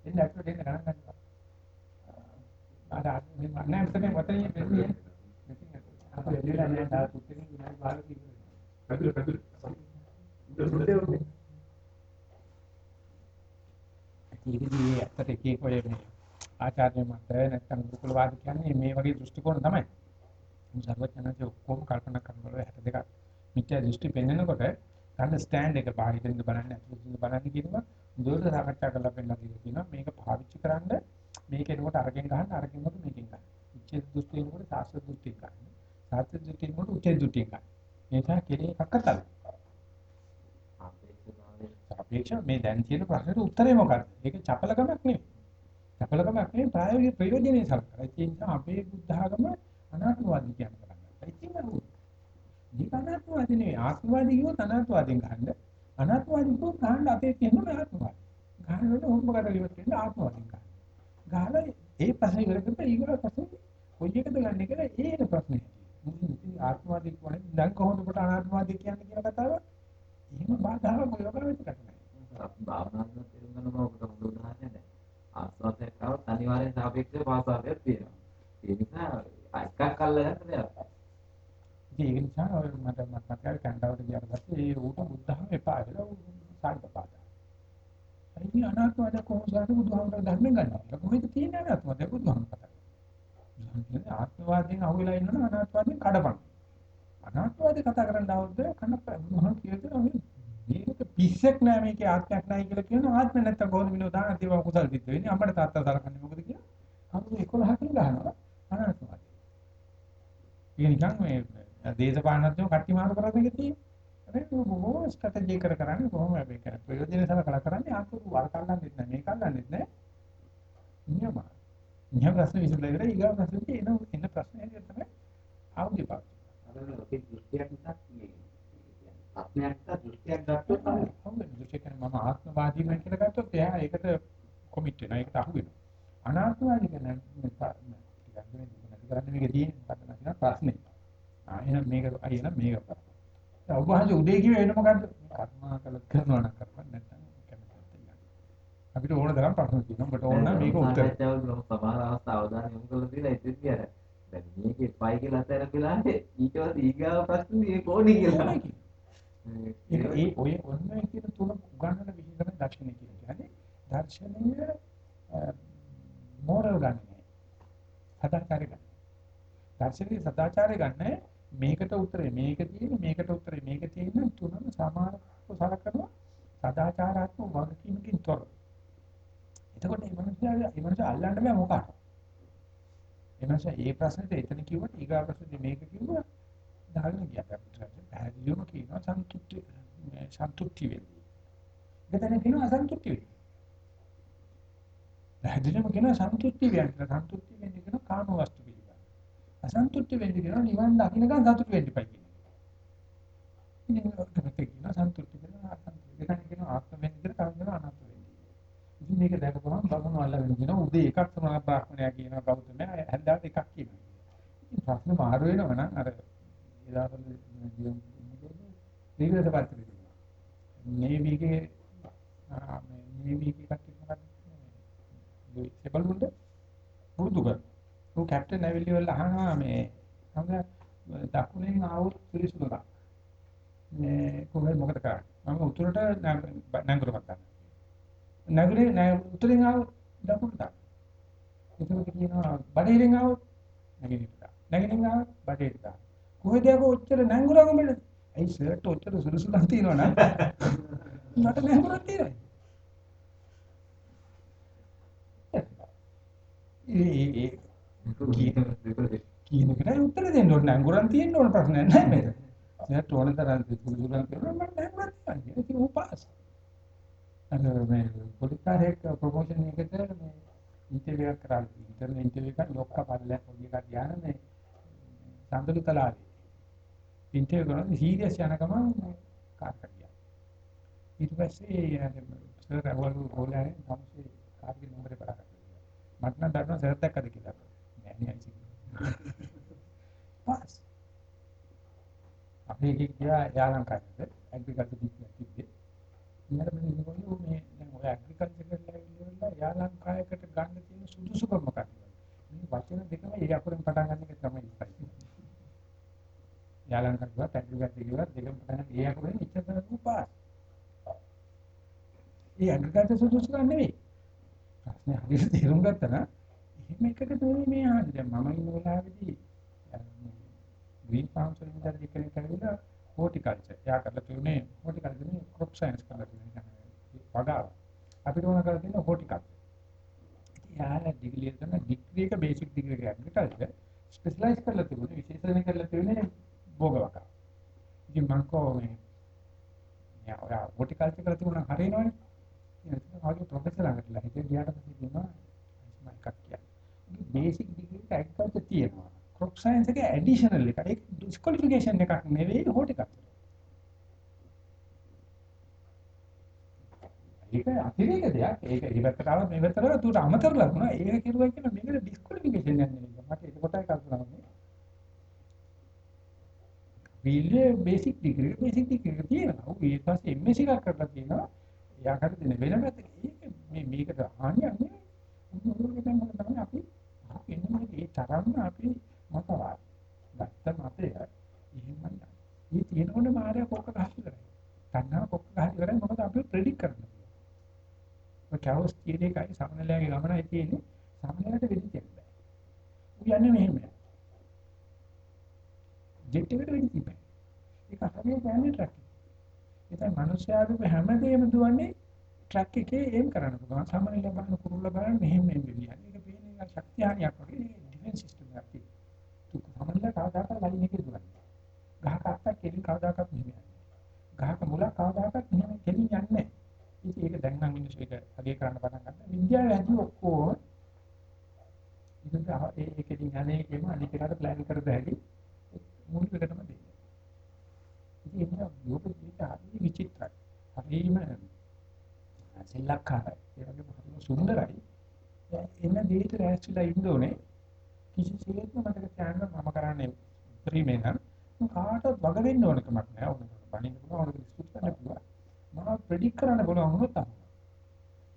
Speaker 1: එන්න ඇත්තට එන්න ගණන් ගන්නවා. ආ ආ නෑ මෙතන වතනිය දෙන්නේ. අපි එන්නේ නැහැ තා පුතේ විනාඩි 15 කිව්වා.
Speaker 3: පැදුර පැදුර.
Speaker 1: ඒකදී ඇත්තට එක එක ඔය මේ ආචාර්ය මත නැත්නම් ගුරුකුලවාද කියන්නේ මේ වගේ දෘෂ්ටි කෝණ තමයි. සර්වඥාන්සේ ඔක්කොම කල්පනා කරනවල 62ක් මිත්‍යා දෘෂ්ටි පෙන්වනකොට ගන්න ස්ටෑන්ඩ් එක බාහිරින් බලන්න ඇතුළතින් බලන්න කියනවා දුරට සාකච්ඡා කරලා පෙන්නලා කියනවා මේක පාවිච්චි කරන්න මේක එනකොට අරගෙන ගන්න අරගෙන කොට මේකෙන් ගන්න. උච්චේ දෘෂ්ටි එනකොට සාස්ත්‍ර දෘෂ්ටි ගන්න. සාස්ත්‍ර දෘෂ්ටි එනකොට උච්චේ දෘෂ්ටි ගන්න. මේක කෙරේ එකක්කතල. අපේක්ෂා මේ දැන් තියෙන ප්‍රශ්නෙට උත්තරේ මොකක්ද? ඒක චපලකමක් නෙවෙයි. චපලකමක් නෙවෙයි ප්‍රායෝගික ප්‍රයෝජනෙයි සලකලා. ඒ නිසා අපේ බුද්ධ ආගම අනාත්මවාදී කියන කරන්නේ. ඉතින් අර මේක අනාත්මවාදී නෙවෙයි. ආත්මවාදී කියොත් අනාත්මවාදීන් ගන්න. අනාත්මවාදී කියොත් ගන්න අපේ තියෙන අනාත්මවාදී. ගන්නකොට හොම්බකට ඉවත් වෙන ආත්මවාදීන් ගන්න. ගහලා ඒ ප්‍රශ්නේ ඉවර කරලා ඊගොල්ලෝ ප්‍රශ්නේ කොයි එකද ගන්න කියලා ඒන ප්‍රශ්නේ. ඉතින් ආත්මවාදී කියන්නේ දැන් කොහොමද කොට අනාත්මවාදී කියන්නේ කියන කතාව එහෙම බාධාවක් යෝගාවෙත් කරන්නේ.
Speaker 7: භාවනාත්මක තේරුම් ගන්න ඔබට හොඳ උදාහරණයක් දැන් ආස්වාදයක් આવත් අනිවාර්යෙන් සාපේක්ෂව පාසාදයක් තියෙනවා. ඒ නිසා එකක් අල්ලගන්න දෙයක්.
Speaker 1: ඉතින් ඒ නිසා මට මතකයි කැනඩාවට ගියාට පස්සේ ඒ ඌට බුද්ධහම එපා කියලා සාන්ත පාදා. අයි අනාත්මවාද කොහොමද බුදුහාමුදුරුවෝ ධර්ම ගන්නවා. කොහෙද තියෙන්නේ අනාත්මවාද බුදුහාමුදුරුවෝ කතා කරන්නේ. ආත්මවාදයෙන් අහුවෙලා ඉන්නවනම් අනාත්මවාදයෙන් කඩපන්. අනාත්මවාදී කතා කරන්න આવුද්ද කන මහා කියලා මේක පිස්සෙක් නෑ මේකේ ආත්මයක් නෑ කියලා කියන ආත්මෙ නැත්තම් කොහොමද මිනෝ දාන දේව කුසල් සිද්ධ වෙන්නේ අපිට තාත්තා සලකන්නේ මොකද කියලා අමුතු 11කින් ගහනවා අනාත්මවාදී. ඒක නිකන් මේ දේශපාලනඥයෝ කට්ටි මාරු කරගෙන තියෙන්නේ. ඒක බොහොම ස්ට්‍රැටජි කර කරන්නේ කොහොම මේක ප්‍රයෝජන සලකලා කරන්නේ ආපු වරකල්ලන් දෙන්න නෑ මේක අල්ලන්නෙත් නෑ. නියම. නියම ප්‍රශ්න විසඳලා ඉවරයි ඊගා ප්‍රශ්නේ එන එන ප්‍රශ්නේ තමයි ආවුදි පාත්.
Speaker 2: අර අපේ දෘෂ්ටියක් නිසා මේ ආත්මයක් දෘෂ්ටියක් ගත්තොත් තමයි.
Speaker 1: හොඳ දෘෂ්ටි කියන්නේ මම ආත්මවාදී වෙන කියලා ගත්තොත් එයා ඒකට කොමිට් වෙනවා ඒකට අහු වෙනවා. අනාත්මවාදී කියන්නේ ටිකක් මේ නැති කරන්නේ මේක තියෙන මොකක්ද නැතිනම් ප්‍රශ්නේ. ආ එහෙනම් මේක අයියනම් මේක කරා. දැන් ඔබ වහන්සේ උදේ කිව්වේ වෙන මොකද්ද? කර්මා කළ කරනවා නම් කරපන් නැත්නම් කැමති නැහැ. අපිට ඕන තරම් ප්‍රශ්න තියෙනවා. ඔබට ඕන නම් මේක උත්තර.
Speaker 7: සමහර අවස්ථා අවධානය යොමු කරලා තියෙන ඉතින් කියන දැන් මේකේ පයි කියලා අතර වෙලාවේ ඊටවත් ඊගාව ප්‍රශ්නේ ඒක ඕනේ කියලා.
Speaker 1: ඒක ඒ ඔය ඔන්න කියන තුන උගන්නන විදිහ තමයි දර්ශනය කියන්නේ. දර්ශනය මොරල් ගන්න. සදාචාරය ගන්න. දර්ශනයේ සදාචාරය ගන්න මේකට උත්තරේ මේක තියෙන මේකට උත්තරේ මේක තියෙන තුනම සමානව සලකනවා සදාචාරාත්මක වගකීමකින් තොර. එතකොට මේ මනුස්සයා මේ මනුස්සයා අල්ලන්න බෑ මොකක්ද? ඒ මනුස්සයා ඒ ප්‍රශ්නෙට එතන කිව්වට ඊගා ප්‍රශ්නෙට මේක කිව්වා දාගෙන ගියා අපිට. පැහැදිලිවම කියනවා සන්තුෂ්ටි සන්තුෂ්ටි වෙන්නේ. ඒකතන කියනවා අසන්තුෂ්ටි වෙන්නේ. පැහැදිලිවම කියනවා සන්තුෂ්ටි වෙන්නේ. සන්තුෂ්ටි වෙන්නේ කියනවා කාම වස්තු පිළිබඳ. අසන්තුෂ්ටි වෙන්නේ කියනවා නිවන් දකින්නකන් සතුට වෙන්න එපා කියනවා. ඉතින් ඔකට කියනවා සන්තුෂ්ටි වෙනවා අසන්තුෂ්ටි. ඒකනේ කියනවා ආත්ම වෙන්නේ කියලා කවුරුද අනාත්ම වෙන්නේ. ඉතින් මේක දැකපුවම බමුණු අල්ලගෙන කියනවා උදේ එකක් සමාන බ්‍රාහ්මණයා කියනවා ගෞතමයා හැන්දාට එකක් කියනවා. ඉතින් ප්‍රශ්න මාරු වෙනවා නම් අර එදාට දීර්ඝ සපත්‍රි දුන්නා. නේවිගේ මේ නේවිගේ කට්ටිය මොකක්ද කියන්නේ? සෙබල් මුන්ද පුරුදු කර. ਉਹ කැප්ටන් ඇවිල්ලි වල අහනවා මේ හංග දකුණෙන් ආවොත් පිළිසුදුනා. මේ කොහේ මොකද කරන්නේ? මම උතුරට නැංගුරක් ගන්නවා. නැගුරේ උතුරෙන් ආවොත් දකුණට. ඒකත් කියනවා බඩේරින් ආවොත් නැගෙනහිරට. නැගෙනහිරින් ආවොත් බඩේට. කොහෙද යකෝ ඔච්චර නැංගුරගමද? ඇයි ෂර්ට් ඔච්චර සුළුසුලක් තියෙනවා නේද? මට නැංගුරක් තියෙනවා. ඒ කියන එකට උත්තර දෙන්න ඕනේ නැංගුරන් තියෙන්න ඕන ප්‍රශ්නයක් නැහැ මේක. ෂර්ට් ඕන තරම් සුළුසුලක් තියෙනවා මට නැංගුරක් තියෙනවා. ඒක උපාස. අර මේ පොලිකාරයෙක් ප්‍රොමෝෂන් එකකට මේ ඉන්ටර්විව් එකක් කරලා ඉන්ටර්විව් එකක් ලොක්ක පල්ලයක් වගේ එකක් ගියාන මේ සඳලු තලාවේ ඉන්ටර්විව් කරන සීරියස් යන ගමන් කාර් කඩියා ඊට පස්සේ සර් අවල් ගෝලයන් තමයි කාර්ගේ නම්බරේ බලන්න මට නම් දන්නවා සර් දැක්කද කියලා. නෑ නෑ අයිසි <laughs> පාස්. අපි එකක් ගියා යාලංකාවේ ඇග්‍රිකල්චර් ඩිප්ලෝමා තිබ්බේ. ඉන්නර මේ ඉන්නකොට මේ දැන් ඔය ඇග්‍රිකල්චර් කරලා ඉන්නවා යාලංකායකට ගන්න තියෙන සුදුසුකම මොකක්ද මේ වචන දෙකම ඒ අකුරෙන් පටන් ගන්න එක තමයි ඉස්සයි යාලංකාවට ඇග්‍රිකල්චර් කියලා දෙකම පටන් ගන්න ඒ අකුරෙන් ඉච්ඡා රූපාස් ඒ ඇග්‍රිකල්චර් සුදුසුකම් නෙවෙයි ප්‍රශ්නේ හරියට තේරුම් ගත්තා නම් එහෙම එකකට නෙවෙයි මේ ආන්නේ දැන් මම ඉන්න වෙලාවේදී ග්‍රීන් ෆාම්ස් වලින් දැන් කෙනෙක් කරලා හෝටිකල්චර්. එයා කරලා තියෙන්නේ හෝටිකල්චර් නේ ක්‍රොප් සයන්ස් කරලා තියෙනවා. වගාව. අපිට ඕන කරලා තියෙන හෝටිකල්චර්. එයා ඩිග්‍රී එක තමයි ඩිග්‍රී එක බේසික් ඩිග්‍රී එක ඇග්‍රිකල්චර් ස්පෙෂලායිස් කරලා තිබුණේ විශේෂණය කරලා තිබුණේ භෝග වගාව. ඉතින් මම කෝ මේ යා ඔයා හෝටිකල්චර් කරලා තිබුණා හරියනවනේ. ඉතින් ආගේ ප්‍රොෆෙසර් ළඟටලා හිටිය ගියාට පස්සේ කියනවා මම එකක් කියන්නේ. බේසික් ඩිග්‍රී එක ඇග්‍රිකල්චර් තියෙනවා. ක්‍රොප් සයන්ස් එකේ ඇඩිෂනල් එක. ඒක ඩිස්ක්වොලිෆිකේෂන් එකක් නෙවෙයි හෝටිකල්චර්. ඒක අතිරේක දෙයක්. ඒක ඉවතට ආව මේ වෙතට උට අමතර ලකුණා. ඒක කිරුවා කියන මේකට ඩිස්ක්වොලිෆිකේෂන් එකක් නෙවෙයි. මට ඒක කොටයි කල්පනා වුනේ. විල්ලේ බේසික් ඩිග්‍රී බේසික් ඩිග්‍රී තියෙනවා. ඌ ඊට පස්සේ MS එකක් කරලා තියෙනවා. එයා කර දෙන වෙනම ඒක මේ මේකට හානියක් නෙවෙයි. මොකද දැන් මොකද තමයි අපි එන්නේ මේ තරම්ම අපි මතවාද. නැත්තම් අපේ එහෙමයි. මේ තියෙනකොට මායя කොක්ක ගහලා ඉවරයි. තණ්හා කොක්ක ගහලා ඉවරයි මොකද අපි ප්‍රෙඩික් කරන්න. ඔය කවස් කියන එකයි සමනලයාගේ ගමනයි තියෙන්නේ. සමනලයට වෙදි දෙන්න බෑ. ඌ යන්නේ මෙහෙම. ජෙට් එකට වෙදි තිබ්බා. ඒක හරියට යන්නේ ට්‍රක් එක. ඒතයි මිනිස්යාගේ හැමදේම දුවන්නේ ට්‍රක් එකේ එම් කරන්න පුළුවන්. සමනලයා බලන කුරුල්ල බලන මෙහෙම මෙහෙම වෙන්නේ. ඒක පේන්නේ ශක්තියහනියක් වගේ ඩිෆෙන්ස් සිස්ටම් එකක් තියෙනවා. සමනලයා කවදාකවත් ලයින් එකේ දුවන්නේ. ගහක අත්තක් කෙලින් කවදාකවත් මෙහෙම යන්නේ. ගහක මුලක් කවදාකවත් මෙහෙම කෙලින් යන්නේ නැහැ. ඉතින් ඒක දැන් නම් මිනිස්සු ඒක අගේ කරන්න පටන් ගත්තා. විද්‍යාව ඇති ඔක්කොම ඉතින් ඒ ඒකෙන් යන්නේ කියම අනිත් එකට ප්ලෑන් කර බැරි මුල් එකටම දෙන්නේ. ඉතින් ඒක ලෝක ජීවිත හරි විචිත්‍රයි. හරිම සෙල්ලක්කාරයි. ඒ වගේම හරිම සුන්දරයි. එන්න දෙයට රැස්විලා ඉන්න ඕනේ. කිසිසේත්ම මතක තියාගන්න මම කරන්නේ ප්‍රීමේ නම් කාටවත් වග වෙන්න ඕන කමක් නැහැ. ඕනකට බණින්න පුළුවන්, ඕනකට ස්තුති කරන්න පුළුවන්. මම ප්‍රෙඩික් කරන්න පුළුවන් වුණොත් තමයි.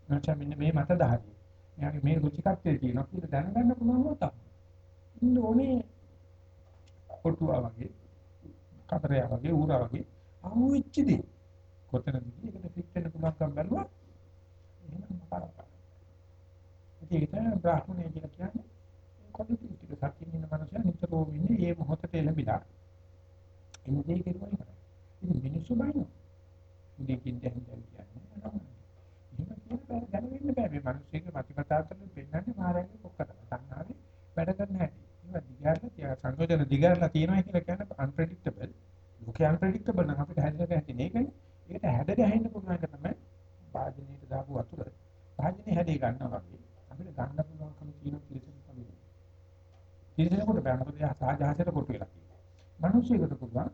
Speaker 1: නැත්නම් මෙන්න මේ මත දහදී. එයාගේ මේ රුචිකත්වයේ තියෙනවා කියලා දැනගන්න පුළුවන් වුණොත් තමයි. ඉන්න ඕනේ කොටුවා වගේ, කතරයා වගේ, ඌරා වගේ අහුවෙච්ච දේ. කොතනද මේකට ෆිට වෙන්න පුළුවන්කම් බැලුවා. එහෙනම් මකාරක්. ඒක තමයි බ්‍රාහ්මණය කියලා කියන්නේ. කොටිටි ටික සත්‍යින් ඉන්න මනුස්සයා නිතරම ඉන්නේ මේ මොහොතේ ලැබිලා. එන්නේ දෙයක් කෙරුවා ඉවරයි. ඉතින් මිනිස්සු බයිනවා. ඉතින් දැන් දැන් කියන්නේ. එහෙම කියලා දැනෙන්න බෑ මේ මිනිස්සුගේ ප්‍රතිපදාවතල පෙන්වන්නේ මායාවේ කොක්කද. සංහාවේ වැඩ කරන හැටි. ඒවා දිගාරලා තියා සංයෝජන දිගාරලා තියෙනවා කියලා කියන්නේ unpredictable. ලෝකේ unpredictable නම් අපිට හැදෙන්න හැටි නේකනේ. ඒකට හැද ගැහෙන්න පුළුවන් එක තමයි වාජනීයට දාපු වතුර. වාජනේ හැදේ ගන්නවා වගේ. අපිට ගන්න පුළුවන්කම තියෙන පිළිසෙක පොළේ. පිළිසෙකට බෑ මොකද එයා සාජාසයට කොට වෙලා තියෙනවා. මිනිස්සුෙකුට පුළුවන්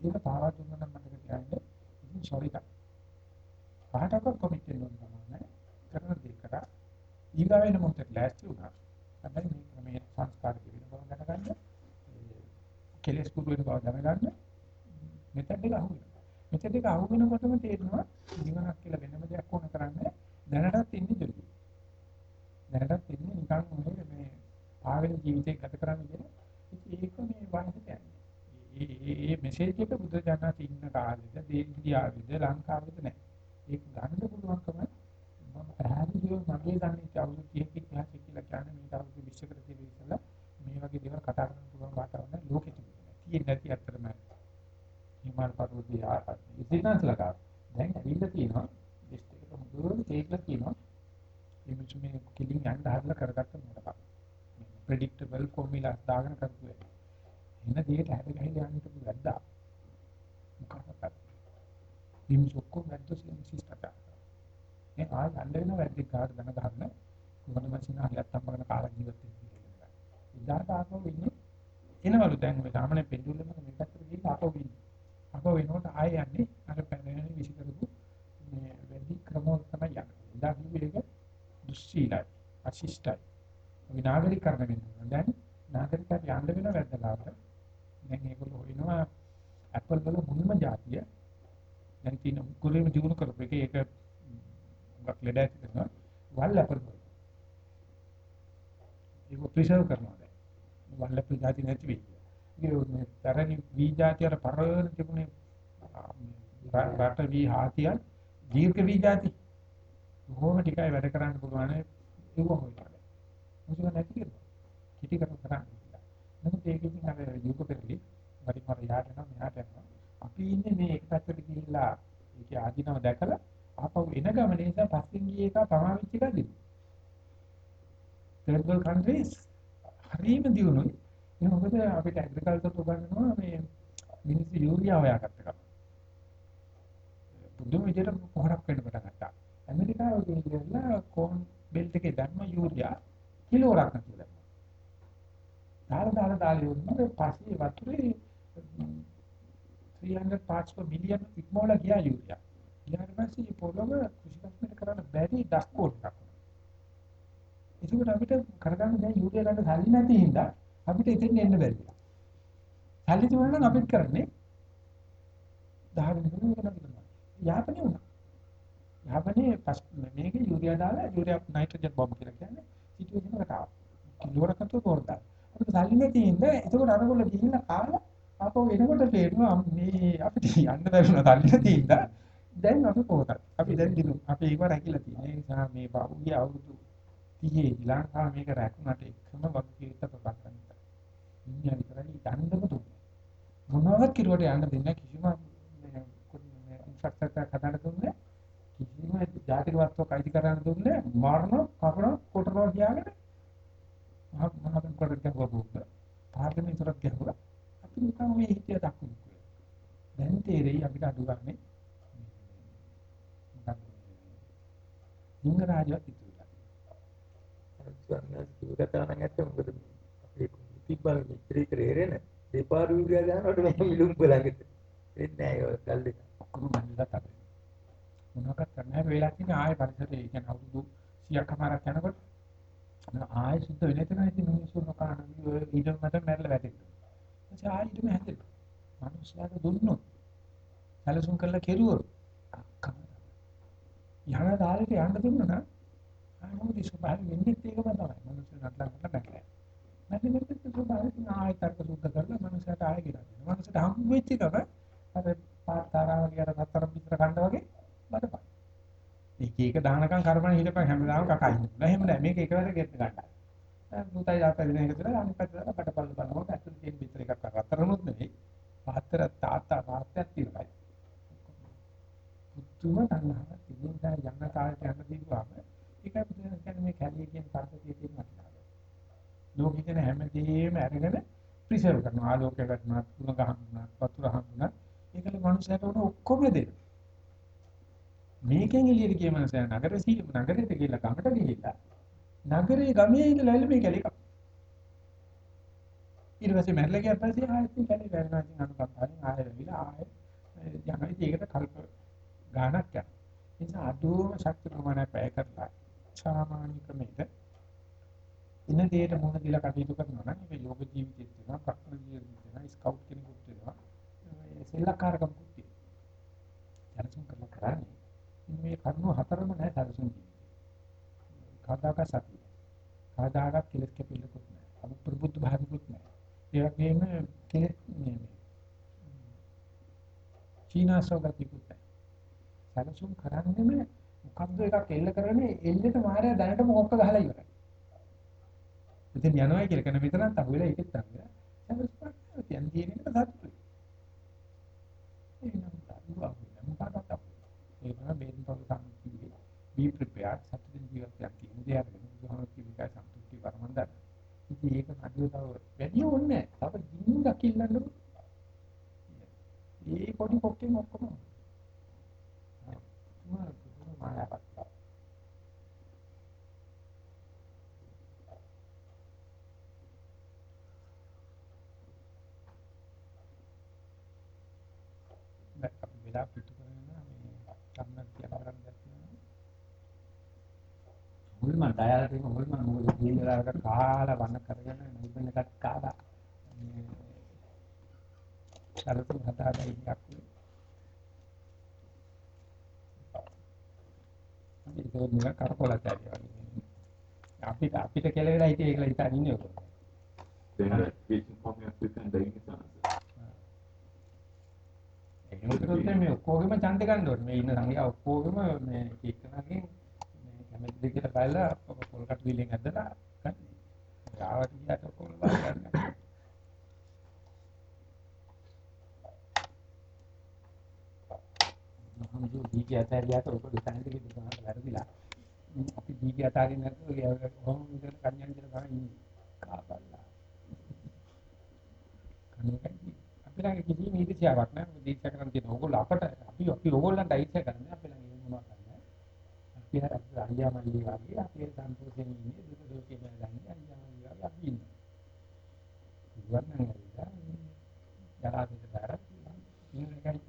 Speaker 1: ඒක පාවා දුන්නා නම් මතක තියාගන්න. ඉතින් සෝරි කා. පහටක කොමිට් වෙන්න ඕන තමයි. කරන දේ කරා. ඊගාවෙන මොහොතේ ලෑස්ති වුණා. හැබැයි මේ ක්‍රමයේ සංස්කාර කියන බව දැනගන්න. කෙලස් කුරු වෙන බව දැනගන්න. මෙතෙක් එක අහුවෙනවා. මෙතෙක් එක අහුවෙනකොටම තේරෙනවා ජීවනක් කියලා වෙනම දෙයක් ඕන කරන්නේ දැනටත් ඉන්නේ දෙලු. දැනටත් ඉන්නේ නිකන් මේ ආවෙන ජීවිතේ ගත කරන්න කියන ඒක මේ වයසට යන්නේ. ඒ ඒ මෙසේජ් එක බුද්ධ ජනනාති ඉන්න කාලෙද ඉන්දියාවේද ලංකාවේද නැහැ. ඒක ගන්න පුළුවන්කම මම පැහැදිලිව මගේ දන්නේ අවුරුදු 30 ඉතිහාසය කියලා කියන්නේ මේ අවුරුදු 20කට තිබෙ ඉස්සලා මේ වගේ දේවල් කතා කරන්න පුළුවන් වාතාවරණ ලෝකෙ තිබුණා. තියෙන්නේ නැති අතරම හිමාල පර්වතයේ ආකාර. ඉතින්ස් ලකා. දැන් ඇවිල්ලා තියෙනවා ලිස්ට් එකට හොඳට තේකලා තියෙනවා. මේ මිනිස්සු මේ කිලින් යන්න හදලා කරගත්ත මොකක්ද? ප්‍රෙඩික්ටබල් ෆෝමියුලාස් දාගෙන කරපු එක. එන දෙයට හැද ගහලා යන්න හිටපු වැද්දා. මොකක්ද? මිනිස් ඔක්කොම වැද්දෝ සිස්ටම් මේ ආය ගන්න වෙන වැද්දෙක් කාට දන ගන්න කොහොමද මම සිනාහලත් එදාට ආපහු ඉන්නේ එනවලු දැන් ඔය සාමාන්‍ය පෙන්ඩුලම මේ පැත්තට ගිහින් ආපහු ඉන්නේ. ආපහු එනකොට ආයෙ යන්නේ අර පැනගෙන විසි කරපු මේ වැඩි ක්‍රමවල තමයි යන්නේ. එදා කිව්වේ ඒක දුස්සීලයි, අශිෂ්ටයි. විනාගරිකරණ වෙනවා. දැන් නාගරිකයන්ට යන්න වෙන වැද්දලාට දැන් ඒගොල්ලෝ හොයනවා ඇපල් වල මුල්ම જાතිය දැන් තියෙන කුරුම දිනු කරපු එක ඒක ගක් ලෙඩ ඇති කරනවා වල් ඇපල් වල ඒක ප්‍රිසර්ව් කරනවා වල්ලප්පු જાති නැති වෙයි. ඒ තරණි වී જાති වල පරවන තිබුණේ රට වී හාතිය දීර්ඝ වී જાති. කොහොම ටිකයි වැඩ කරන්න පුළුවන් ඒව හොයනවා. මුසුව නැති කරනවා. කිටි කරන කරන්නේ. නමුත් ඒකකින් අර යුග පෙරලි හරි මර යාට නම් මෙහාට යනවා. අපි ඉන්නේ මේ එක පැත්තට ගිහිල්ලා ඒකේ ආධිනව දැකලා ආපහු එන ගමන නිසා පස්සෙන් ගිය එක පමාවිච්ච එක දෙනවා. third world countries හරියම දිනුනොයි ඒ මොකද අපිට ඇග්‍රිකල්චර් උගන්වනවා මේ මිනිස්සු යූරියා හොයාගත්ත එක පුදුම විදිහට පොහොරක් වෙන්න පටන් ගත්තා ඇමරිකාව ගිහිල්ලා කෝන් බෙල්ට් එකේ දැම්ම යූරියා කිලෝරක් නැතුව දැම්මා දාලා දාලා දාලා යන්නේ පස්සේ වතුරේ 300 parts per million ඉක්මවලා ගියා යූරියා. ඊට පස්සේ පොළොව කෘෂිකර්මයට කරන්න බැරි ඩස්ට් බෝල් එකක්. ඒකට අපිට කරගන්න දැන් යූරියා ගන්න සල්ලි නැති හින්දා අපිට එතෙන් එන්න බැරි. සල්ලි තිබුණා නම් අපිට කරන්නේ 10 වෙනි කෙනෙක් කරනවා. යාපනයේ උනා. යාපනයේ මේක යූරියා දාලා යූරියා නයිට්‍රජන් බොම්බ් කියලා කියන්නේ සිටුවේෂන් එකට ආවා. කිලෝරකට පොරදා. අපිට සල්ලි නැති හින්දා ඒකට අරගොල්ල ගිහිල්ලා කාලා අපෝ එනකොට තේරෙනවා මේ අපිට යන්න බැරුණා තල්ලිලා තියෙනවා. දැන් අපි පොතක්. අපි දැන් දිනු. අපි ඒව රැකිලා තියෙන නිසා මේ බාහුගේ අවුරුදු 30 ලංකාව මේක රැකුණාට එකම වගකීමක් ප්‍රකාශ කරනවා. ඉන්නේ විතරයි දඬම දුන්නේ. මොනවද කිරුවට යන්න දෙන්නේ කිසිම මේ ඉන්ෆ්‍රාස්ට්‍රක්චර් හදන්න දුන්නේ කිසිම ජාතික වස්තුවක් අයිති කරන්න දුන්නේ මරණ කපන කොටනවා කියාගෙන මහ මහ කොට ගැහුවා පාර්ලිමේන්තුවට ගැහුවා. අපි නිකන් මේ හිතිය දක්වමු. දැන් තේරෙයි අපිට අඩු ගන්න මොකක්ද හිංග රාජ්‍යවත් ඉතුරුලා
Speaker 5: සුගතානම් ඇත්ත මොකද අපේ තිබ්බල මිත්‍රී කරේරෙන දෙපාරු විගා ගන්නකොට මම මිලුම් බලකට එන්නේ නැහැ ඔය කල් දෙක
Speaker 1: ඔක්කොම මල්ලලා තමයි මොනවක්වත් කරන්න හැම වෙලාවක් ඉන්නේ ආයෙ පරිසරයේ කියන්නේ අවුරුදු 100ක් කමාරක් යනකොට ආයෙ සුද්ධ වෙන තැන ඉතින් මිනිස්සු නොකාන ඊට මත මැරලා වැටෙනවා එතකොට ආයෙත් හැදෙනවා. මිනිස්යාට දුන්නොත් සැලසුම් කරලා කෙරුවොත් අක්කම. යහන දාලට යන්න දුන්නා නම් ආනෝදි ස්වභාවය වෙන්නේ ඒකම තමයි. මිනිස්සු නටලා නටලා නැහැ. නැති වෙද්දි ස්වභාවයෙන් ආයෙත් අර්ථ සුද්ධ කරලා මිනිස්යාට ආයෙ කියලා දෙනවා. මිනිස්යාට හම් වෙච්ච එකම අර පාතාරා වගේ අර හතර පිටර කණ්ඩ වගේ බඩපන්. එක එක දානකම් කර්මණ හිටපන් හැමදාම කකා ඉන්නවා. එහෙම නැහැ. මේක එකවර ගෙත් ගන්නයි. පුතයි තාත්තා දෙන එක තුළ අනිත් පැත්තට බඩපල්ල බලනකොට ඇතුළේ තියෙන පිටර එකක් අතරමුත් නෙවෙයි පහතර තාත්තා තාත්තයක් තියෙනයි පුතුම තණ්හාවක් තිබුණ දැන් යන්න කාලේ යන්න දීුවාම ඒකයි පුතේ කියන්නේ මේ කැලිය කියන පද්ධතිය තියෙන වටිනාකම. ලෝකෙ කියන හැමදේම අරගෙන ප්‍රිසර්ව් කරනවා. ආලෝකය ගන්නවා තුන ගහනවා වතුර හඳුනා ඒකල මනුස්සයට උන ඔක්කොම දෙන්න. මේකෙන් එළියට ගිය මනුස්සයා නගර සී නගරෙට ගිහිල්ලා ගමට ගිහිල්ලා නගරේ ගමේ ඉඳලා ඇවිල්ලා මේ කැලේ කප්පා. ඊට පස්සේ මැරලා ගියා පස්සේ ආයෙත් මේ කැලේ වැරෙනවා ඉතින් අනුකම්පාවෙන් ආයෙ වෙවිලා ආයෙ යනවා. ඉතින් ඒකට කල්ප ගානක් යනවා. ඒ නිසා අඩුවම ශක්ති ප්‍රමාණය පැය කරලා සාමාන්‍ය ක්‍රමයකට ඉන්න දෙයට මොන දිලා කටයුතු කරනවා නම් මේ යෝග ජීවිතෙත් වෙනවා, ප්‍රකෘති ජීවිතෙත් වෙනවා, ස්කවුට් කෙනෙකුත් වෙනවා. මේ සෙල්ලක්කාරකම්කුත් තියෙනවා. සැලසුම් කරලා කරන්නේ මේ කරුණු හතරම නැහැ සැලසුම් කියන්නේ. කවදාක සතිය. කවදාකත් කෙලස් කැපිල්ලකුත් නැහැ. අමු ප්‍රබුද්ධ භාවිකුත් නැහැ. ඒ වගේම කෙලස් මේ චීනාසෝගතිකුත් නැහැ. සැලසුම් කරන්නේම මොකද්ද එකක් එල්ල කරන්නේ එල්ලෙට මායя දැනට මොකක්ද ගහලා ඉවරයි. ඉතින් යනවා කියලා කරන විතරක් අහුවෙලා ඒකෙත් තමයි. සැලසුම් කියන්නේ තියෙන එක සතුටුයි. ඒක නම් දුවා මොකක්ද ඒ තමයි බේරින් පොල් සම්පූර්ණ be prepared සතුටින් ජීවිතයක් තියෙන දේ අරගෙන බුදුහාම කිව්වයි සතුටි පරමන්දන. ඉතින් ඒක නඩුව තව වැඩි ඕනේ නැහැ. තව ජීවිතයක් ඉල්ලන්නකො. ඒ පොඩි කොක්කෙන් ඔක්කොම. වෙලා පිටු කරගෙන මේ කම්මක් කියන කරන්නේ දැක්කේ මුල්ම ඩයල් එකේ මුල්ම මොකද කියන දලාවට කාලා වන්න කරගෙන මුල්ම එකක් කාලා මේ සරතු හදාගෙන ඉන්නක් ඒක නිකන් කරකොලත් ඇරියා අපිට අපිට කෙලවෙලා හිටියේ කියලා හිතාගෙන ඉන්නේ ඔක.
Speaker 3: Coming up with and doing it.
Speaker 1: ඒකත් මේ ඔක්කොගෙම ඡන්ද ගන්න ඕනේ. මේ ඉන්න සංගය ඔක්කොගෙම මේ එක්කනගෙන් මේ කැමතිද කියලා බලලා පොල්කට විලෙන් ඇදලා ගන්න. ආවට ගියාට ඔක්කොම බලන්න. හම්දු දීපි ආචාර්යයාට ඔබ දුසන්නේ කිව්වා වැරදිලා. අපි දීපි ආචාර්ය නැතුව කොහොම මෙතන කන්‍යන් කියන ගමන් ඉන්නේ. කාපල්ලා. කන්නේ අපි ළඟ කිසිම ඊර්ෂ්‍යාවක් නැහැ. මොකද ඊර්ෂ්‍යා කරන්න තියෙන ඕගොල්ලෝ අපට අපි අපි ඕගොල්ලන්ට ඊර්ෂ්‍යා කරන්නේ අපි ළඟ ඒ මොනවා කරන්නේ. අපි හරි අයියා මල්ලි වගේ අපි සම්පූර්ණයෙන් ඉන්නේ දුක දුකේ බලන්නේ අයියා මල්ලි වගේ අපි ඉන්නේ. ඉවරනම් ඇවිල්ලා ජලාදිත දාරක් ඉන්නේ.